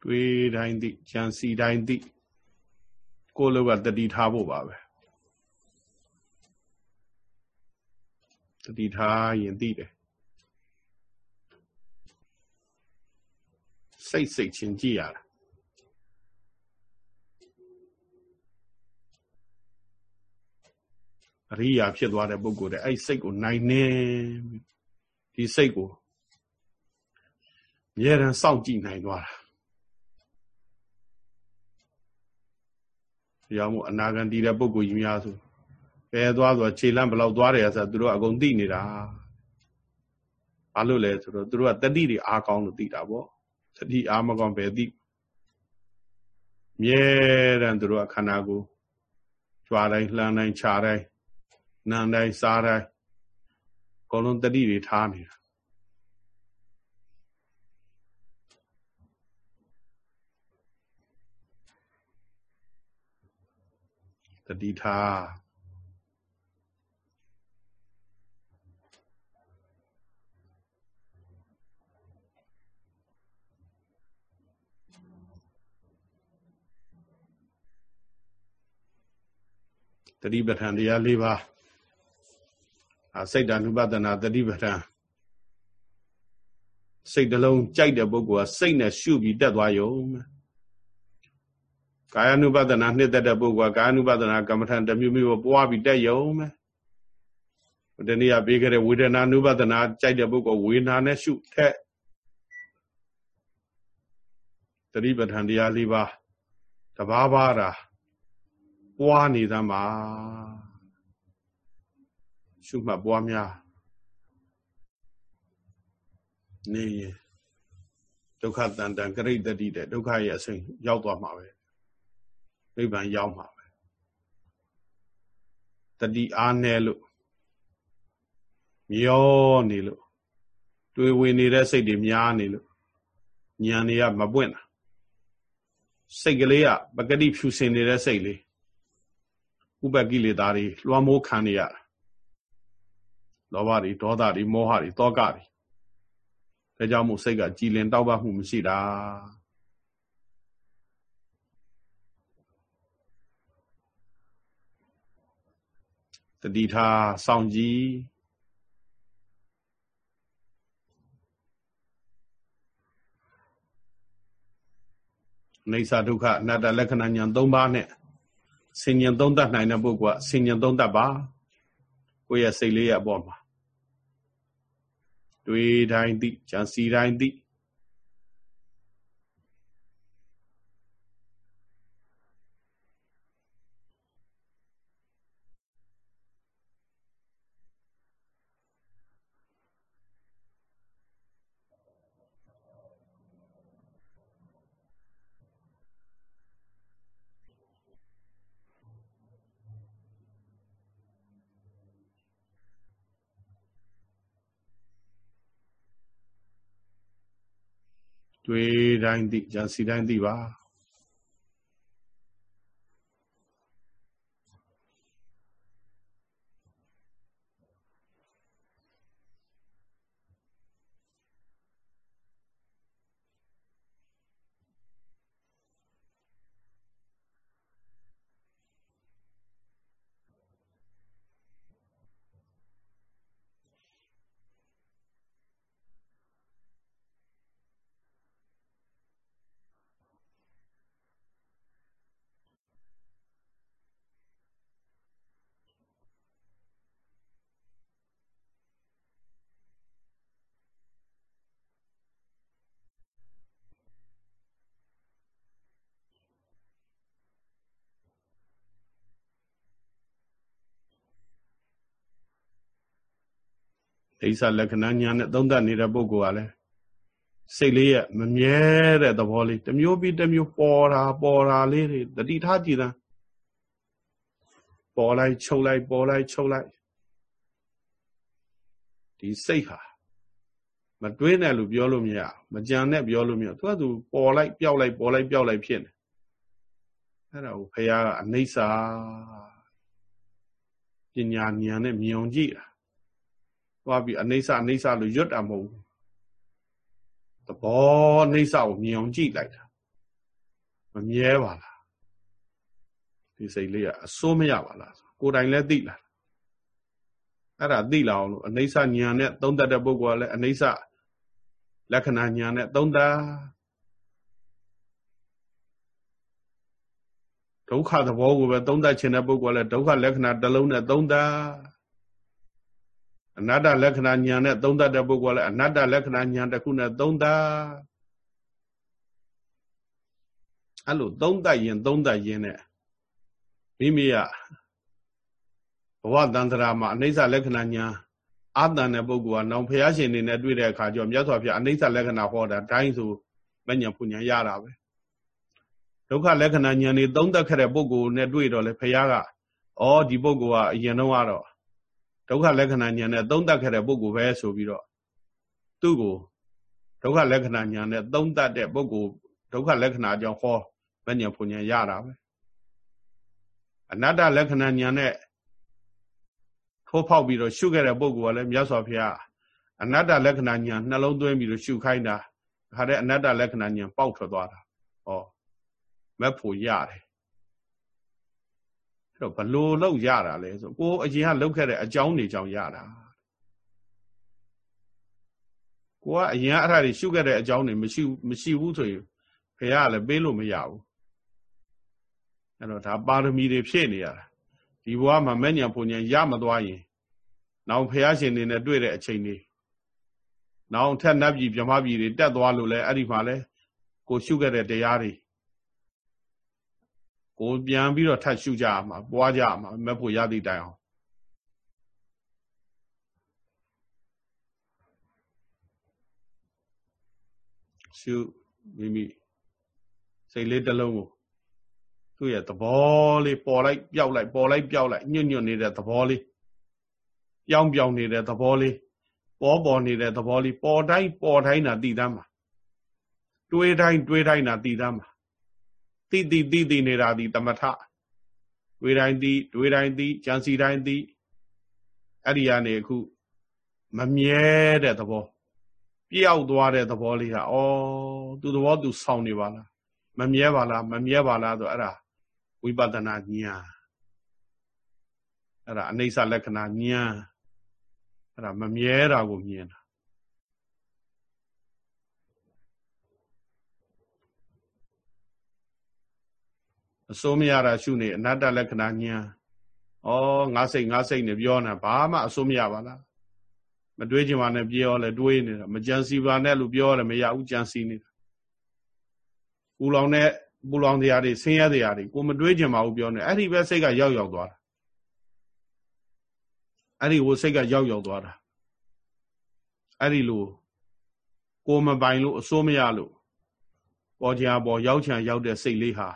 တွေးတိုင်းသိကြံစီတိုင်းသိကိုယ်လောကတတိထားဖို့ပါပဲတတိထားရင်သိတယ်စိတ်စိတ်ချင်းကြည့်ရတာအရိယာဖြစ်သွားတဲ့ပုဂ္ဂိုလ်တဲ့အဲ့စိတ်ကိုနိုင်နေဒီစိတ်ကိုမြဲတမ်းစောင့်ကြည့်နိုင်သွားတာ။ ရောမို့အနာဂံတည်တဲ့ပုဂ္ဂိုလ်ကြီးများဆိုဘယ်သွားဆိုခြေလမ်းဘယ်လောက်သွားတယ်ဆိုတော့သူတို့အကုန်သိနေတာ။ဘာလို့လဲဆိုတော့သူတို့ကတတိတွေအားကောင်းလို့သိတာပေါ့။တတိအားမကောင်းပဲသိမြဲတမ်းသူတို့ကခန္ဓာကိုယ်ကြွားတိုင်းလှမ်းတိုင်းခြားတိုင်းနံတိုင်းစားတိုင်းအကုန်လုံးတတိတွေထားနေတာ တတိထားတတိပဋ္ဌာန်တရား၄ပါးအစိတ်တ ानु ပဒနာတတိပဋ္ဌာန်စိတ်တလုံးကြိုက်တဲ့ပုဂ္ဂိုလ်ကစိတ်နဲ့ရှုပြီးတက်သွားရုံ ကာယ ानु ပဒနာနှစ်သက်တဲ့ပုဂ္ဂိုလ်ကကာယ ानु ပဒနာကမ္မထံတစ်မျိုးမျိုးပွားပြီးတက်ရုံပဲတနည်းအားပေးခဲ့တဲ့ဝေဒနာ ानु ပဒနာကြိုက်တဲ့ပုဂ္ဂိုလ်ဝေဒနာနဲ့ရှုထက်တတိပဋ္ဌာန်တရား၄ပါးတဘာဘာတာပွားနေသမှာရှုမှတ်ပွားများနေရင်ဒုက္ခတန်တန်ကရိတတိတဲ့ဒုက္ခရဲ့အစိမ်ရောက်သွားမှာပဲ နိဗ္ဗာန်ရောက်မှာပဲတတိအားနဲ့လို့မျောနေလို့တွေးဝင်နေတဲ့စိတ်တွေများနေလို့ဉာဏ်တွေကမပွင့်တာစိတ်ကလေးကပကတိဖြူစင်နေတဲ့စိတ်လေးဥပကိလေသာတွေလွှမ်းမိုးခံနေရတာလောဘတွေဒေါသတွေမောဟတွေတောကတွေဒါကြောင့်မို့စိတ်ကကြည်လင်တောက်ပမှုမရှိတာ တတိထားစောင့်ကြည့်နေသဒုက္ခအနတ္တလက္ခဏာညာ၃ပါးနဲ့ဆင်ញံသုံးတတ်နိုင်တဲ့ပုဂ္ဂိုလ်ကဆင်ញံသုံးတတ်ပါကိုယ့်ရဲ့စိတ်လေးရဲ့အပေါ်မှာတွေးတိုင်းသိကြံစီတိုင်းသိ တွေးတိုင်းသိကြံစီတိုင်းသိပါ ဒိဋ္ဌလက္ခဏာညာနဲ့သုံးသပ်နေတဲ့ပုဂ္ဂိုလ်ကလည်းစိတ်လေးရဲ့မမြဲတဲ့သဘောလေးတစ်မျိုးပြီးတစ်မျိုးပေါ်တာပေါ်တာလေးတွေတတိထားကြည့်တာပေါ်လိုက်ချုပ်လိုက်ပေါ်လိုက်ချုပ်လိုက်ဒီစိတ်ဟာမတွေးနဲ့လို့ပြောလို့မရမကြံနဲ့ပြောလို့မရသူကသူပေါ်လိုက်ပျောက်လိုက်ပေါ်လိုက်ပျောက်လိုက်ဖြစ်နေအဲ့ဒါကိုဖះကအနိစ္စပညာဉာဏ်နဲ့မြင်အောင်ကြည့်တာ သွားပြီးအနေဆအနေဆလို့ရွတ်တာမဟုတ်ဘူးသဘောအနေဆကိုမြင်အောင်ကြည့်လိုက်တာမမြဲပါလားဒီစိတ်လေးကအစိုးမရပါလားကိုယ်တိုင်လည်းသိလားအဲ့ဒါသိလာအောင်လို့အနေဆညာနဲ့သုံးတတ်တဲ့ပုဂ္ဂိုလ်ကလည်းအနေဆလက္ခဏာညာနဲ့သုံးတတ်ဒုက္ခသဘောကိုပဲသုံးသပ်ခြင်းတဲ့ပုဂ္ဂိုလ်ကလည်းဒုက္ခလက္ခဏာတစ်လုံးနဲ့သုံးသပ် အနတ္တလက္ခဏာဉာဏ်နဲ့သုံးသပ်တဲ့ပုဂ္ဂိုလ်လည်းအနတ္တလက္ခဏာဉာဏ်တစ်ခုနဲ့သုံးသပ်အဲ့လိုသုံးသပ်ရင် သုံးသပ်ရင်နဲ့မိမိကဘဝတန္တရာမှာအနိစ္စလက္ခဏာဉာဏ်အာတန်တဲ့ပုဂ္ဂိုလ်ကနောင်ဖရာရှင်နေနဲ့တွေ့တဲ့အခါကျတော့မြတ်စွာဘုရားအနိစ္စလက္ခဏာဟောတာတိုင်းဆိုမဉဏ်ပူဉဏ်ရတာပဲဒုက္ခလက္ခဏာဉာဏ်นี่သုံးသက်ခဲ့တဲ့ပုဂ္ဂိုလ်နဲ့တွေ့တော့လေဖရာကဩဒီပုဂ္ဂိုလ်ကအရင်တော့ကတော့ ဒုက္ခလက္ခဏာဉာဏ်နဲ့သုံးသက်ခဲ့တဲ့ပုဂ္ဂိုလ်ပဲဆိုပြီးတော့သူ့ကိုဒုက္ခလက္ခဏာဉာဏ်နဲ့သုံးသက်တဲ့ပုဂ္ဂိုလ်ဒုက္ခလက္ခဏာကြောင့်ဟောမဉဏ်ပူဉဏ်ရတာပဲအနတ္တလက္ခဏာဉာဏ်နဲ့ထိုးဖောက်ပြီးတော့ရှုခဲ့တဲ့ပုဂ္ဂိုလ်ကလည်းမြတ်စွာဘုရားအနတ္တလက္ခဏာဉာဏ်နှလုံးသွင်းပြီးတော့ရှုခိုင်းတာခါတဲ့အနတ္တလက္ခဏာဉာဏ်ပေါက်ထွက်သွားတာဟောမက်ဖို့ရတယ် အဲ့တော့ဘလို့လောက်ရတာလဲဆိုကိုအရင်ကလောက်ခဲ့တဲ့အကြောင်းတွေကြောင့်ရတာကိုကအရင်အဲ့ဒါတွေရှုခဲ့တဲ့အကြောင်းတွေမရှိမရှိဘူးဆိုရင်ဘုရားကလည်းပေးလို့မရဘူးအဲ့တော့ဒါပါရမီတွေဖြည့်နေရတာဒီဘဝမှာမဲ့ညာပုံညာရမသွားရင်နောက်ဖះရှင်နေနဲ့တွေ့တဲ့အချိန်တွေနောက်ထက်နတ်ပြည်မြမပြည်တွေတက်သွားလို့လဲအဲ့ဒီမှာလဲကိုရှုခဲ့တဲ့တရားတွေ ကိုပြန်ပြီးတော့ထပ်ရှုကြရမှာပွားကြရမှာမဲ့ဖို့ရသည့်တိုင်အောင်ရှုမိမိစိတ်လေးတစ်လုံးကိုသူ့ရဲ့သဘောလေးပေါ်လိုက်ပျောက်လိုက်ပေါ်လိုက်ပျောက်လိုက်ညွတ်ညွတ်နေတဲ့သဘောလေးပြောင်းပြောင်းနေတဲ့သဘောလေးပေါ်ပေါ်နေတဲ့သဘောလေးပေါ်တိုင်းပေါ်တိုင်းတာတည်သားမှာတွေးတိုင်းတွေးတိုင်းတာတည်သားမှာ တိတိတိတိနေတာဒီတမထတွေးတိုင်းတိတွေးတိုင်းတိကြံစီတိုင်းတိအဲ့ဒီကနေအခုမမြဲတဲ့သဘောပြောက်သွားတဲ့သဘောလေးဟာဩသူသဘောသူဆောင်းနေပါလားမမြဲပါလားမမြဲပါလားဆိုအဲ့ဒါဝိပဿနာဉာဏ်အဲ့ဒါအနိစ္စလက္ခဏာဉာဏ်အဲ့ဒါမမြဲတာကိုမြင်တာ အစိုးမရတာရှုနေအနတ္တလက္ခဏာဉာဏ်ဩငါစိတ်ငါစိတ်နဲ့ပြောနေဘာမှအစိုးမရပါလားမတွေးချင်ပါနဲ့ပြောလဲတွေးနေတာမကြံစီပါနဲ့လို့ပြောတယ်မရဘူးကြံစီနေတာပူလောင်တဲ့ပူလောင်တရားတွေဆင်းရဲတရားတွေကိုမတွေးချင်ပါဘူးပြောနေအဲ့ဒီပဲစိတ်ကရောက်ရောက်သွားတာအဲ့ဒီကိုစိတ်ကရောက်ရောက်သွားတာအဲ့ဒီလိုကိုမပိုင်လို့အစိုးမရလို့ပေါ်ကြပေါ်ရောက်ချင်ရောက်တဲ့စိတ်လေးဟာ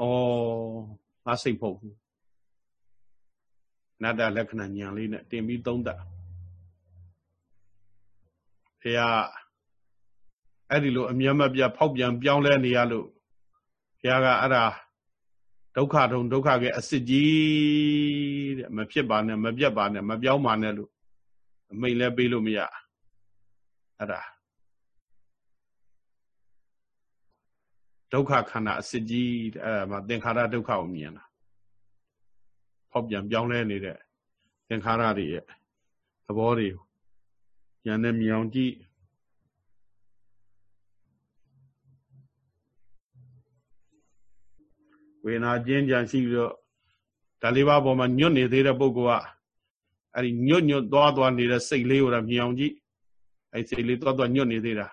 ဩငါစိတ်ဖို့ဘူးနတ္တလက္ခဏာဉာဏ်လေးနဲ့တင်ပြီးသုံးသပ်ဖေကအဲ့ဒီလိုအမြတ်မပြတ်ဖောက်ပြန်ပြောင်းလဲနေရလို့ဘုရားကအဲ့ဒါဒုက္ခထုံဒုက္ခကအစစ်ကြီးတဲ့မဖြစ်ပါနဲ့မပြတ်ပါနဲ့မပြောင်းပါနဲ့လို့အမိန်လည်းပေးလို့မရအဲ့ဒါ ဒုက္ခခန္ဓာအစစ်ကြီးအဲ့ဒါမှသင်္ခါရဒုက္ခကိုမြင်တာဖောက်ပြန်ပြောင်းလဲနေတဲ့သင်္ခါရတွေရဲ့သဘောတွေဉာဏ်နဲ့မြင်အောင်ကြည့်ဝေနာကျင်းကြံရှိပြီးတော့ဒါလေးပါးပေါ်မှာညွတ်နေသေးတဲ့ပုဂ္ဂိုလ်ကအဲ့ဒီညွတ်ညွတ်သွားသွားနေတဲ့စိတ်လေးကိုတော့မြင်အောင်ကြည့်အဲ့စိတ်လေးသွားသွားညွတ်နေသေးတာ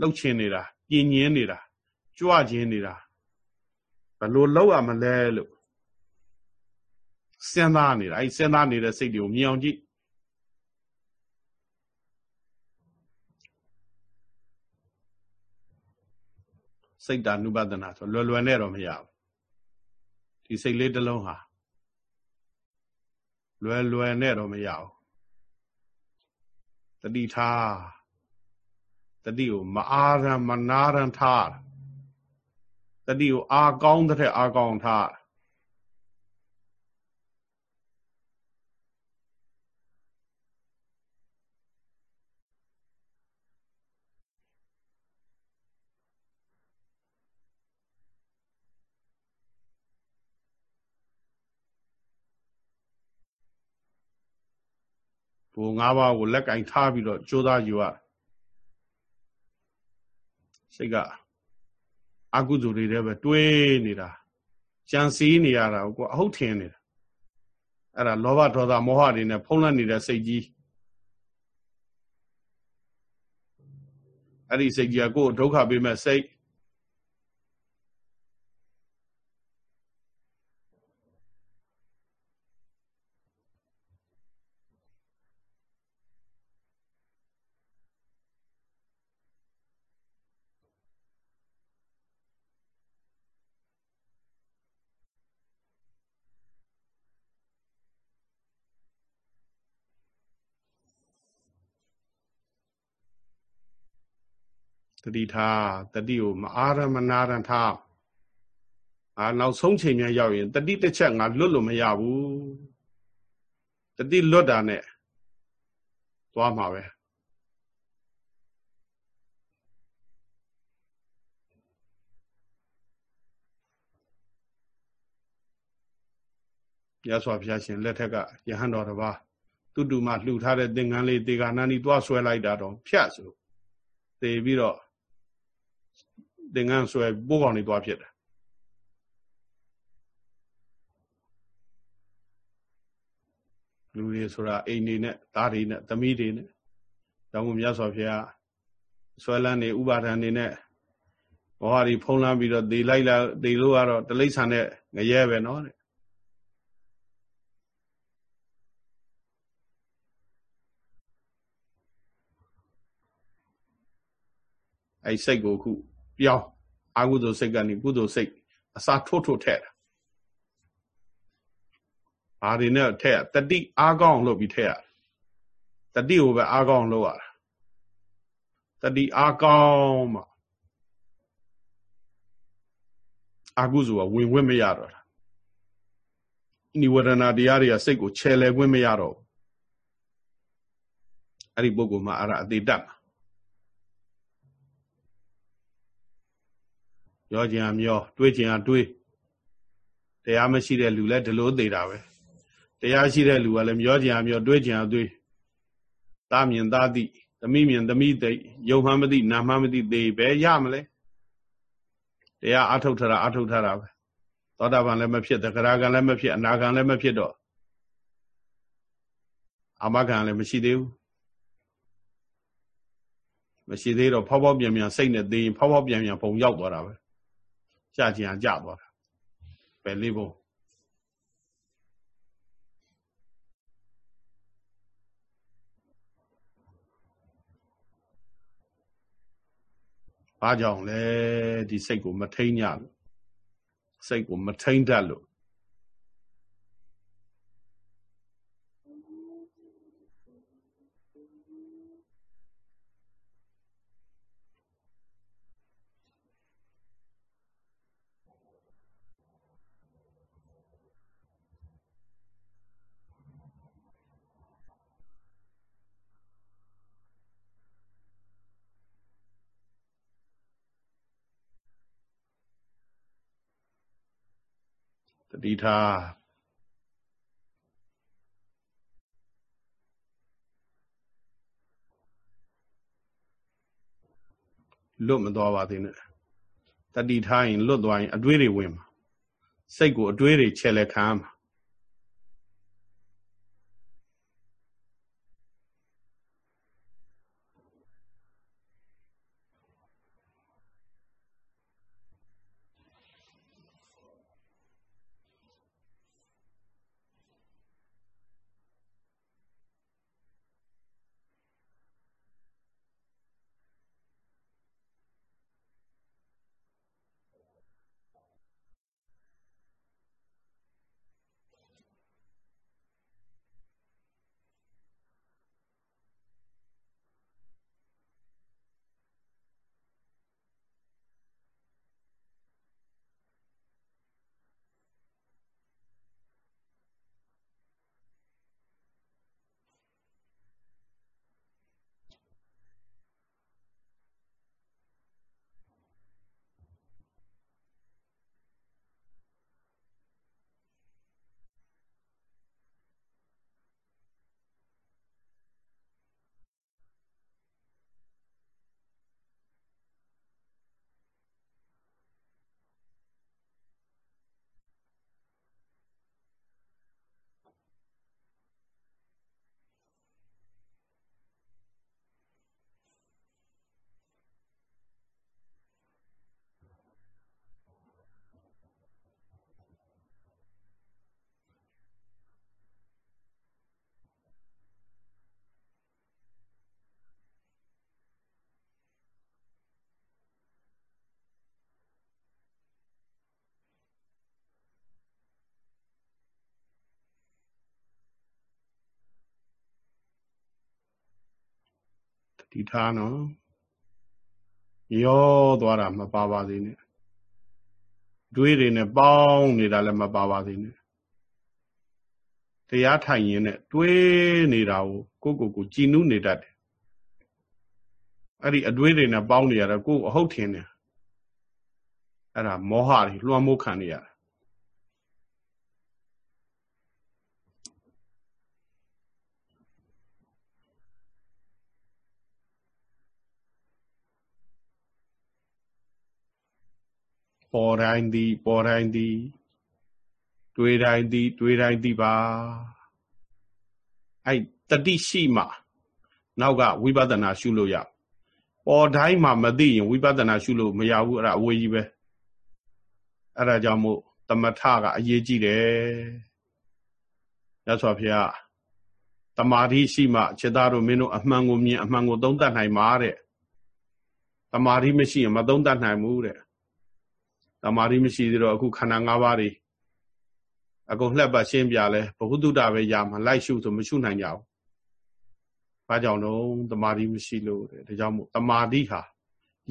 လှုပ်ချင်နေတာပြင်းညင်းနေတာ ကြွခြင်းနေတာဘလို့လောက်ရမလဲလို့စဉ်းစားနေတာအဲ့စဉ်းစားနေတဲ့စိတ်တွေကိုမြင်အောင်ကြည့်စိတ်တ ानु ပဒနာဆိုလွယ်လွယ်နဲ့တော့မရဘူးဒီစိတ်လေးတစ်လုံးဟာလွယ်လွယ်နဲ့တော့မရဘူးတတိထားတတိကိုမအားရမနာရန်ထားတ တိကိုအာကောင်းတဲ့အာကောင်းထားဘိုလ်၅ပါးကိုလက်ကင်ထားပြီးတော့ကြိုးစားယူရစိတ်က အကုသိုလ်တွေတည်းပဲတွေးနေတာကြံစည်နေရတာကိုအဟုတ်ထင်နေတာအဲ့ဒါလောဘဒေါသမောဟတွေနဲ့ဖုံးလွှမ်းနေတဲ့စိတ်ကြီးအဲ့ဒီစိတ်ကြီးကကိုယ်ဒုက္ခပေးမဲ့စိတ် တတိထားတတိကိုမအာရမနာရထားအာနောက်ဆုံးချိန်မြန်ရောက်ရင်တတိတစ်ချက်ငါလွတ်လို့မရဘူးတတိလွတ်တာနဲ့သွားမှာပဲရသော်ဘုရားရှင်လက်ထက်ကယဟန်တော်တစ်ပါးတူတူမှလှူထားတဲ့သင်္ကန်းလေးတေဂာနာနီသွားဆွဲလိုက်တာတော့ဖြတ်ဆိုသေပြီးတော့ သင်္ကန်းဆွဲပိုးကောင်တွေသွားဖြစ်တယ်လူတွေဆိုတာအိမ်နေနဲ့သားတွေနဲ့သမီးတွေနဲ့တောင်းမမြတ်စွာဘုရားဆွဲလန်းနေဥပါဒံနေနဲ့ဘောဟာဒီဖုံးလန်းပြီးတော့ဒေလိုက်လာဒေလို့ကတော့တလိษံနဲ့ငရဲပဲเนาะတဲ့အဲ့စိတ်ကိုခု ပြောင်းအာဟုသိုလ်စိတ်ကနေကုသိုလ်စိတ်အစာထိုးထိုးထည့်တာဘာတွေနဲ့ထည့်တတိအားကောင်းလုပ်ပြီးထည့်ရတတိကိုပဲအားကောင်းလုပ်ရတာတတိအားကောင်းမှအာဟုဆိုကဝင်ဝင်မရတော့တာနိဝရဏတရားတွေကစိတ်ကိုခြယ်လဲခွင့်မရတော့အဲ့ဒီပုဂ္ဂိုလ်မှာအဲ့ဒါအသေးတတ်မှာ ပြောခြင်းအမျောတွေးခြင်းအတွေးတရားမရှိတဲ့လူလည်းဒီလိုသေးတာပဲတရားရှိတဲ့လူကလည်းမျောခြင်းအမျောတွေးခြင်းအတွေးသာမြင်သာသိသမီးမြင်သမီးသိယုံမှမသိနာမှမသိသေးပဲရမလဲတရားအထုတ်ထတာအထုတ်ထတာပဲသောတာပန်လည်းမဖြစ်တဂရကံလည်းမဖြစ်အနာကံလည်းမဖြစ်တော့အမကံလည်းမရှိသေးဘူးမရှိသေးတော့ဖောက်ဖောက်ပြန်ပြန်စိတ်နဲ့သိရင်ဖောက်ဖောက်ပြန်ပြန်ပုံရောက်သွားတာပဲ ကြာကြံကြသွားတာပဲလေးဘုံဘာကြောင့်လဲဒီစိတ်ကိုမထိန်ညလို့စိတ်ကိုမထိန်တတ်လို့ တိထားလွတ်မသွားပါသေးနဲ့တတိထားရင်လွတ်သွားရင်အတွေးတွေဝင်မှာစိတ်ကိုအတွေးတွေချဲ့လက်ခံမှာ ဒီထားနော်ရောသွားတာမပါပါသေးနဲ့တွေးတွေနဲ့ပေါင်းနေတာလည်းမပါပါသေးနဲ့တရားထိုင်ရင်နဲ့တွေးနေတာကိုကိုကိုကိုကြည်နူးနေတတ်တယ်အဲ့ဒီအတွေးတွေနဲ့ပေါင်းနေရတာကိုအဟုတ်ထင်တယ်အဲ့ဒါမောဟတွေလွှမ်းမိုးခံနေရတာ ပေါ်တိုင်းသည် ပေါ်တိုင်းသည် တွေးတိုင်းသည် တွေးတိုင်းသည်ပါအဲ့တတိရှိမှနောက်ကဝိပဿနာရှုလို့ရပေါ်တိုင်းမှာမသိရင်ဝိပဿနာရှုလို့မရဘူးအဲ့ဒါအဝေးကြီးပဲအဲ့ဒါကြောင့်မို့သမထကအရေးကြီးတယ်ရသော်ဖေဟာတမာတိရှိမှခြေသားတို့မင်းတို့အမှန်ကိုမြင်အမှန်ကိုသုံးသပ်နိုင်မှာတဲ့တမာတိမရှိရင်မသုံးသပ်နိုင်ဘူးတဲ့ တမာတိမရှိသေးတော့အခုခန္ဓာ၅ပါးတွေအကုန်လှက်ပတ်ရှင်းပြလဲဘဟုတုတပဲရမှာလိုက်ရှုဆိုမရှုနိုင်ကြဘူး။ဘာကြောင့်တော့တမာတိမရှိလို့တဲ့ဒါကြောင့်မို့တမာတိဟာ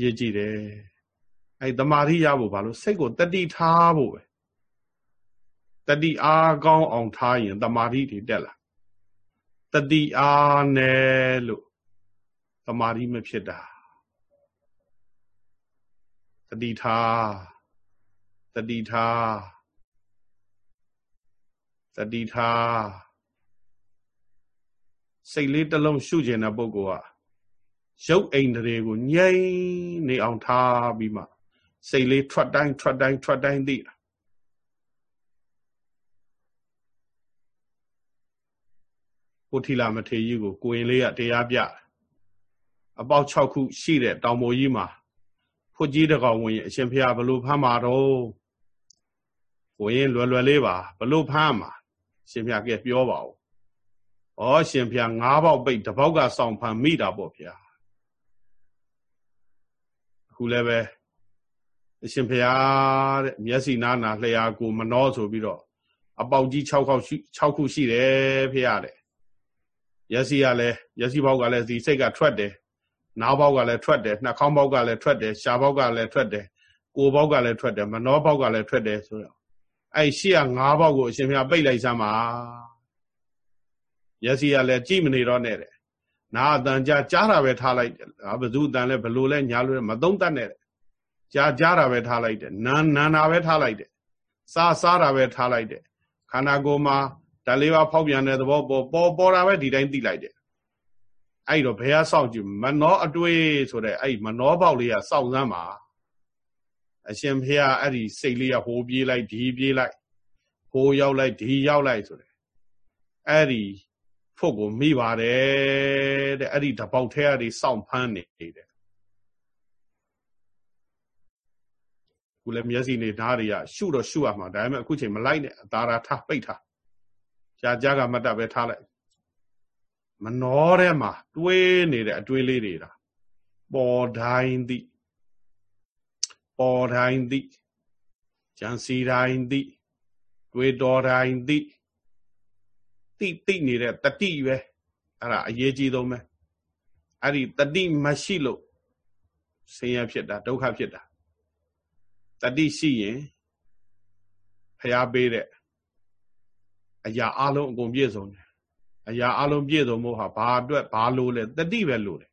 ရည်ကြည့်တယ်။အဲတမာတိရဖို့ဘာလို့စိတ်ကိုတတိထားဖို့ပဲ။တတိအားကောင်းအောင်ထားရင်တမာတိတွေတက်လာ။တတိအားနဲ့လို့တမာတိမဖြစ်တာ။တတိထား တတိထားတတိထားစိတ်လေးတစ်လုံးရှုကျင်တဲ့ပုဂ္ဂိုလ်ကရုပ်အိမ်တွေကိုငြိမ့်နေအောင်ထားပြီးမှစိတ်လေးထွက်တိုင်းထွက်တိုင်းထွက်တိုင်းသိတာကိုထီလာမထေကြီးကိုကိုရင်လေးကတရားပြအပေါက်6ခုရှိတဲ့တောင်ပေါ်ကြီးမှာဖွကြီးတကောင်ဝင်ရင်အရှင်ဖျားဘလို့ဖမ်းမှာတော့ ကိုရင်လွယ်လွယ်လေးပါဘလို့ဖမ်းမှာရှင်ဖျားကပြောပါဦးဩရှင်ဖျားငါးပေါက်ပိတ်တစ်ပေါက်ကစောင့်ဖမ်းမိတာပေါ့ဗျာအခုလည်းပဲအရှင်ဖျားတဲ့မျက်စိနာနာလျှာကိုမနှောဆိုပြီးတော့အပေါက်ကြီး6ခေါက်ရှိ6ခုရှိတယ်ဖျားတဲ့ရက်စီကလည်းရက်စီပေါက်ကလည်းဒီစိတ်ကထွက်တယ်နားပေါက်ကလည်းထွက်တယ်နှာခေါင်းပေါက်ကလည်းထွက်တယ်ရှားပေါက်ကလည်းထွက်တယ်ကိုယ်ပေါက်ကလည်းထွက်တယ်မနှောပေါက်ကလည်းထွက်တယ်ဆိုတော့ အဲ့ရှေ့က၅ပေါက်ကိုအရှင်ဘုရားပိတ်လိုက်စမ်းပါရက်စီကလည်းကြည့်မနေတော့နဲ့တဲ့နာအတန်ကြားကြားတာပဲထားလိုက်တယ်ဘသူအတန်လဲဘလို့လဲညာလို့မသုံးတတ်နဲ့တဲ့ကြားကြားတာပဲထားလိုက်တယ်နာနာတာပဲထားလိုက်တယ်စားစားတာပဲထားလိုက်တယ်ခန္ဓာကိုယ်မှာဓာလေးပါဖောက်ပြန်တဲ့သဘောပေါ်ပေါ်ပေါ်တာပဲဒီတိုင်းသိလိုက်တယ်အဲ့တော့ဘယ်ကစောင့်ကြည့်မနောအတွေးဆိုတဲ့အဲ့မနောပေါက်လေးကစောင့်စမ်းပါ အရှင်ဖေဟာအဲ့ဒီစိတ်လေးကဟိုပြေးလိုက်ဒီပြေးလိုက်ဟိုရောက်လိုက်ဒီရောက်လိုက်ဆိုတဲ့အဲ့ဒီဖို့ကိုမိပါတယ်တဲ့အဲ့ဒီတပေါက်ထဲကနေစောင့်ဖမ်းနေတယ်ခုလည်းမျက်စိနေဓာတ်တွေကရှုတော့ရှုရမှာဒါပေမဲ့အခုချိန်မလိုက်နဲ့အသာရာထားပိတ်ထားကြာကြာကမတ်တပ်ပဲထားလိုက်မနှောထဲမှာတွေးနေတဲ့အတွေးလေးတွေဒါပေါ်တိုင်းသည့် ပေါ်တိုင်းသည့်ကြံစီတိုင်းသည့်တွေးတော်တိုင်းသည့်တိတိနေတဲ့တတိပဲအဲ့ဒါအရေးကြီးဆုံးပဲအဲ့ဒီတတိမရှိလို့ဆင်းရဲဖြစ်တာဒုက္ခဖြစ်တာတတိရှိရင်ဖျားပေးတဲ့အရာအလုံးအကုန်ပြည့်စုံတယ်အရာအလုံးပြည့်စုံမှုဟာဘာအတွက်ဘာလို့လဲတတိပဲလို့တယ်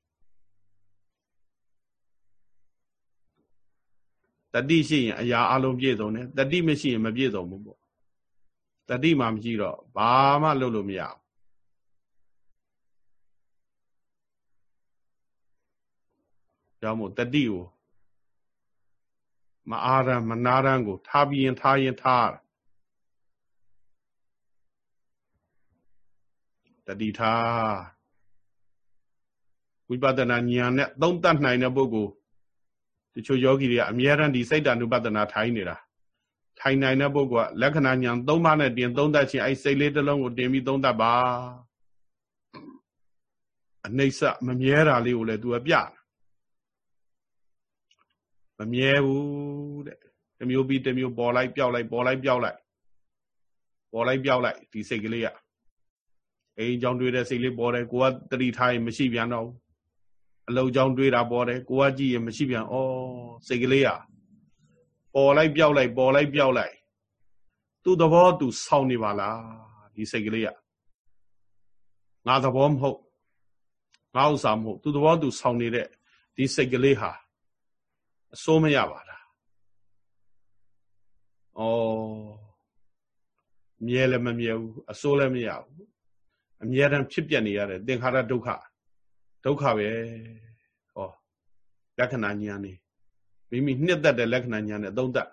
တတိရှိရင်အရာအလုံးပြည့်စုံတယ်တတိမရှိရင်မပြည့်စုံဘူးပေါ့တတိမှမရှိတော့ဘာမှလုပ်လို့မရဘူးကြောင့်မို့တတိကိုမအားရမနာရန်ကိုထားပြီးရင်ထားရင်ထားတတိထားဝိပဿနာဉာဏ်နဲ့သုံးတတ်နိုင်တဲ့ပုဂ္ဂိုလ် တချို့ယောဂီတွေကအမြဲတမ်းဒီစိတ်တ ानु ပဒနာထိုင်နေတာထိုင်နိုင်တဲ့ပုဂ္ဂိုလ်ကလက္ခဏာညာ၃ပါးနဲ့တင်သုံးသပ်ခြင်းအဲ့စိတ်လေးတစ်လုံးကိုတင်ပြီးသုံးသပ်ပါအနှိမ့်စမမြဲတာလေးကိုလည်း तू ကပြမမြဲဘူးတဲ့တမျိုးပြီးတမျိုးပေါ်လိုက်ပြောက်လိုက်ပေါ်လိုက်ပြောက်လိုက်ပေါ်လိုက်ပြောက်လိုက်ဒီစိတ်ကလေးကအိမ်ကြောင့်တွေ့တဲ့စိတ်လေးပေါ်တယ်ကိုကတတိထားရင်မရှိပြန်တော့ဘူး အလုံးကြောင်းတွေးတာပေါ်တယ်ကိုကကြည့်ရင်မရှိပြန်ဩစိတ်ကလေးอ่ะပေါ်လိုက်ပြောက်လိုက်ပေါ်လိုက်ပြောက်လိုက်သူ့သဘောသူဆောင်းနေပါလားဒီစိတ်ကလေးอ่ะငါသဘောမဟုတ်ငါဥစ္စာမဟုတ်သူ့သဘောသူဆောင်းနေတဲ့ဒီစိတ်ကလေးဟာအစိုးမရပါလားဩမြဲလည်းမမြဲဘူးအစိုးလည်းမရဘူးအမြဲတမ်းဖြစ်ပြနေရတယ်သင်္ခါရဒုက္ခ ဒုက္ခပဲဟောလက္ခဏာညာနေမိမိနှစ်သက်တဲ့လက္ခဏာညာနဲ့သုံးသပ်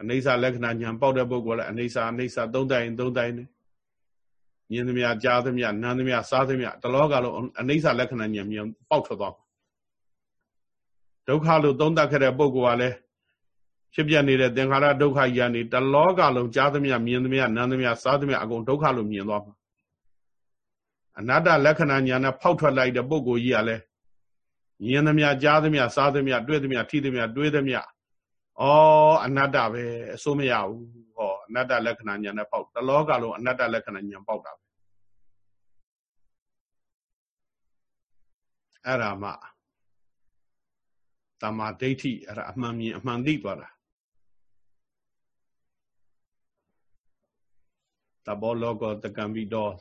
အနေစာလက္ခဏာညာပေါက်တဲ့ပုဂ္ဂိုလ်လည်းအနေစာအနေစာသုံးသပ်ရင်သုံးသပ်ရင်မြင်သမျှကြားသမျှနားသမျှစားသမျှတလောကလုံးအနေစာလက္ခဏာညာမြင်ပေါက်ထွက်သွားဒုက္ခလို့သုံးသပ်ခဲ့တဲ့ပုဂ္ဂိုလ်ကလည်းဖြစ်ပြနေတဲ့သင်္ခါရဒုက္ခကြီးကနေတလောကလုံးကြားသမျှမြင်သမျှနားသမျှစားသမျှအကုန်ဒုက္ခလို့မြင်သွားမှာ အနတ္တလက္ခဏာညာနဲ့ဖောက်ထွက်လိုက်တဲ့ပုဂ္ဂိုလ်ကြီးကလည်းမြင်သမျှကြားသမျှစားသမျှတွေ့သမျှထိသမျှတွေးသမျှဩအနတ္တပဲအစိုးမရဘူးဟောအနတ္တလက္ခဏာညာနဲ့ပေါက်တလောကလုံးအနတ္တလက္ခဏာညာပေါက်တာပဲအဲ့ဒါမှတမာဒိဋ္ဌိအဲ့ဒါအမှန်မြင်အမှန်သိသွားတာတဘောလောကတကံပြီးတော့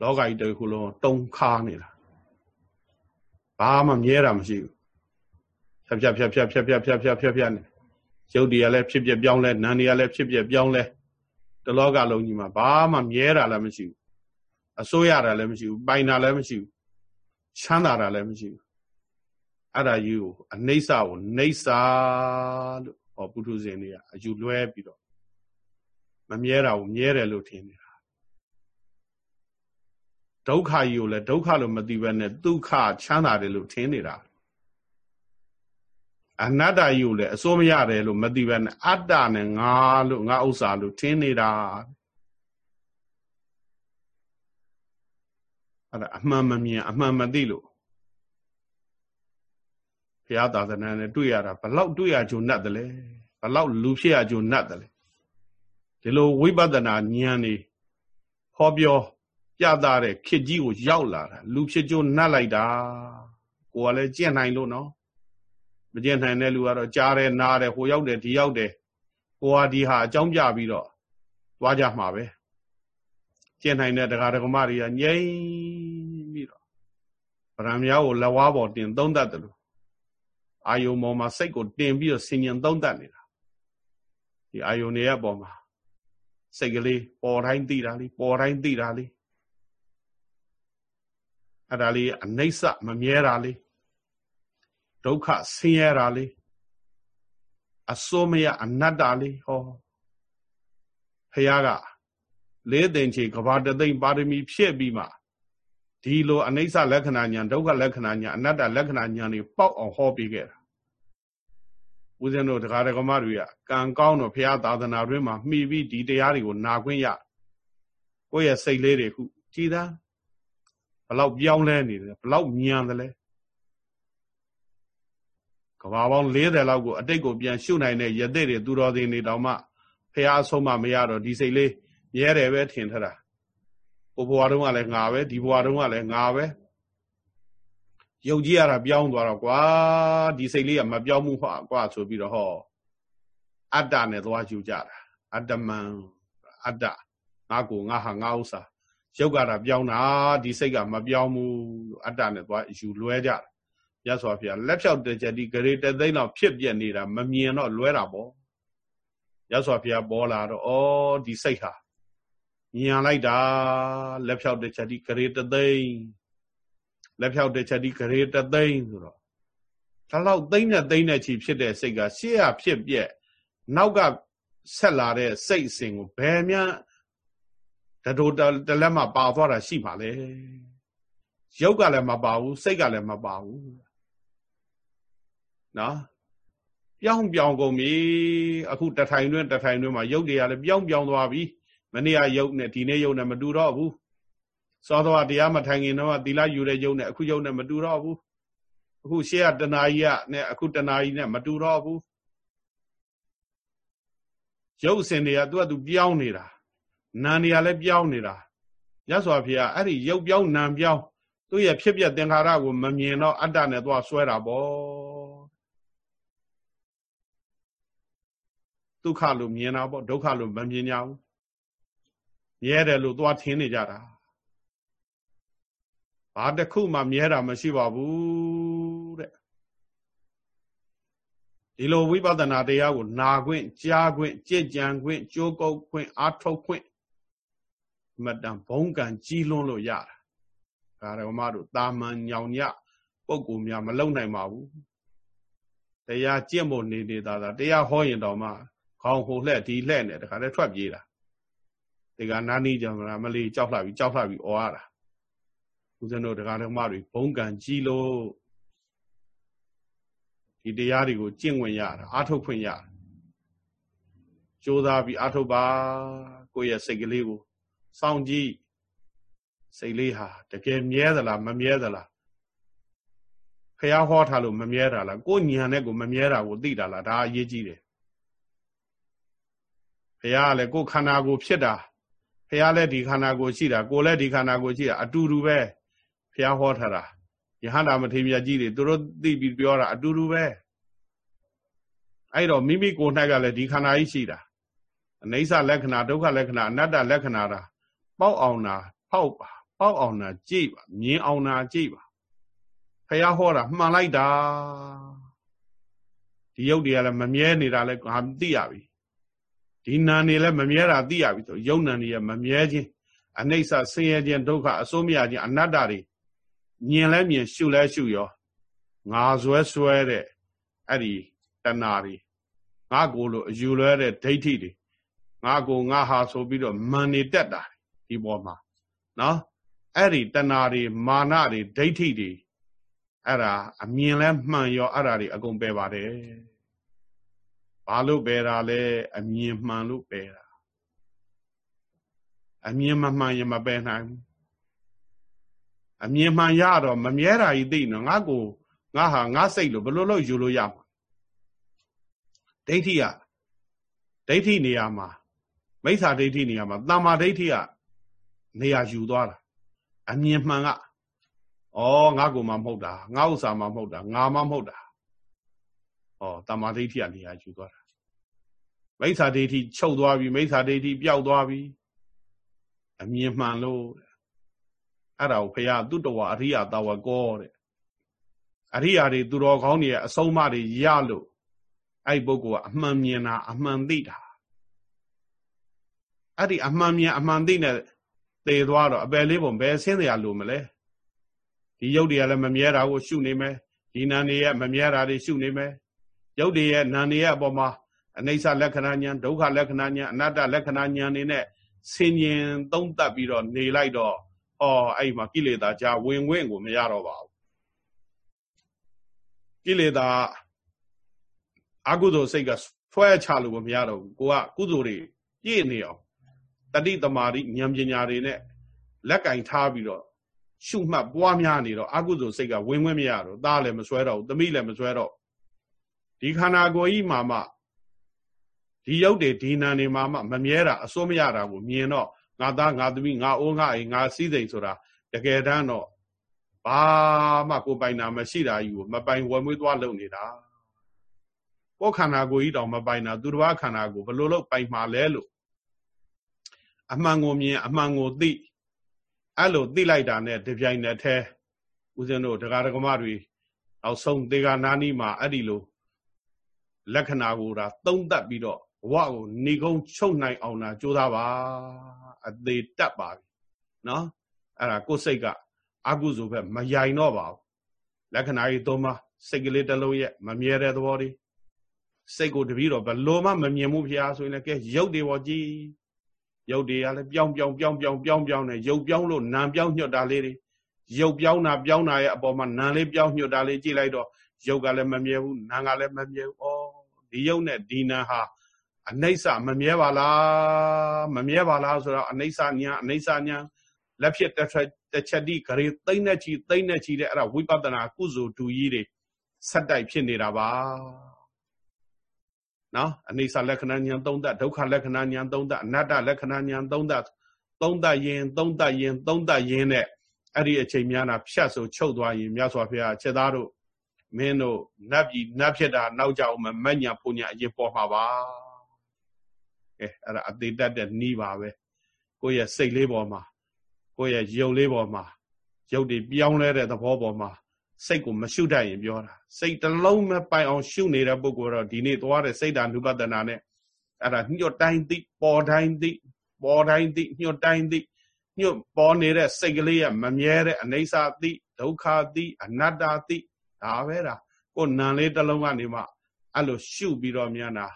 လောကကြီးတစ်ခုလုံးတုံခါနေတာဘာမှမြဲတာမရှိဘူးဖြတ်ဖြတ်ဖြတ်ဖြတ်ဖြတ်ဖြတ်ဖြတ်ဖြတ်ဖြတ်ဖြတ်နေရုပ်တွေကလည်းဖြစ်ပြပြောင်းလဲနာမ်တွေကလည်းဖြစ်ပြပြောင်းလဲတလောကလုံးကြီးမှာဘာမှမြဲတာလည်းမရှိဘူးအစိုးရတာလည်းမရှိဘူးပိုင်တာလည်းမရှိဘူးချမ်းသာတာလည်းမရှိဘူးအဲ့ဒါကြီးကိုအနိစ္စကိုနေစ္စလို့ဟောပုထုဇဉ်တွေကအယူလွဲပြီးတော့မမြဲတာကိုမြဲတယ်လို့ထင်နေတာ ဒုက္ခကြီးကိုလည်းဒုက္ခလို့မသိဘဲနဲ့ဒုက္ခချမ်းသာတယ်လို့ထင်နေတာအနတ္တကြီးကိုလည်းအစိုးမရတယ်လို့မသိဘဲနဲ့အတ္တနဲ့ငါလို့ငါဥစ္စာလို့ထင်နေတာအဲ့ဒါအမှန်မမြင်အမှန်မသိလို့ဘုရားသာသနာနဲ့တွေ့ရတာဘလောက်တွေ့ရကြုံ납တယ်လဲဘလောက်လူဖြစ်ရကြုံ납တယ်လဲဒီလိုဝိပဿနာဉာဏ်နေဟောပြော ပြတာတဲ့ခစ်ကြီးကိုရောက်လာတာလူဖြစ်ကြုံ납လိုက်တာကိုကလည်းကြင့်နိုင်လို့နော်မကြင့်နိုင်တဲ့လူကတော့ကြားတယ်နားတယ်ဟိုရောက်တယ်ဒီရောက်တယ်ကိုကဒီဟာအကြောင်းပြပြီးတော့သွားကြမှာပဲကျင့်နိုင်တဲ့တရားဓမ္မတွေကငြိမ့်ပြီးတော့ဗရမ ्या ကိုလက်ဝါးပေါ်တင်သုံးတတ်တယ်လို့အာယုံပေါ်မှာစိတ်ကိုတင်ပြီးတော့ဆင်ញံသုံးတတ်နေတာဒီအာယုံတွေရဲ့ပေါ်မှာစိတ်ကလေးပေါ်တိုင်းသိတာလေးပေါ်တိုင်းသိတာလေး အဲ့ဒါလေးအနိစ္စမမြဲတာလေးဒုက္ခဆင်းရဲတာလေးအစိုးမရအနတ္တလေးဟောဖះကလေးသိင်ချေကဘာတသိမ့်ပါရမီဖြည့်ပြီးမှဒီလိုအနိစ္စလက္ခဏာညာဒုက္ခလက္ခဏာညာအနတ္တလက္ခဏာညာတွေပေါက်အောင်ဟောပေးခဲ့တာဦးဇင်းတို့တရားဓမ္မတွေကကံကောင်းတော့ဘုရားသာသနာတွင်မှာမှီပြီးဒီတရားတွေကိုနာခွင့်ရကိုယ့်ရဲ့စိတ်လေးတွေခုကြည်သာ ဘလောက်ပြောင်းလဲနေတယ်ဘလောက်ညံတယ်လဲကဘာပေါင်း40လောက်ကိုအတိတ်ကိုပြန်ရှုနိုင်တဲ့ယသိတွေသူတော်စင်တွေတောင်မှဖះအဆုံးမမရတော့ဒီစိတ်လေးမြဲတယ်ပဲထင်ထတာဟိုဘဝတုန်းကလည်းငါပဲဒီဘဝတုန်းကလည်းငါပဲယုံကြည်ရတာပြောင်းသွားတော့ကွာဒီစိတ်လေးကမပြောင်းမှုဟာကွာဆိုပြီးတော့ဟောအတ္တနဲ့သွားယူကြတာအတ္တမံအတ္တငါကိုငါဟာငါဥစ္စာ ရုပ်ကတာပြောင်းတာဒီစိတ်ကမပြောင်းဘူးအတ္တနဲ့သွားယူလွဲကြတာရသော်ဖျားလက်ဖြောက်တကြတိဂရေတသိန်းတော့ဖြစ်ပြနေတာမမြင်တော့လွဲတာပေါ့ရသော်ဖျားပေါ်လာတော့ဩဒီစိတ်ဟာညံလိုက်တာလက်ဖြောက်တကြတိဂရေတသိန်းလက်ဖြောက်တချက်ဒီဂရေတသိန်းဆိုတော့ဒါလောက်သိမ့်နဲ့သိမ့်နဲ့ချီဖြစ်တဲ့စိတ်ကရှေ့ရဖြစ်ပြက်နောက်ကဆက်လာတဲ့စိတ်အစဉ်ကိုဘယ်မှ တတိုတလက်မှပါသွားတာရှိပါလေရုပ်ကလည်းမပါဘူးစိတ်ကလည်းမပါဘူးနော်ပြောင်းပြောင်းကုန်ပြီအခုတထိုင်တွင်းတထိုင်တွင်းမှာရုပ်တွေကလည်းပြောင်းပြောင်းသွားပြီမနေ့ကရုပ်နဲ့ဒီနေ့ရုပ်နဲ့မတူတော့ဘူးစောသောတရားမထိုင်ခင်တော့သီလယူတဲ့ယုံနဲ့အခုယုံနဲ့မတူတော့ဘူးအခုရှေ့ကတဏှာကြီးကနဲ့အခုတဏှာကြီးနဲ့မတူတော့ဘူးရုပ်စင်တွေကသူကသူပြောင်းနေတာ နာမ်တွေကလည်းပြောင်းနေတာရသော်ဖေကအဲ့ဒီရုပ်ပြောင်းနာမ်ပြောင်းသူ့ရဲ့ဖြစ်ပြသင်္ခါရကိုမမြင်တော့အတ္တနဲ့သွားဆွဲတာပေါ့ဒုက္ခလို့မြင်တာပေါ့ဒုက္ခလို့မမြင်ကြဘူးမြဲတယ်လို့သွားထင်နေကြတာဘာတစ်ခုမှမြဲတာမရှိပါဘူးတဲ့ဒီလိုဝိပဿနာတရားကိုနာခွင့်ကြားခွင့်ကြည်ကြံခွင့်ကြိုးကုပ်ခွင့်အာထုတ်ခွင့် မတန်ဘုံကံကြီးလွန်းလို့ရတာဒါရမတို့တာမန်ညောင်ညပုံကူများမလုံနိုင်ပါဘူးတရားကြင့်ဖို့နေနေတာသာတရားဟောရင်တော့မှခေါင်းဟိုလှက်ဒီလှက်နဲ့တခါတည်းထွက်ပြေးတာဒီကနာနီကြောင့်မလေးကြောက်လှပြီကြောက်လှပြီអော်ရတာဦးဇင်းတို့တရားဓမ္မတွေဘုံကံကြီးလို့ဒီတရားတွေကိုကျင့်ဝင်ရတာအာထုတ်ခွင့်ရတာကြိုးစားပြီးအာထုတ်ပါကိုယ့်ရဲ့စိတ်ကလေးကို စောင့်ကြည့်စိတ်လေးဟာတကယ်မြဲသလားမမြဲသလားဖះဟောထားလို့မမြဲတာလားကိုညံနဲ့ကိုမမြဲတာကိုသိတာလားဒါအရေးကြီးတယ်ဖះကလည်းကိုခန္ဓာကိုဖြစ်တာဖះလည်းဒီခန္ဓာကိုရှိတာကိုလည်းဒီခန္ဓာကိုရှိတာအတူတူပဲဖះဟောထားတာယဟန္တာမထေရကြီးတွေသူတို့သိပြီးပြောတာအတူတူပဲအဲ့တော့မိမိကိုယ်၌ကလည်းဒီခန္ဓာကြီးရှိတာအနိစ္စလက္ခဏာဒုက္ခလက္ခဏာအနတ္တလက္ခဏာတာ ပေါက်အောင်တာဖောက်ပါပေါက်အောင်တာကြည့်ပါမြင်အောင်တာကြည့်ပါဖះဟောတာမှန်လိုက်တာဒီယုတ်တွေကလည်းမမြဲနေတာလည်းငါသိရပြီဒီနာနေလည်းမမြဲတာသိရပြီဆိုယုတ်နာနေရမမြဲခြင်းအနိစ္စဆင်းရဲခြင်းဒုက္ခအစိုးမရခြင်းအနတ္တတွေမြင်လဲမြင်ရှုလဲရှုရောငါဇွဲဆွဲတဲ့အဲ့ဒီတဏှာတွေငါကိုလို့အယူလွဲတဲ့ဒိဋ္ဌိတွေငါကိုငါဟာဆိုပြီးတော့မန်နေတက်တာ ဒီပေါ်မှာနော်အဲ့ဒီတဏှာတွေမာနတွေဒိဋ္ဌိတွေအဲ့ဒါအမြင်လဲမှန်ရောအဲ့ဒါတွေအကုန်ပယ်ပါတယ်ဘာလို့ပယ်တာလဲအမြင်မှန်လို့ပယ်တာအမြင်မမှန်ရင်မပယ်နိုင်ဘူးအမြင်မှန်ရတော့မမြဲတာကြီးသိနော်ငါကိုငါဟာငါစိတ်လို့ဘလို့လို့ယူလို့ရမှာဒိဋ္ဌိကဒိဋ္ဌိနေရာမှာမိစ္ဆာဒိဋ္ဌိနေရာမှာတမ္မာဒိဋ္ဌိက နေရာယူသွားတာအမြင်မှန်ကဩငါကိုမှမဟုတ်တာငါဥစ္စာမှမဟုတ်တာငါမှမဟုတ်တာဩတမ္မာဒိဋ္ဌိကနေရာယူသွားတာမိစ္ဆာဒိဋ္ဌိချုပ်သွားပြီမိစ္ဆာဒိဋ္ဌိပျောက်သွားပြီအမြင်မှန်လို့အဲ့ဒါကိုဖရာသူတဝအရိယတာဝကောတဲ့အရိယာတွေသူတော်ကောင်းတွေရဲ့အဆုံးအမတွေရလို့အဲ့ပုဂ္ဂိုလ်ကအမှန်မြင်တာအမှန်သိတာအဲ့ဒီအမှန်မြင်အမှန်သိနဲ့ သေသွားတော့အပယ်လေးပုံဘယ်ဆင်းတရားလို့မလဲဒီယုတ်တွေကလည်းမမြဲတာကိုရှုနေမယ်ဒီနာနေရဲ့မမြဲတာတွေရှုနေမယ်ယုတ်တွေရဲ့နာနေရဲ့အပေါ်မှာအနိစ္စလက္ခဏာညာဒုက္ခလက္ခဏာညာအနတ္တလက္ခဏာညာနေနဲ့ဆင်ញင်သုံးသပ်ပြီးတော့နေလိုက်တော့ဩအဲ့မှာကိလေသာကြာဝင်ဝင်ကိုမရတော့ပါဘူးကိလေသာအကုသိုလ်စိတ်ကဆွဲချလို့မရတော့ဘူးကိုကကုသိုလ်တွေပြည့်နေအောင် တတိတမာတိဉာဏ်ပညာတွေနဲ့လက်ကင်ထားပြီးတော့ရှုမှတ်ပွားများနေတော့အကုသိုလ်စိတ်ကဝင်ဝင်မရတော့သားလည်းမဆွဲတော့ဘူးသမီးလည်းမဆွဲတော့ဒီခန္ဓာကိုယ်ကြီးမှာမှဒီရုပ်တွေဒီနာနေမှာမှမမြဲတာအစိုးမရတာကိုမြင်တော့ငါသားငါသမီးငါအိုးငါအိမ်ငါစည်းစိမ်ဆိုတာတကယ်တမ်းတော့ဘာမှကိုပိုင်တာမရှိတာကြီးကိုမပိုင်ဝယ်မွေးသွားလုံနေတာကိုယ်ခန္ဓာကိုယ်ကြီးတောင်မပိုင်တာသူတစ်ပါးခန္ဓာကိုဘယ်လိုလုပ်ပိုင်မှာလဲလို့ အမှန်ကိုမြင်အမှန်ကိုသိအဲ့လိုသိလိုက်တာနဲ့တပြိုင်နက်တည်းဦးဇင်းတို့ဒကာဒကမတွေနောက်ဆုံးသေဂာနာနီမှာအဲ့ဒီလိုလက္ခဏာကိုဒါသုံးသပ်ပြီးတော့ဘဝကိုနေကုန်းချုပ်နိုင်အောင်လာကြိုးစားပါအသေးတက်ပါပြီနော်အဲ့ဒါကိုယ်စိတ်ကအကုသိုလ်ပဲမယိုင်တော့ပါဘူးလက္ခဏာကြီးသုံးပါစိတ်ကလေးတစ်လုံးရဲ့မမြဲတဲ့သဘောတွေစိတ်ကိုတပည့်တော့ဘလို့မှမမြင်မှုဖျားဆိုရင်လည်းကဲရုပ်တွေပေါ်ကြည့် ရုပ်တွေကလည်းပြောင်းပြောင်းပြောင်းပြောင်းပြောင်းပြောင်းနေရုပ်ပြောင်းလို့နာမ်ပြောင်းညွတ်တာလေးတွေရုပ်ပြောင်းတာပြောင်းတာရဲ့အပေါ်မှာနာမ်လေးပြောင်းညွတ်တာလေးကြည့်လိုက်တော့ရုပ်ကလည်းမမြဲဘူးနာမ်ကလည်းမမြဲဘူးဩဒီရုပ်နဲ့ဒီနာမ်ဟာအနိစ္စမမြဲပါလားမမြဲပါလားဆိုတော့အနိစ္စညာအနိစ္စညာလက်ဖြစ်တစ်ချက်တိဂရေသိမ့်တဲ့ချီသိမ့်တဲ့ချီတဲ့အဲ့ဒါဝိပဿနာကုစုဒူကြီးတွေဆက်တိုက်ဖြစ်နေတာပါ နော်အနိစ္စလက္ခဏာဉာဏ်သုံးသပ်ဒုက္ခလက္ခဏာဉာဏ်သုံးသပ်အနတ္တလက္ခဏာဉာဏ်သုံးသပ်သုံးသပ်ရင်သုံးသပ်ရင်သုံးသပ်ရင်နဲ့အဲ့ဒီအချိန်များနာဖြတ်ဆိုချုပ်သွားရင်မြတ်စွာဘုရားချက်သားတို့မင်းတို့နတ်ပြည်နတ်ဖြစ်တာနောက်ကြအောင်မညံပူညာအရင်ပေါ်မှာပါအဲအဲ့ဒါအသေးတတ်တဲ့နီးပါပဲကိုယ့်ရဲ့စိတ်လေးပေါ်မှာကိုယ့်ရဲ့ယုံလေးပေါ်မှာယုတ်တွေပြောင်းလဲတဲ့သဘောပေါ်မှာစိတ်ကိုမရှုတတ်ရင်ပြောတာ စိတ်တစ်လုံးမပိုင်အောင်ရှုနေတဲ့ပုဂ္ဂိုလ်တော့ဒီနေ့သွားတဲ့စိတ်ဓာနုပဒနာနဲ့အဲ့ဒါညှော့တိုင်းသိပေါ်တိုင်းသိပေါ်တိုင်းသိညှော့တိုင်းသိညှို့ပေါ်နေတဲ့စိတ်ကလေးကမမြဲတဲ့အနိစ္စသိဒုက္ခသိအနတ္တသိဒါပဲဒါကိုနံလေးတစ်လုံးကနေမှအဲ့လိုရှုပြီးတော့မြန်တာ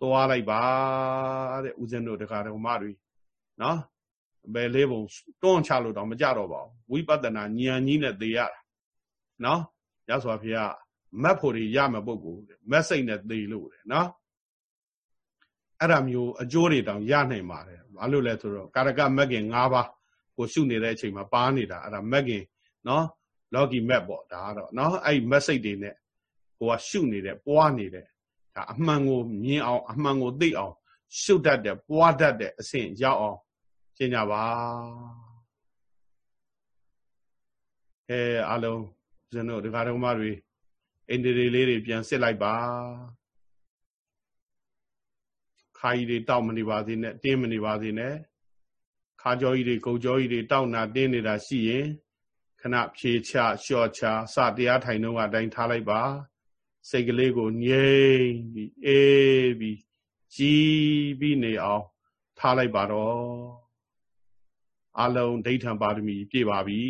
သွားလိုက်ပါတဲ့ဦးဇင်းတို့တခါတော်မတွေနော်ဘယ်လေးပုံတွန်းချလို့တော့မကြတော့ပါဘူးဝိပဿနာဉာဏ်ကြီးနဲ့သိရတာနော်ရသော်ဖေက မက်ဖို့တွေရမယ်ပုဂ္ဂိုလ်မက်စိတ်နဲ့သိလို့တယ်နော်အဲ့ဒါမျိုးအကျိုးတွေတောင်ရနိုင်ပါတယ်ဘာလို့လဲဆိုတော့ကာရကမက်ကင်၅ပါးကိုရှုနေတဲ့အချိန်မှာပါနေတာအဲ့ဒါမက်ကင်နော်လောကီမက်ပေါ့ဒါကတော့နော်အဲ့မက်စိတ်တွေနဲ့ကိုကရှုနေတဲ့ပွားနေတဲ့ဒါအမှန်ကိုမြင်အောင်အမှန်ကိုသိအောင်ရှုတတ်တဲ့ပွားတတ်တဲ့အဆင့်ရောက်အောင်ရှင်းကြပါအဲအလုံးဇန်တို့ဒကာတော်မတွေ အိန္ဒြေလေးတွေပြန်စစ်လိုက်ပါခါကြီးတွေတောက်မနေပါသေးနဲ့တင်းမနေပါသေးနဲ့ခါကြောကြီးတွေဂုတ်ကြောကြီးတွေတောက်နာတင်းနေတာရှိရင်ခဏဖြေချလျှော့ချစတရားထိုင်တော့အတိုင်းထားလိုက်ပါစိတ်ကလေးကိုငြိမ်ပြီးအေးပြီးကြည်ပြီးနေအောင်ထားလိုက်ပါတော့အလုံးဒိဋ္ဌံပါရမီပြည့်ပါပြီ